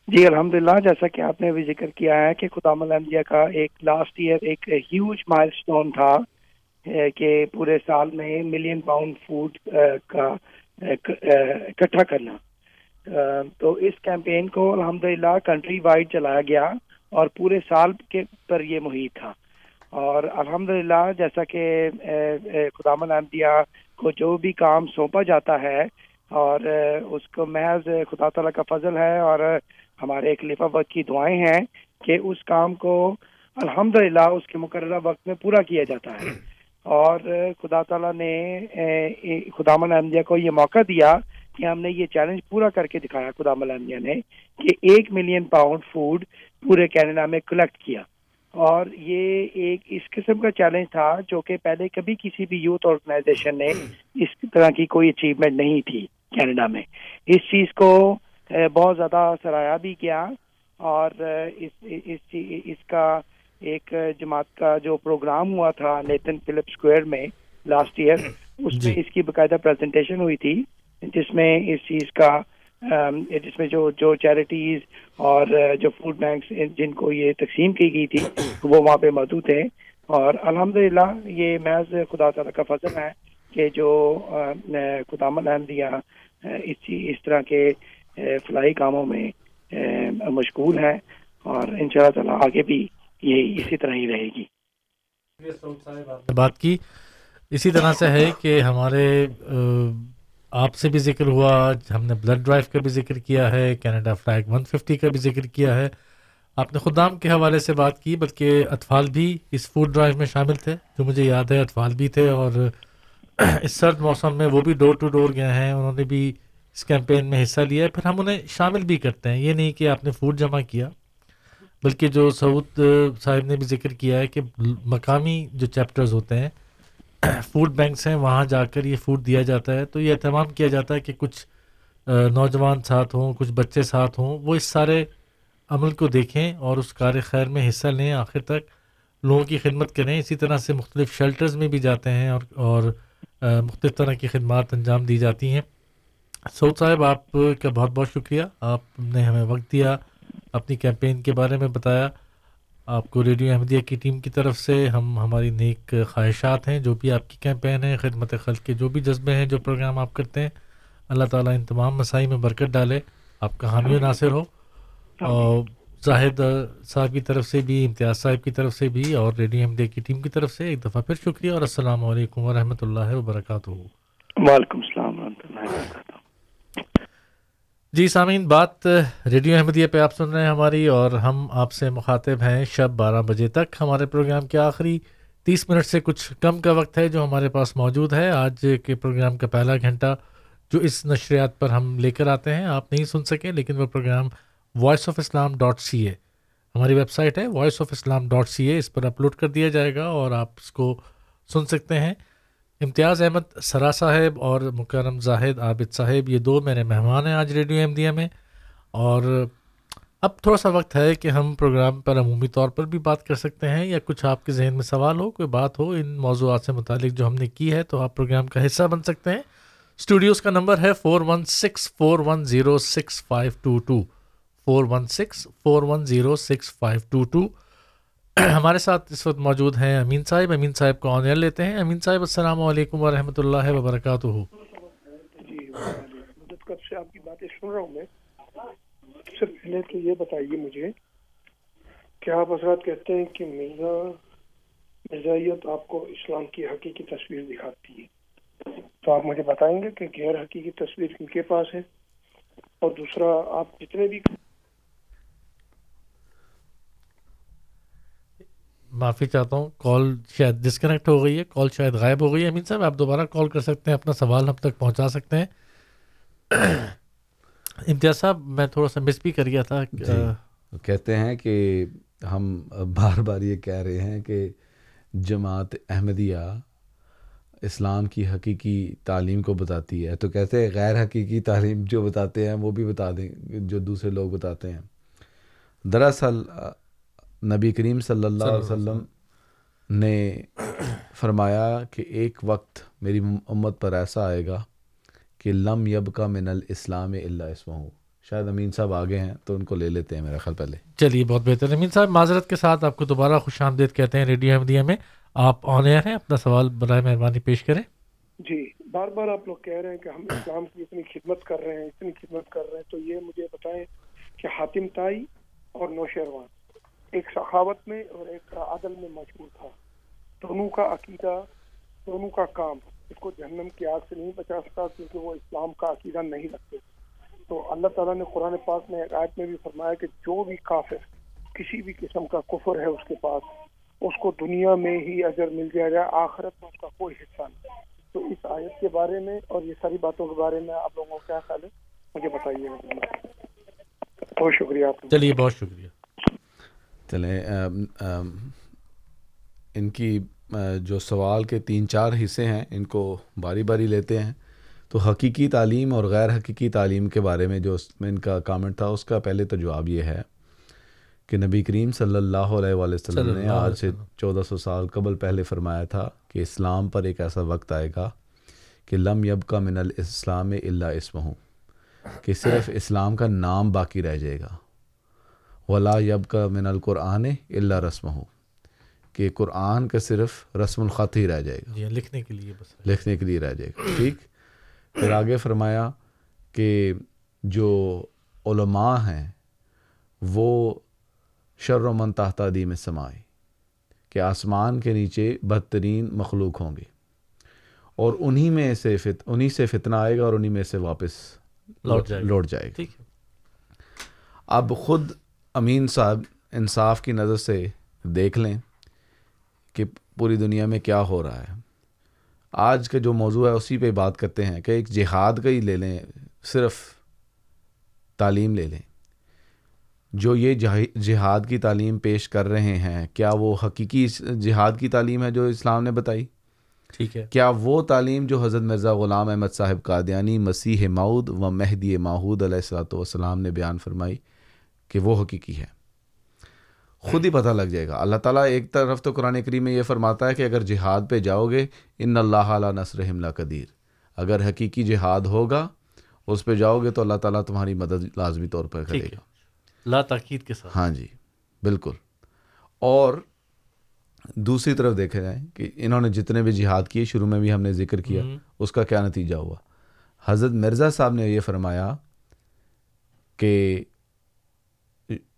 جی الحمد للہ جیسا کہ آپ نے بھی ذکر کیا ہے کہ خدام الحمدیہ کا ایک لاسٹ ایئر ایک ہیوج مائل اسٹون تھا کہ پورے سال میں ملین پاؤنڈ فوڈ کا اکٹھا کرنا۔ تو اس کیمپین کو الحمد للہ کنٹری وائڈ چلایا گیا اور پورے سال کے پر یہ محیط تھا۔ اور الحمد للہ جیسا کہ خدام الحمدیہ کو جو بھی کام سونپا جاتا ہے اور اس کو محض خدا تعالیٰ کا فضل ہے اور ہمارے خلیفہ وقت کی دعائیں ہیں کہ اس کام کو الحمد للہ اس کے مقررہ وقت میں پورا کیا جاتا ہے۔ اور خدا تعالیٰ نے خدا احمدیہ کو یہ موقع دیا کہ ہم نے یہ چیلنج پورا کر کے دکھایا خدا احمدیہ نے کہ ایک ملین پاؤنڈ فوڈ پورے کینیڈا میں کلیکٹ کیا۔ اور یہ ایک اس قسم کا چیلنج تھا جو کہ پہلے کبھی کسی بھی یوتھ آرگنائزیشن نے اس طرح کی کوئی اچیومنٹ نہیں تھی کینیڈا میں۔ اس چیز کو بہت زیادہ سراہا بھی کیا۔ اور اس اس اس کا ایک جماعت کا جو پروگرام ہوا تھا نیتن فلپ اسکوئر میں لاسٹ ایئر اس میں جی۔ اس کی باقاعدہ پریزنٹیشن ہوئی تھی۔ جس میں اس چیز کا جس میں جو جو چیریٹیز اور جو فوڈ بینکس جن کو یہ تقسیم کی گئی تھی، وہ وہاں پہ موجود تھے اور الحمدللہ یہ محض خدا تعالیٰ کا فضل ہے کہ جو خدام احمدیہ اس اس طرح کے فلاحی کاموں میں مشغول ہے اور ان شاء اللہ تعالیٰ آگے بھی یہ اسی طرح ہی رہے گی۔ بات کی، اسی طرح سے ہے کہ ہمارے آپ سے بھی ذکر ہوا، ہم نے بلڈ ڈرائیو کا بھی ذکر کیا ہے، کینیڈا فلیگ ون ففٹی کا بھی ذکر کیا ہے۔ آپ نے خدام کے حوالے سے بات کی، بلکہ اطفال بھی اس فوڈ ڈرائیو میں شامل تھے، جو مجھے یاد ہے، اطفال بھی تھے اور اس سرد موسم میں وہ بھی ڈور ٹو ڈور گئے ہیں۔ انہوں نے بھی اس کیمپین میں حصہ لیا ہے۔ پھر ہم انہیں شامل بھی کرتے ہیں۔ یہ نہیں کہ آپ نے فوڈ جمع کیا، بلکہ جو سعود صاحب نے بھی ذکر کیا ہے کہ مقامی جو چیپٹرز ہوتے ہیں فوڈ بینکس ہیں، وہاں جا کر یہ فوڈ دیا جاتا ہے۔ تو یہ اہتمام کیا جاتا ہے کہ کچھ نوجوان ساتھ ہوں، کچھ بچے ساتھ ہوں، وہ اس سارے عمل کو دیکھیں اور اس کار خیر میں حصہ لیں، آخر تک لوگوں کی خدمت کریں۔ اسی طرح سے مختلف شیلٹرز میں بھی جاتے ہیں اور اور مختلف طرح کی خدمات انجام دی جاتی ہیں۔ سعود صاحب، آپ کا بہت بہت شکریہ۔ آپ نے ہمیں وقت دیا، اپنی کیمپین کے بارے میں بتایا۔ آپ کو ریڈیو احمدیہ کی ٹیم کی طرف سے ہم ہماری نیک خواہشات ہیں، جو بھی آپ کی کیمپین ہے خدمت خلق کے جو بھی جذبے ہیں، جو پروگرام آپ کرتے ہیں، اللہ تعالیٰ ان تمام مسائی میں برکت ڈالے۔ آپ کا حامی و ناصر ہو۔ اور زاہد صاحب کی طرف سے بھی، امتیاز صاحب کی طرف سے بھی، اور ریڈیو ایم ڈے کی ٹیم کی طرف سے ایک دفعہ پھر شکریہ۔ اور السلام علیکم ورحمۃ اللہ وبرکاتہ۔ وعلیکم السلام ورحمۃ اللہ وبرکاتہ۔ جی سامعین، بات ریڈیو احمدیہ پہ آپ سن رہے ہیں ہماری اور ہم آپ سے مخاطب ہیں شب بارہ بجے تک۔ ہمارے پروگرام کے آخری تیس منٹ سے کچھ کم کا وقت ہے جو ہمارے پاس موجود ہے۔ آج کے پروگرام کا پہلا گھنٹہ جو اس نشریات پر ہم لے کر آتے ہیں، آپ نہیں سن سکیں لیکن وہ program voice of Islam dot C A ہماری ویب سائٹ ہے voice of Islam dot C A اس پر اپلوڈ کر دیا جائے گا اور آپ اس کو سن سکتے ہیں۔ امتیاز احمد سرا صاحب اور مکرم زاہد عابد صاحب، یہ دو میرے مہمان ہیں آج ریڈیو احمدیہ میں۔ اور اب تھوڑا سا وقت ہے کہ ہم پروگرام پر عمومی طور پر بھی بات کر سکتے ہیں یا کچھ آپ کے ذہن میں سوال ہو، کوئی بات ہو، ان موضوعات سے متعلق جو ہم نے کی ہے تو آپ پروگرام کا حصہ بن سکتے ہیں۔ اسٹوڈیوز کا نمبر ہے four one six four one zero six five two two four one six four one zero six five two two ہمارے ساتھ اس وقت موجود ہیں امین صاحب۔ امین صاحب کو آن ایئر لیتے ہیں۔ امین صاحب، السلام علیکم ورحمۃ اللہ وبرکاتہ۔ جی کب سے آپ کی باتیں سن رہا ہوں میں؟ سب سے پہلے تو یہ بتائیے مجھے، کیا آپ حضرات کہتے ہیں کہ مرزا مرزائیت آپ کو اسلام کی حقیقی تصویر دکھاتی ہے؟ تو آپ مجھے بتائیں گے کہ غیر حقیقی تصویر کن کے پاس ہے؟ اور دوسرا، آپ جتنے بھی معافی چاہتا ہوں. کال شاید ڈسکنیکٹ ہو گئی ہے. کال شاید غائب ہو گئی ہے. امین صاحب آپ دوبارہ کال کر سکتے ہیں. اپنا سوال ہم تک پہنچا سکتے ہیں. امتیاز صاحب میں تھوڑا سا مس بھی کر گیا تھا. جی. کہتے ہیں کہ ہم بار بار یہ کہہ رہے ہیں کہ جماعت احمدیہ اسلام کی حقیقی تعلیم کو بتاتی ہے. تو کہتے ہیں غیر حقیقی تعلیم جو بتاتے ہیں وہ بھی بتا دیں جو دوسرے لوگ بتاتے ہیں. دراصل نبی کریم صلی اللہ علیہ وسلم نے فرمایا کہ ایک وقت میری امت پر ایسا آئے گا کہ لم یب کا من الاسلام اللہ اسمہ۔ شاید امین صاحب آگے ہیں تو ان کو لے لیتے ہیں میرا خیال پہلے۔ چلیے بہت بہتر۔ امین صاحب معذرت کے ساتھ آپ کو دوبارہ خوش آمدید کہتے ہیں ریڈیو احمدیہ میں۔ آپ آن ایئر ہیں اپنا سوال برائے مہربانی پیش کریں۔ جی بار بار آپ لوگ کہہ رہے ہیں کہ ہم اسلام کی اتنی خدمت کر رہے ہیں اتنی خدمت کر رہے ہیں۔ تو یہ مجھے بتائیں کہ حاتم تائی اور نوشیروان ایک سخاوت میں اور ایک عدل میں مشہور تھا۔ دونوں کا عقیدہ، دونوں کا کام اس کو جہنم کی آگ سے نہیں بچا سکتا کیونکہ وہ اسلام کا عقیدہ نہیں رکھتے۔ تو اللہ تعالیٰ نے قرآن پاک میں ایک آیت میں بھی فرمایا کہ جو بھی کافر کسی بھی قسم کا کفر ہے اس کے پاس، اس کو دنیا میں ہی اجر مل جائے گا آخرت میں اس کا کوئی حصہ نہیں۔ تو اس آیت کے بارے میں اور یہ ساری باتوں کے بارے میں آپ لوگوں کو کیا خیال ہے، مجھے بتائیے۔ بہت شکریہ آپ چلیے، بہت شکریہ۔ چلیں ان کی جو سوال کے تین چار حصے ہیں ان کو باری باری لیتے ہیں۔ تو حقیقی تعلیم اور غیر حقیقی تعلیم کے بارے میں جو میں ان کا کامنٹ تھا اس کا پہلے تو جواب یہ ہے کہ نبی کریم صلی اللہ علیہ وآلہ وسلم نے آج سے چودہ سو سال قبل پہلے فرمایا تھا کہ اسلام پر ایک ایسا وقت آئے گا کہ لم یب کا من الاسلام اللہ اسم کہ صرف اسلام کا نام باقی رہ جائے گا۔ ولا یب کا من القرآن اللہ رسم ہو کہ قرآن کا صرف رسم الخط ہی رہ جائے گا۔ لکھنے کے لیے بس۔ لکھنے کے لیے رہ جائے گا۔ ٹھیک۔ پھر آگے فرمایا کہ جو علماء ہیں وہ شر و من تحت دیم سمائے کہ آسمان کے نیچے بدترین مخلوق ہوں گے۔ اور انہی میں سے فت انہی سے فتنہ آئے گا اور انہی میں سے واپس لوٹ جائے لوٹ جائے گا۔ اب خود امین صاحب انصاف کی نظر سے دیکھ لیں کہ پوری دنیا میں کیا ہو رہا ہے۔ آج کا جو موضوع ہے اسی پہ بات کرتے ہیں کہ ایک جہاد کا ہی لے لیں صرف تعلیم لے لیں۔ جو یہ جہاد کی تعلیم پیش کر رہے ہیں کیا وہ حقیقی جہاد کی تعلیم ہے جو اسلام نے بتائی؟ ٹھیک ہے۔ کیا وہ تعلیم جو حضرت مرزا غلام احمد صاحب قادیانی مسیح ماؤد و مہدی ماحود علیہ السلاۃ والسلام نے بیان فرمائی کہ وہ حقیقی ہے۔ خود ہی پتہ لگ جائے گا۔ اللہ تعالیٰ ایک طرف تو قرآن کریم میں یہ فرماتا ہے کہ اگر جہاد پہ جاؤ گے ان اللہ علیہ نصر حملہ قدیر اگر حقیقی جہاد ہوگا اس پہ جاؤ گے تو اللہ تعالیٰ تمہاری مدد لازمی طور پر کرے گا۔ لا تاکید کے ساتھ۔ ہاں جی بالکل۔ اور دوسری طرف دیکھا جائے کہ انہوں نے جتنے بھی جہاد کیے شروع میں بھی ہم نے ذکر کیا اس کا کیا نتیجہ ہوا؟ حضرت مرزا صاحب نے یہ فرمایا کہ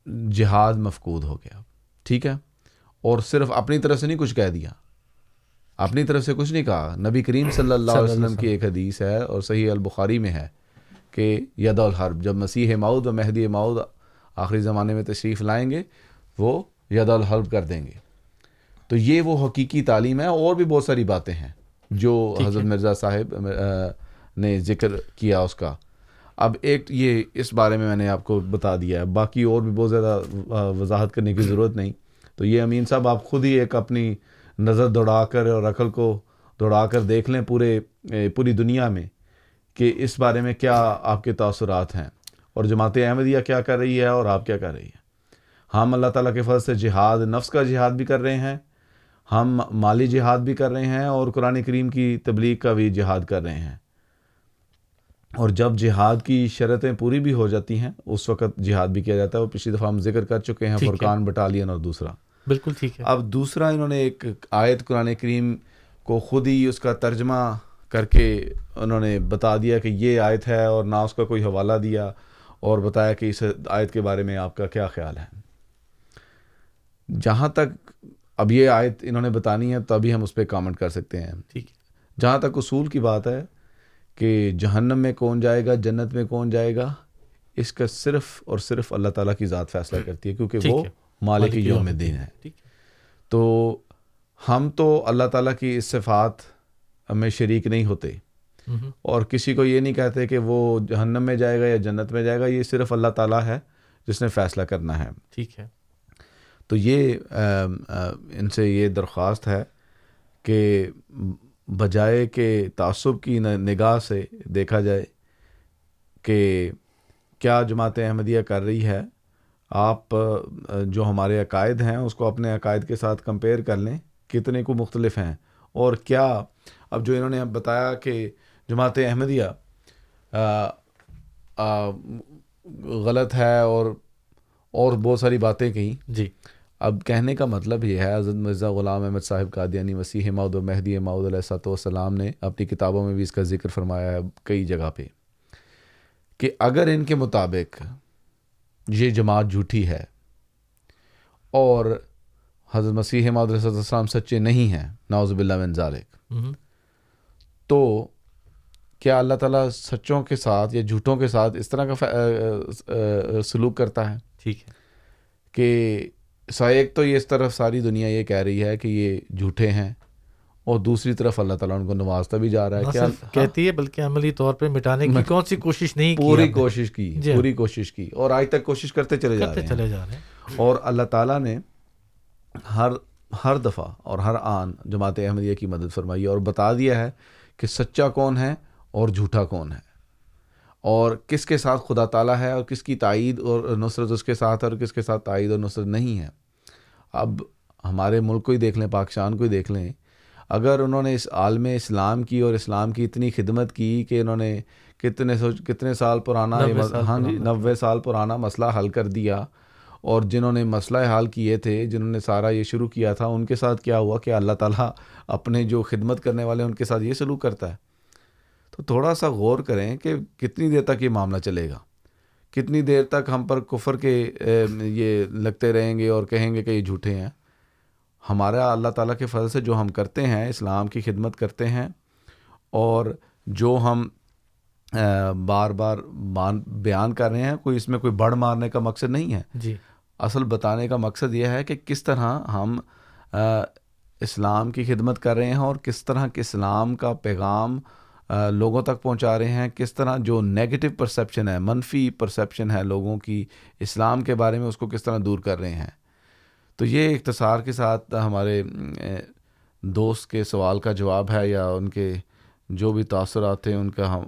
جہاد مفقود ہو گیا۔ ٹھیک ہے؟ اور صرف اپنی طرف سے نہیں کچھ کہہ دیا۔ اپنی طرف سے کچھ نہیں کہا۔ نبی کریم صلی اللہ علیہ وسلم کی ایک حدیث ہے اور صحیح البخاری میں ہے کہ ید الحرب جب مسیح ماؤد و مہدی ماؤد آخری زمانے میں تشریف لائیں گے وہ ید الحرب کر دیں گے۔ تو یہ وہ حقیقی تعلیم ہے۔ اور بھی بہت ساری باتیں ہیں جو حضرت مرزا صاحب نے ذکر کیا اس کا۔ اب ایک یہ اس بارے میں میں نے آپ کو بتا دیا ہے۔ باقی اور بھی بہت زیادہ وضاحت کرنے کی ضرورت نہیں۔ تو یہ امین صاحب، آپ خود ہی ایک اپنی نظر دوڑا کر اور عقل کو دوڑا کر دیکھ لیں پورے پوری دنیا میں کہ اس بارے میں کیا آپ کے تاثرات ہیں۔ اور جماعت احمدیہ کیا کر رہی ہے اور آپ کیا کر رہی ہے ہم اللہ تعالیٰ کے فضل سے جہاد، نفس کا جہاد بھی کر رہے ہیں۔ ہم مالی جہاد بھی کر رہے ہیں اور قرآن کریم کی تبلیغ کا بھی جہاد کر رہے ہیں۔ اور جب جہاد کی شرطیں پوری بھی ہو جاتی ہیں اس وقت جہاد بھی کیا جاتا ہے۔ وہ پچھلی دفعہ ہم ذکر کر چکے ہیں فرقان بٹالین اور دوسرا۔ بالکل ٹھیک ہے۔ اب دوسرا انہوں نے ایک آیت قرآن کریم کو خود ہی اس کا ترجمہ کر کے انہوں نے بتا دیا کہ یہ آیت ہے اور نہ اس کا کوئی حوالہ دیا اور بتایا کہ اس آیت کے بارے میں آپ کا کیا خیال ہے۔ جہاں تک اب یہ آیت انہوں نے بتانی ہے تبھی ہم اس پہ کامنٹ کر سکتے ہیں۔ ٹھیک جہاں تک اصول کی بات ہے کہ جہنم میں کون جائے گا جنت میں کون جائے گا اس کا صرف اور صرف اللہ تعالیٰ کی ذات فیصلہ کرتی ہے کیونکہ وہ مالک یوم دین ہے۔ تو ہم تو اللہ تعالیٰ کی اس صفات میں شریک نہیں ہوتے۔ اور کسی کو یہ نہیں کہتے کہ وہ جہنم میں جائے گا یا جنت میں جائے گا یہ صرف اللہ تعالیٰ ہے جس نے فیصلہ کرنا ہے۔ ٹھیک ہے۔ تو یہ ان سے یہ درخواست ہے کہ بجائے کہ تعصب کی نگاہ سے دیکھا جائے کہ کیا جماعت احمدیہ کر رہی ہے، آپ جو ہمارے عقائد ہیں، اس کو اپنے عقائد کے ساتھ کمپیئر کر لیں، کتنے کو مختلف ہیں؟ اور کیا، اب جو انہوں نے بتایا کہ جماعت احمدیہ غلط ہے اور اور بہت ساری باتیں کہیں۔ جی۔ اب کہنے کا مطلب یہ ہے حضرت مرزا غلام احمد صاحب قادیانی مسیح ماؤد و مہدی ماؤد علیہ صاحب والسلام نے اپنی کتابوں میں بھی اس کا ذکر فرمایا ہے کئی جگہ پہ کہ اگر ان کے مطابق یہ جماعت جھوٹی ہے اور حضرت مسیح ماؤد علیہ السلام سچے نہیں ہیں ناؤز باللہ من ذالک تو کیا اللہ تعالیٰ سچوں کے ساتھ یا جھوٹوں کے ساتھ اس طرح کا سلوک کرتا ہے؟ ٹھیک ہے۔ کہ سا ایک تو یہ اس طرف ساری دنیا یہ کہہ رہی ہے کہ یہ جھوٹے ہیں اور دوسری طرف اللہ تعالیٰ ان کو نوازتا بھی جا رہا ہے کیا کہتی ہے بلکہ عملی طور پہ مٹانے کی کون سی کوشش نہیں پوری کوشش کی پوری کوشش کی اور آج تک کوشش کرتے چلے جا رہے ہیں۔ اور اللہ تعالیٰ نے ہر ہر دفعہ اور ہر آن جماعت احمدیہ کی مدد فرمائی اور بتا دیا ہے کہ سچا کون ہے اور جھوٹا کون ہے۔ اور کس کے ساتھ خدا تعالیٰ ہے اور کس کی تائید اور نصرت اس کے ساتھ ہے اور کس کے ساتھ تائید اور نصرت نہیں ہے؟ اب ہمارے ملک کو ہی دیکھ لیں پاکستان کو ہی دیکھ لیں۔ اگر انہوں نے اس عالم اسلام کی اور اسلام کی اتنی خدمت کی کہ انہوں نے کتنے کتنے سال پرانا ہاں جی نوے سال پرانا مسئلہ حل کر دیا اور جنہوں نے مسئلہ حل کیے تھے جنہوں نے سارا یہ شروع کیا تھا ان کے ساتھ کیا ہوا کہ اللہ تعالیٰ اپنے جو خدمت کرنے والے ان کے ساتھ یہ سلوک کرتا ہے؟ تو تھوڑا سا غور کریں کہ کتنی دیر تک یہ معاملہ چلے گا۔ کتنی دیر تک ہم پر کفر کے یہ لگتے رہیں گے اور کہیں گے کہ یہ جھوٹے ہیں۔ ہمارا اللہ تعالیٰ کے فضل سے جو ہم کرتے ہیں اسلام کی خدمت کرتے ہیں اور جو ہم بار بار بیان کر رہے ہیں کوئی اس میں کوئی بڑھ مارنے کا مقصد نہیں ہے۔ جی۔ اصل بتانے کا مقصد یہ ہے کہ کس طرح ہم اسلام کی خدمت کر رہے ہیں اور کس طرح کے اسلام کا پیغام لوگوں تک پہنچا رہے ہیں۔ کس طرح جو نیگیٹو پرسیپشن ہے منفی پرسیپشن ہے لوگوں کی اسلام کے بارے میں اس کو کس طرح دور کر رہے ہیں؟ تو یہ اختصار کے ساتھ ہمارے دوست کے سوال کا جواب ہے یا ان کے جو بھی تاثرات ہیں ان کا ہم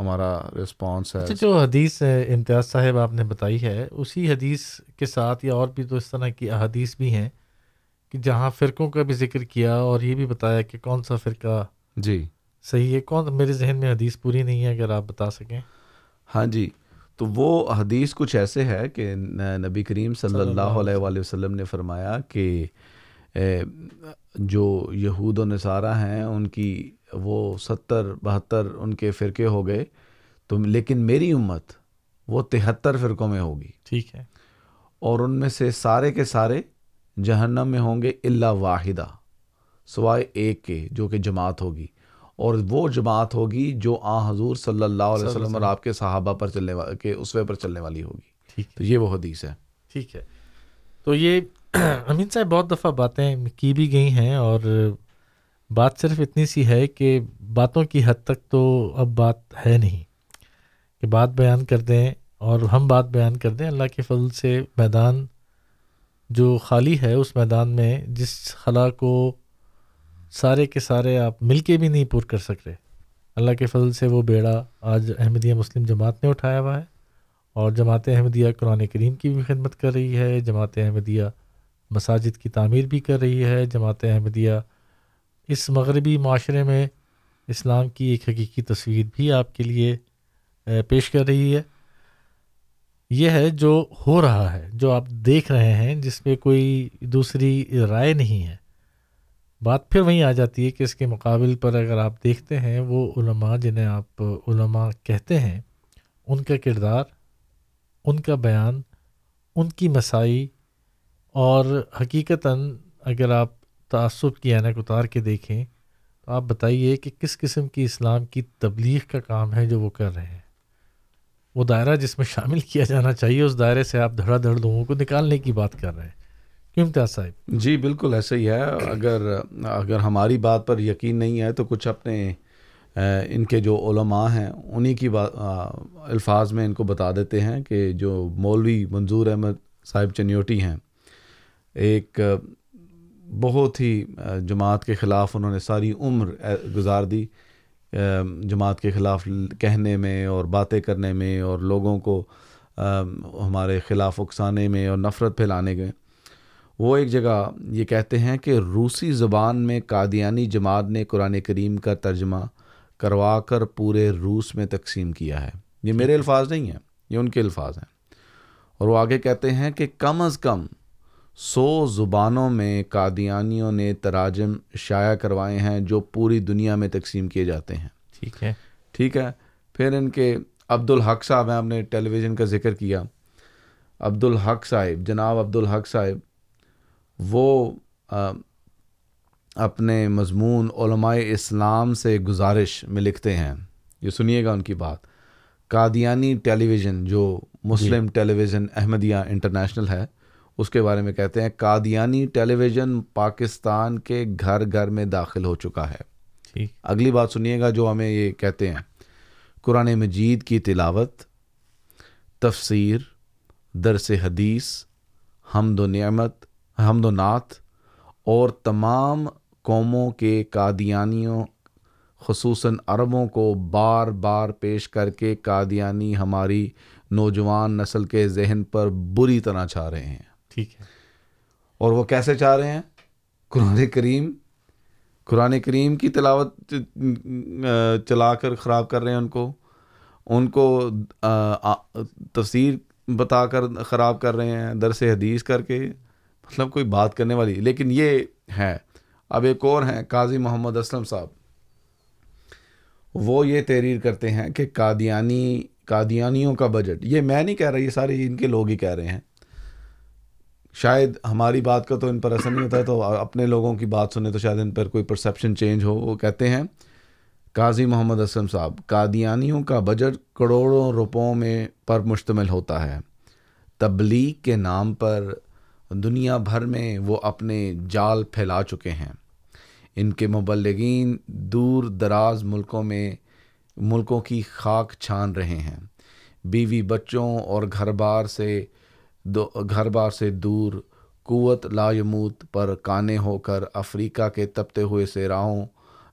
ہمارا رسپانس ہے۔ اچھا جو حدیث امتیاز صاحب آپ نے بتائی ہے اسی حدیث کے ساتھ یا اور بھی تو اس طرح کی احادیث بھی ہیں کہ جہاں فرقوں کا بھی ذکر کیا اور یہ بھی بتایا کہ کون سا فرقہ جی۔ صحیح ہے۔ کون میرے ذہن میں حدیث پوری نہیں ہے اگر آپ بتا سکیں۔ ہاں جی تو وہ حدیث کچھ ایسے ہے کہ نبی کریم صلی اللہ علیہ وآلہ وسلم نے فرمایا کہ جو یہود و نصارہ ہیں ان کی وہ ستر بہتر ان کے فرقے ہو گئے۔ تو لیکن میری امت وہ تہتر فرقوں میں ہوگی۔ ٹھیک ہے۔ اور ان میں سے سارے کے سارے جہنم میں ہوں گے اللہ واحدہ سوائے ایک کے جو کہ جماعت ہوگی۔ اور وہ جماعت ہوگی جو آ حضور صلی اللہ علیہ وسلم اور آپ کے صحابہ پر چلنے کے اسوے پر چلنے والی ہوگی. ٹھیک تو یہ وہ حدیث ہے. ٹھیک ہے. تو یہ امین صاحب بہت دفعہ باتیں کی بھی گئی ہیں اور بات صرف اتنی سی ہے کہ باتوں کی حد تک تو اب بات ہے نہیں کہ بات بیان کر دیں اور ہم بات بیان کر دیں. اللہ کے فضل سے میدان جو خالی ہے اس میدان میں جس خلا کو سارے کے سارے آپ مل کے بھی نہیں پور کر سک رہے۔ اللہ کے فضل سے وہ بیڑا آج احمدیہ مسلم جماعت نے اٹھایا ہوا ہے اور جماعت احمدیہ قرآن کریم کی بھی خدمت کر رہی ہے، جماعت احمدیہ مساجد کی تعمیر بھی کر رہی ہے، جماعت احمدیہ اس مغربی معاشرے میں اسلام کی ایک حقیقی تصویر بھی آپ کے لیے پیش کر رہی ہے۔ یہ ہے جو ہو رہا ہے، جو آپ دیکھ رہے ہیں، جس پہ کوئی دوسری رائے نہیں ہے۔ بات پھر وہیں آ جاتی ہے کہ اس کے مقابل پر اگر آپ دیکھتے ہیں، وہ علماء جنہیں آپ علماء کہتے ہیں، ان کا کردار، ان کا بیان، ان کی مسائی، اور حقیقتاً اگر آپ تعصب کی اینک اتار کے دیکھیں، تو آپ بتائیے کہ کس قسم کی اسلام کی تبلیغ کا کام ہے جو وہ کر رہے ہیں؟ وہ دائرہ جس میں شامل کیا جانا چاہیے، اس دائرے سے آپ دھڑا دھڑ لوگوں کو نکالنے کی بات کر رہے ہیں۔ کیوں امتیاز صاحب۔ جی بالکل ایسا ہی ہے۔ اگر اگر ہماری بات پر یقین نہیں ہے تو کچھ اپنے ان کے جو علماء ہیں، انہی کی الفاظ میں ان کو بتا دیتے ہیں کہ جو مولوی منظور احمد صاحب چنیوٹی ہیں، ایک بہت ہی جماعت کے خلاف انہوں نے ساری عمر گزار دی۔ جماعت کے خلاف کہنے میں اور باتیں کرنے میں اور لوگوں کو ہمارے خلاف اکسانے میں اور نفرت پھیلانے گئے وہ ایک جگہ یہ کہتے ہیں کہ روسی زبان میں قادیانی جماعت نے قرآن کریم کا ترجمہ کروا کر پورے روس میں تقسیم کیا ہے۔ یہ میرے الفاظ نہیں ہیں یہ ان کے الفاظ ہیں۔ اور وہ آگے کہتے ہیں کہ کم از کم سو زبانوں میں قادیانیوں نے تراجم شائع کروائے ہیں جو پوری دنیا میں تقسیم کیے جاتے ہیں۔ ٹھیک ہے۔ ٹھیک ہے۔ پھر ان کے عبد الحق صاحب ہیں آپ نے ٹیلی ویژن کا ذکر کیا۔ عبد الحق صاحب جناب عبد الحق صاحب وہ اپنے مضمون علماء اسلام سے گزارش میں لکھتے ہیں۔ یہ سنیے گا ان کی بات۔ قادیانی ٹیلی ویژن جو Muslim television Ahmadiyya international ہے اس کے بارے میں کہتے ہیں قادیانی ٹیلی ویژن پاکستان کے گھر گھر میں داخل ہو چکا ہے۔ ٹھیک اگلی بات سنیے گا جو ہمیں یہ کہتے ہیں۔ قرآن مجید کی تلاوت تفسیر درس حدیث حمد و نعمت حمد و نعت اور تمام قوموں کے قادیانیوں خصوصاً عربوں کو بار بار پیش کر کے قادیانی ہماری نوجوان نسل کے ذہن پر بری طرح چھا رہے ہیں۔ ٹھیک ہے۔ اور وہ کیسے چاہ رہے ہیں؟ قرآن کریم قرآن کریم کی تلاوت چلا کر خراب کر رہے ہیں ان کو۔ ان کو تفسیر بتا کر خراب کر رہے ہیں درس حدیث کر کے۔ مطلب کوئی بات کرنے والی۔ لیکن یہ ہے۔ اب ایک اور ہیں، قاضی محمد اسلم صاحب۔ وہ یہ تحریر کرتے ہیں کہ قادیانی، قادیانیوں کا بجٹ یہ میں نہیں کہہ رہا، یہ سارے ان کے لوگ ہی کہہ رہے ہیں۔ شاید ہماری بات کا تو ان پر اثر نہیں ہوتا ہے، تو اپنے لوگوں کی بات سنیں تو شاید ان پر کوئی پرسیپشن چینج ہو، وہ کہتے ہیں۔ قاضی محمد اسلم صاحب، قادیانیوں کا بجٹ کروڑوں روپوں میں پر مشتمل ہوتا ہے۔ تبلیغ کے نام پر دنیا بھر میں وہ اپنے جال پھیلا چکے ہیں۔ ان کے مبلغین دور دراز ملکوں میں ملکوں کی خاک چھان رہے ہیں۔ بیوی بچوں اور گھر بار سے دو، گھر بار سے دور قوت لا یموت پر کانے ہو کر افریقہ کے تپتے ہوئے صحراؤں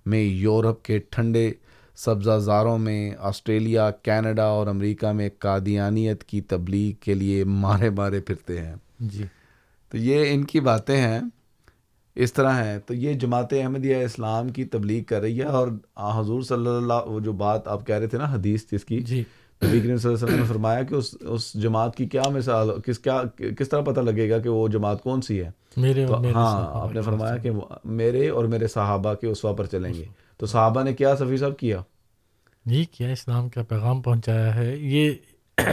میں یورپ کے ٹھنڈے سبزہ زاروں میں، آسٹریلیا، کینیڈا اور امریکہ میں قادیانیت کی تبلیغ کے لیے مارے مارے پھرتے ہیں۔ جی۔ تو یہ ان کی باتیں ہیں اس طرح ہیں۔ تو یہ جماعت احمدیہ اسلام کی تبلیغ کر رہی ہے اور حضور صلی اللہ وہ جو بات آپ کہہ رہے تھے نا حدیث جس کی۔ جی۔ نبی کریم صلی اللہ علیہ وسلم نے فرمایا کہ اس اس جماعت کی کیا مثال کس کیا کس طرح پتہ لگے گا کہ وہ جماعت کون سی ہے؟ میرے تو میرے ہاں آپ نے فرمایا کہ میرے اور میرے صحابہ کے اسوا پر چلیں گے۔ تو صحابہ نے کیا صفی صاحب کیا؟ یہ کیا اسلام کا پیغام پہنچایا ہے؟ یہ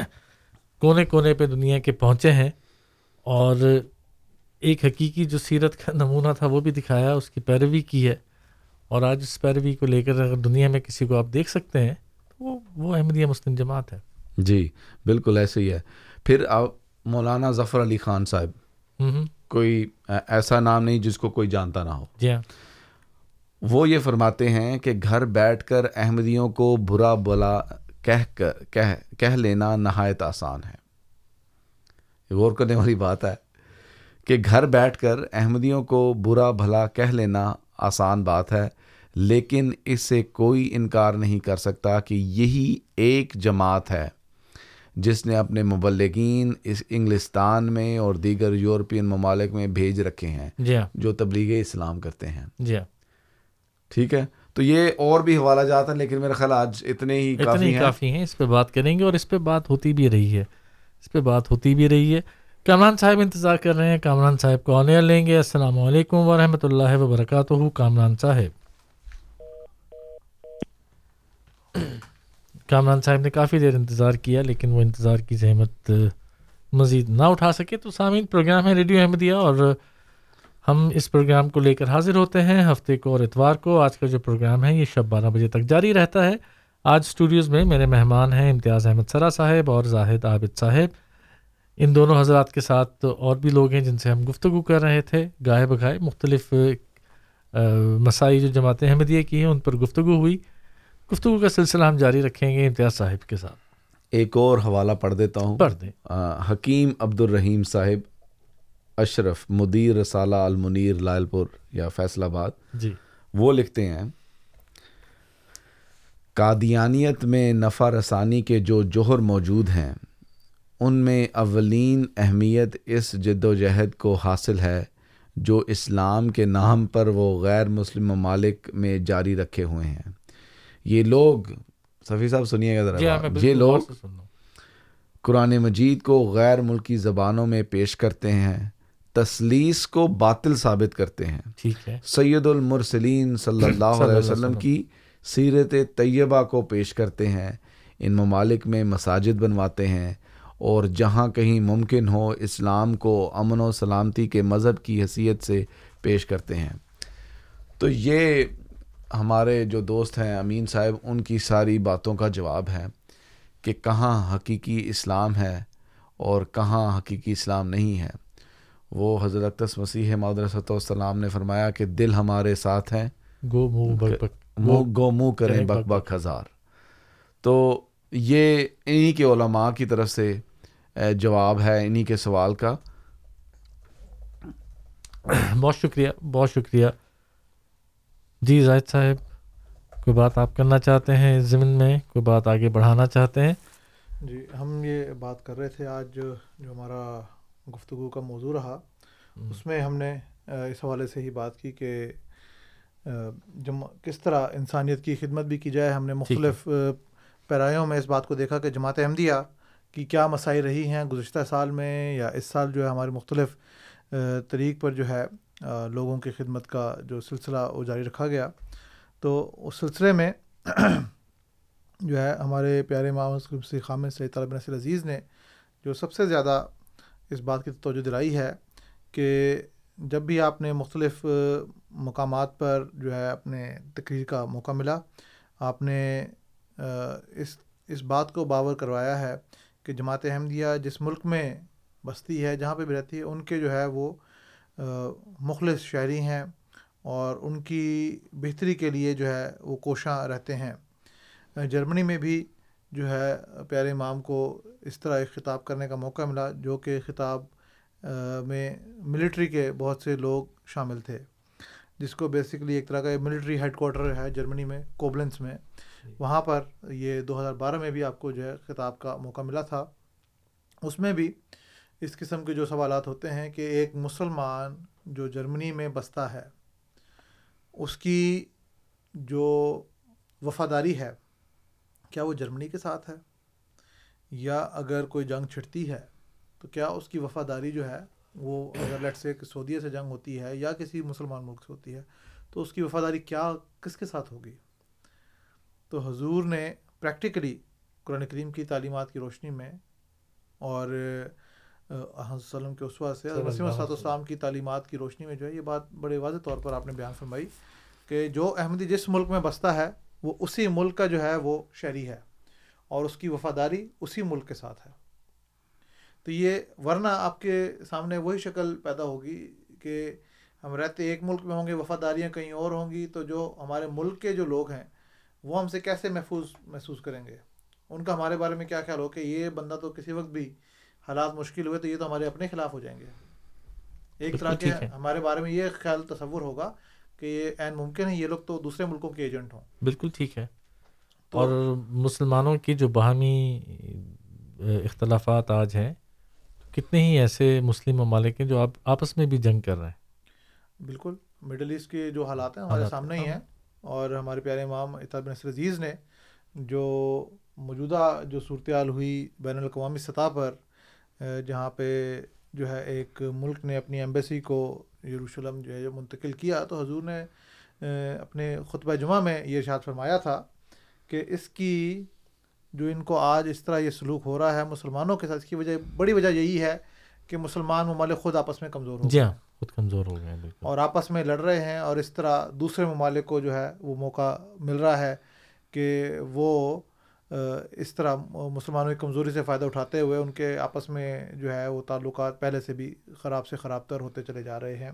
کونے کونے پہ دنیا کے پہنچے ہیں اور ایک حقیقی جو سیرت کا نمونہ تھا وہ بھی دکھایا اس کی پیروی کی ہے۔ اور آج اس پیروی کو لے کر اگر دنیا میں کسی کو آپ دیکھ سکتے ہیں تو وہ وہ احمدیہ مسلم جماعت ہے۔ جی بالکل ایسے ہی ہے۔ پھر آپ مولانا ظفر علی خان صاحب۔ کوئی ایسا نام نہیں جس کو کوئی جانتا نہ ہو۔ جی ہاں۔ وہ یہ فرماتے ہیں کہ گھر بیٹھ کر احمدیوں کو برا بلا کہہ کر کہہ کہہ لینا نہایت آسان ہے۔ غور کرنے والی بات ہے۔ کہ گھر بیٹھ کر احمدیوں کو برا بھلا کہہ لینا آسان بات ہے لیکن اس سے کوئی انکار نہیں کر سکتا کہ یہی ایک جماعت ہے جس نے اپنے مبلغین اس انگلستان میں اور دیگر یورپین ممالک میں بھیج رکھے ہیں جی ہاں۔ جو تبلیغ اسلام کرتے ہیں۔ جی ہاں۔ ٹھیک ہے؟ تو یہ اور بھی حوالہ جات ہیں لیکن میرا خیال آج اتنے ہی اتنی کافی ہیں۔ کافی ہیں اس پہ بات کریں گے اور اس پہ بات ہوتی بھی رہی ہے۔ اس پہ بات ہوتی بھی رہی ہے۔ کامران صاحب انتظار کر رہے ہیں۔ کامران صاحب کو آنے لیں گے۔ السلام علیکم ورحمۃ اللہ وبرکاتہ۔ کامران صاحب۔ کامران صاحب نے کافی دیر انتظار کیا، لیکن وہ انتظار کی زحمت مزید نہ اٹھا سکے۔ تو سامعین، پروگرام ہے ریڈیو احمدیہ اور ہم اس پروگرام کو لے کر حاضر ہوتے ہیں۔ ہفتے کو اور اتوار کو۔ آج کا جو پروگرام ہے، یہ شب بارہ بجے تک جاری رہتا ہے۔ آج اسٹوڈیوز میں میرے مہمان ہیں امتیاز احمد سرا صاحب اور زاہد عابد صاحب۔ ان دونوں حضرات کے ساتھ اور بھی لوگ ہیں جن سے ہم گفتگو کر رہے تھے گاہے بگائے مختلف مسائی جو جماعت احمدیہ کی ہیں ان پر گفتگو ہوئی۔ گفتگو کا سلسلہ ہم جاری رکھیں گے امتیاز صاحب کے ساتھ۔ ایک اور حوالہ پڑھ دیتا ہوں۔ پڑھ دیں۔ حکیم عبد الرحیم صاحب اشرف مدیر رسالہ المنیر لائل پور یا فیصل آباد۔ جی۔ وہ لکھتے ہیں قادیانیت میں نفع رسانی کے جو جوہر موجود ہیں ان میں اولین اہمیت اس جد و جہد کو حاصل ہے جو اسلام کے نام پر وہ غیر مسلم ممالک میں جاری رکھے ہوئے ہیں۔ یہ لوگ صفی صاحب سنیے گا جی ہاں، ذرا یہ لوگ۔ قرآن مجید کو غیر ملکی زبانوں میں پیش کرتے ہیں تسلیس کو باطل ثابت کرتے ہیں۔ سید المرسلین صلی اللہ علیہ وسلم۔ کی سیرت طیبہ کو پیش کرتے ہیں۔ ان ممالک میں مساجد بنواتے ہیں۔ اور جہاں کہیں ممکن ہو اسلام کو امن و سلامتی کے مذہب کی حیثیت سے پیش کرتے ہیں۔ تو یہ ہمارے جو دوست ہیں امین صاحب ان کی ساری باتوں کا جواب ہے کہ کہاں حقیقی اسلام ہے اور کہاں حقیقی اسلام نہیں ہے۔ وہ حضرت مسیح معدرسۃ والسلام نے فرمایا کہ دل ہمارے ساتھ ہیں۔ گو منہ بک بک۔ منہ گو منہ کریں بک بک ہزار۔ تو یہ انہی کے علماء کی طرف سے جواب ہے انہی کے سوال کا۔ بہت شکریہ بہت شکریہ۔ جی زاہد صاحب کوئی بات آپ کرنا چاہتے ہیں اس زمین میں؟ کوئی بات آگے بڑھانا چاہتے ہیں؟ جی ہم یہ بات کر رہے تھے آج جو جو ہمارا گفتگو کا موضوع رہا اس میں ہم نے اس حوالے سے ہی بات کی کہ جم کس طرح انسانیت کی خدمت بھی کی جائے۔ ہم نے مختلف پیرایوں میں اس بات کو دیکھا کہ جماعت احمدیہ کی کیا مسائل رہی ہیں گزشتہ سال میں یا اس سال جو ہے ہمارے مختلف طریق پر جو ہے لوگوں کی خدمت کا جو سلسلہ وہ جاری رکھا گیا۔ تو اس سلسلے میں جو ہے ہمارے پیارے محمد خامد سید طالب نصر عزیز نے جو سب سے زیادہ اس بات کی توجہ دلائی ہے کہ جب بھی آپ نے مختلف مقامات پر جو ہے اپنے تقریر کا موقع ملا، آپ نے اس اس بات کو باور کروایا ہے کہ جماعت احمدیہ جس ملک میں بستی ہے، جہاں پہ بھی رہتی ہے، ان کے جو ہے وہ مخلص شہری ہیں اور ان کی بہتری کے لیے جو ہے وہ کوشاں رہتے ہیں۔ جرمنی میں بھی جو ہے پیارے امام کو اس طرح ایک خطاب کرنے کا موقع ملا جو کہ خطاب میں ملٹری کے بہت سے لوگ شامل تھے۔ جس کو بیسکلی ایک طرح کا ملٹری ہیڈ کوارٹر ہے جرمنی میں، کوبلنس میں۔ جی۔ وہاں پر یہ دو ہزار بارہ میں بھی آپ کو جو ہے خطاب کا موقع ملا تھا۔ اس میں بھی اس قسم کے جو سوالات ہوتے ہیں کہ ایک مسلمان جو جرمنی میں بستا ہے، اس کی جو وفاداری ہے، کیا وہ جرمنی کے ساتھ ہے؟ یا اگر کوئی جنگ چھڑتی ہے، تو کیا اس کی وفاداری جو ہے، وہ اگر لیٹ سے سعودیہ سے جنگ ہوتی ہے یا کسی مسلمان ملک سے ہوتی ہے، تو اس کی وفاداری کیا، کس کے ساتھ ہوگی؟ تو حضور نے پریکٹیکلی قرآن کریم کی تعلیمات کی روشنی میں اور وسلم کے اسوا سے وسیم صاحب السلام کی تعلیمات کی روشنی میں جو ہے یہ بات بڑے واضح طور پر آپ نے بیان فرمائی کہ جو احمدی جس ملک میں بستا ہے وہ اسی ملک کا جو ہے وہ شہری ہے اور اس کی وفاداری اسی ملک کے ساتھ ہے۔ تو یہ ورنہ آپ کے سامنے وہی شکل پیدا ہوگی کہ ہم رہتے ایک ملک میں ہوں گے وفاداریاں کہیں اور ہوں گی تو جو ہمارے ملک کے جو لوگ ہیں وہ ہم سے کیسے محفوظ محسوس کریں گے؟ ان کا ہمارے بارے میں کیا خیال ہو کہ یہ بندہ تو کسی وقت بھی حالات مشکل ہوئے تو یہ تو ہمارے اپنے خلاف ہو جائیں گے۔ ایک طرح کے ہمارے بارے میں یہ خیال تصور ہوگا کہ یہ عین ممکن ہے یہ لوگ تو دوسرے ملکوں کے ایجنٹ ہوں۔ بالکل ٹھیک ہے۔ اور مسلمانوں کی جو باہمی اختلافات آج ہیں کتنے ہی ایسے مسلم ممالک ہیں جو آپ آپس میں بھی جنگ کر رہے ہیں۔ بالکل مڈل ایسٹ کے جو حالات ہیں ہمارے سامنے ہی ہیں۔ اور ہمارے پیارے امام اطاب نصر عزیز نے جو موجودہ جو صورتحال ہوئی بین الاقوامی سطح پر جہاں پہ جو ہے ایک ملک نے اپنی ایمبیسی کو یروشلم جو ہے منتقل کیا تو حضور نے اپنے خطبہ جمعہ میں یہ ارشاد فرمایا تھا کہ اس کی جو ان کو آج اس طرح یہ سلوک ہو رہا ہے مسلمانوں کے ساتھ اس کی وجہ بڑی وجہ یہی ہے کہ مسلمان ممالک خود آپس میں کمزور ہو جی ہاں۔ خود کمزور ہو گئے ہیں اور آپس میں لڑ رہے ہیں اور اس طرح دوسرے ممالک کو جو ہے وہ موقع مل رہا ہے کہ وہ اس طرح مسلمانوں کی کمزوری سے فائدہ اٹھاتے ہوئے ان کے آپس میں جو ہے وہ تعلقات پہلے سے بھی خراب سے خراب تر ہوتے چلے جا رہے ہیں۔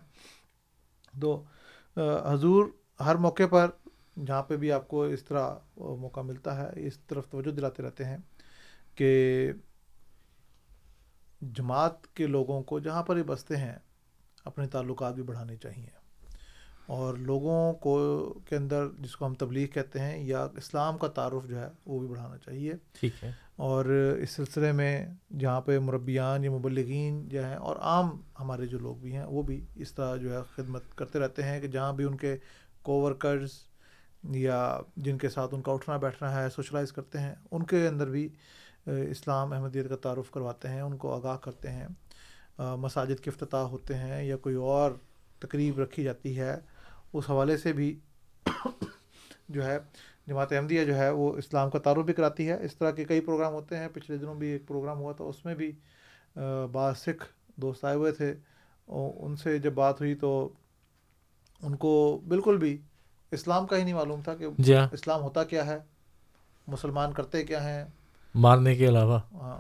تو حضور ہر موقع پر جہاں پہ بھی آپ کو اس طرح موقع ملتا ہے، اس طرف توجہ دلاتے رہتے ہیں کہ جماعت کے لوگوں کو جہاں پر ہی بستے ہیں اپنے تعلقات بھی بڑھانے چاہیے۔ اور لوگوں کو کے اندر جس کو ہم تبلیغ کہتے ہیں یا اسلام کا تعارف جو ہے وہ بھی بڑھانا چاہیے۔ ٹھیک ہے۔ اور اس سلسلے میں جہاں پہ مربیان یا مبلغین جو ہیں اور عام ہمارے جو لوگ بھی ہیں وہ بھی اس طرح جو ہے خدمت کرتے رہتے ہیں کہ جہاں بھی ان کے کو ورکرز یا جن کے ساتھ ان کا اٹھنا بیٹھنا ہے سوشلائز کرتے ہیں ان کے اندر بھی اسلام احمدیت کا تعارف کرواتے ہیں ان کو آگاہ کرتے ہیں۔ مساجد کے افتتاح ہوتے ہیں یا کوئی اور تقریب رکھی جاتی ہے اس حوالے سے بھی جو ہے جماعت احمدیہ جو ہے وہ اسلام کا تعارف بھی کراتی ہے۔ اس طرح کے کئی پروگرام ہوتے ہیں۔ پچھلے دنوں بھی ایک پروگرام ہوا تھا اس میں بھی بعض سکھ دوست آئے ہوئے تھے۔ ان سے جب بات ہوئی تو ان کو بالکل بھی اسلام کا ہی نہیں معلوم تھا کہ جی ہاں۔ اسلام ہوتا کیا ہے مسلمان کرتے کیا ہیں۔ مارنے کے علاوہ۔ ہاں۔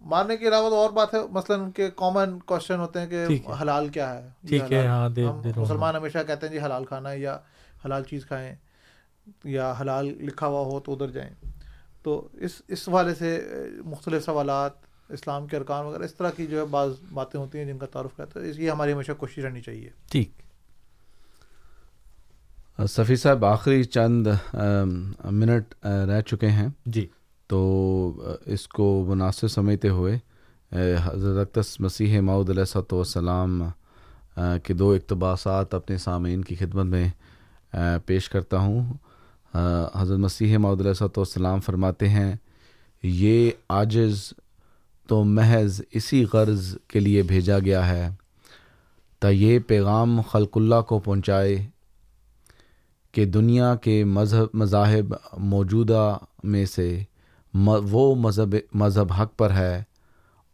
مارنے کے علاوہ تو اور بات ہے مثلاً ان کے کامن کوشچن ہوتے ہیں کہ حلال کیا ہے؟ ٹھیک ہے ہاں مسلمان ہمیشہ کہتے ہیں جی حلال کھانا ہے یا حلال چیز کھائیں یا حلال لکھا ہوا ہو تو ادھر جائیں۔ تو اس اس والے سے مختلف سوالات اسلام کے ارکان وغیرہ اس طرح کی جو ہے بعض باتیں ہوتی ہیں جن کا تعارف کرتا ہے۔ اس یہ ہماری ہمیشہ کوشش رہنی چاہیے۔ ٹھیک۔ صفی صاحب آخری چند منٹ رہ چکے ہیں۔ جی۔ تو اس کو مناسب سمجھتے ہوئے حضرت مسیح معود علیہ صاحب کے دو اقتباسات اپنے سامعین کی خدمت میں پیش کرتا ہوں۔ حضرت مسیح معود علیہ صاحب فرماتے ہیں، یہ عاجز تو محض اسی غرض کے لیے بھیجا گیا ہے، تا یہ پیغام خلق اللہ کو پہنچائے کہ دنیا کے مذہب، مذاہب موجودہ میں سے وہ مذہب مذہب حق پر ہے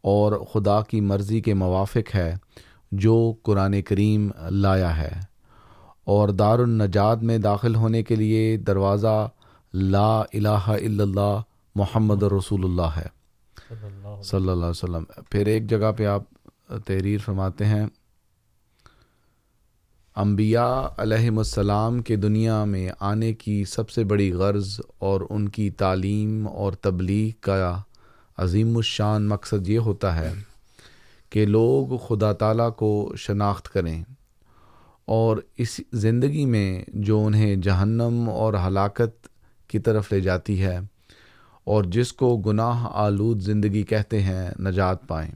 اور خدا کی مرضی کے موافق ہے جو قرآن کریم لایا ہے اور دار النجات میں داخل ہونے کے لیے دروازہ لا الہ الا اللہ محمد رسول اللہ ہے۔ صلی اللہ علیہ وسلم۔ پھر ایک جگہ پہ آپ تحریر فرماتے ہیں۔ انبیاء علیہم السلام کے دنیا میں آنے کی سب سے بڑی غرض اور ان کی تعلیم اور تبلیغ کا عظیم الشان مقصد یہ ہوتا ہے کہ لوگ خدا تعالیٰ کو شناخت کریں اور اس زندگی میں جو انہیں جہنم اور ہلاکت کی طرف لے جاتی ہے اور جس کو گناہ آلود زندگی کہتے ہیں، نجات پائیں۔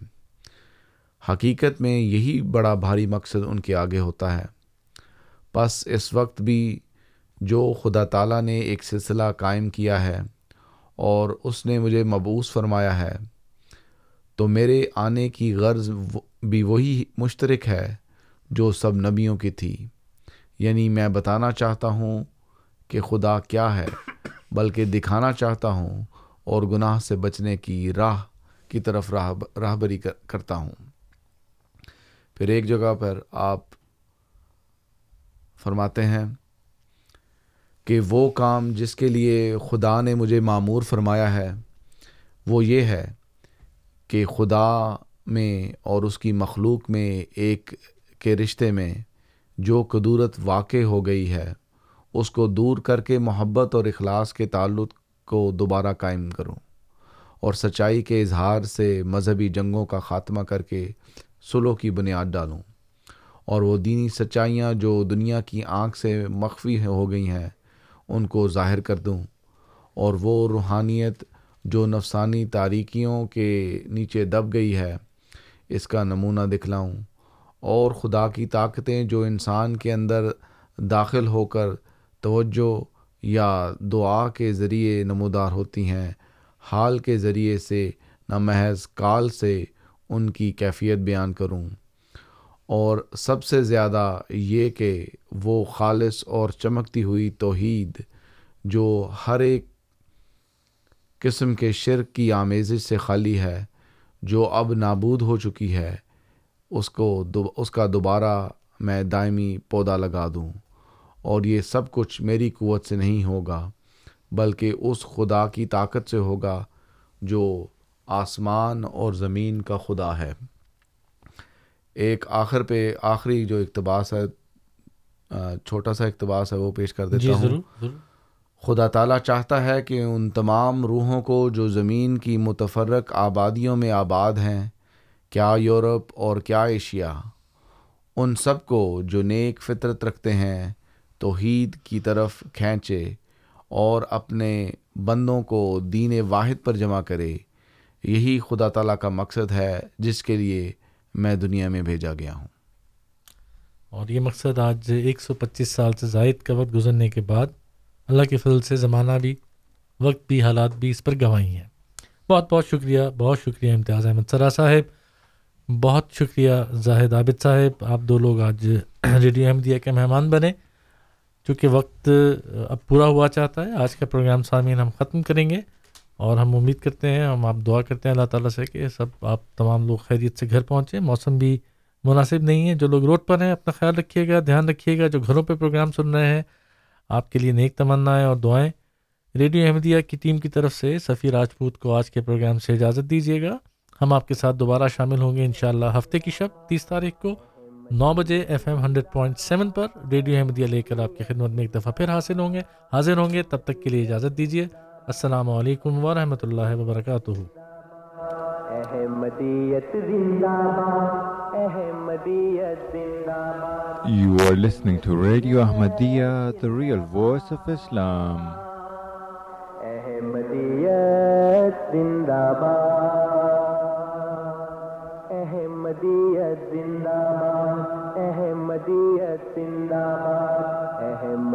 حقیقت میں یہی بڑا بھاری مقصد ان کے آگے ہوتا ہے۔ بس اس وقت بھی جو خدا تعالیٰ نے ایک سلسلہ قائم کیا ہے اور اس نے مجھے مبوس فرمایا ہے، تو میرے آنے کی غرض بھی وہی مشترک ہے جو سب نبیوں کی تھی۔ یعنی میں بتانا چاہتا ہوں کہ خدا کیا ہے، بلکہ دکھانا چاہتا ہوں اور گناہ سے بچنے کی راہ کی طرف راہ راہبری کرتا ہوں۔ پھر ایک جگہ پر آپ فرماتے ہیں کہ وہ کام جس کے لیے خدا نے مجھے معمور فرمایا ہے، وہ یہ ہے کہ خدا میں اور اس کی مخلوق میں ایک کے رشتے میں جو قدورت واقع ہو گئی ہے، اس کو دور کر کے محبت اور اخلاص کے تعلق کو دوبارہ قائم کروں اور سچائی کے اظہار سے مذہبی جنگوں کا خاتمہ کر کے سلو کی بنیاد ڈالوں۔ اور وہ دینی سچائیاں جو دنیا کی آنکھ سے مخفی ہو گئی ہیں، ان کو ظاہر کر دوں۔ اور وہ روحانیت جو نفسانی تاریکیوں کے نیچے دب گئی ہے، اس کا نمونہ دکھلاؤں۔ اور خدا کی طاقتیں جو انسان کے اندر داخل ہو کر توجہ یا دعا کے ذریعے نمودار ہوتی ہیں، حال کے ذریعے سے نہ محض کال سے ان کی کیفیت بیان کروں۔ اور سب سے زیادہ یہ کہ وہ خالص اور چمکتی ہوئی توحید جو ہر ایک قسم کے شرک کی آمیزش سے خالی ہے، جو اب نابود ہو چکی ہے، اس کو اس کا دوبارہ میں دائمی پودا لگا دوں۔ اور یہ سب کچھ میری قوت سے نہیں ہوگا، بلکہ اس خدا کی طاقت سے ہوگا جو آسمان اور زمین کا خدا ہے۔ ایک آخر پہ آخری جو اقتباس ہے چھوٹا سا اقتباس ہے وہ پیش کر دیتا جی ہوں۔ ضرور ضرور۔ خدا تعالیٰ چاہتا ہے کہ ان تمام روحوں کو جو زمین کی متفرق آبادیوں میں آباد ہیں کیا یورپ اور کیا ایشیا ان سب کو جو نیک فطرت رکھتے ہیں توحید کی طرف کھینچے اور اپنے بندوں کو دین واحد پر جمع کرے یہی خدا تعالیٰ کا مقصد ہے جس کے لیے میں دنیا میں بھیجا گیا ہوں۔ اور یہ مقصد آج ایک سو پچیس سال سے زائد کا وقت گزرنے کے بعد اللہ کے فضل سے زمانہ بھی، وقت بھی، حالات بھی اس پر گواہی ہیں۔ بہت بہت شکریہ بہت شکریہ امتیاز احمد سرا صاحب۔ بہت شکریہ زاہد عابد صاحب۔ آپ دو لوگ آج ریڈیو احمدیہ کے مہمان بنے، چونکہ وقت اب پورا ہوا چاہتا ہے۔ آج کا پروگرام سامعین ہم ختم کریں گے۔ اور ہم امید کرتے ہیں، ہم آپ دعا کرتے ہیں اللہ تعالیٰ سے کہ سب آپ تمام لوگ خیریت سے گھر پہنچیں۔ موسم بھی مناسب نہیں ہے۔ جو لوگ روڈ پر ہیں، اپنا خیال رکھیے گا، دھیان رکھیے گا۔ جو گھروں پہ پروگرام سن رہے ہیں، آپ کے لیے نیک تمنائیں اور دعائیں۔ ریڈیو احمدیہ کی ٹیم کی طرف سے سفیر راجپوت کو آج کے پروگرام سے اجازت دیجیے گا۔ ہم آپ کے ساتھ دوبارہ شامل ہوں گے انشاءاللہ ہفتے کی شب تیس تاریخ کو نو بجے F M hundred point seven پر ریڈیو احمدیہ لے کر آپ کی خدمت میں ایک دفعہ پھر حاصل ہوں گے، حاضر ہوں گے۔ تب تک کے لیے اجازت دیجیے۔ السلام علیکم ورحمۃ اللہ وبرکاتہ۔ احمدیت زندہ باد احمدیت زندہ باد۔ You are listening to Radio Ahmadiyya, the real voice of Islam. احمدیت زندہ باد احمدیت زندہ باد احمدیت زندہ باد۔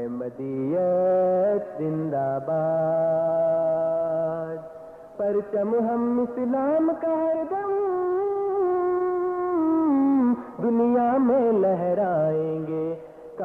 احمدیت زندہ باد۔ پرچم ہم اسلام کا ہر دم۔ دنیا میں لہرائیں گے۔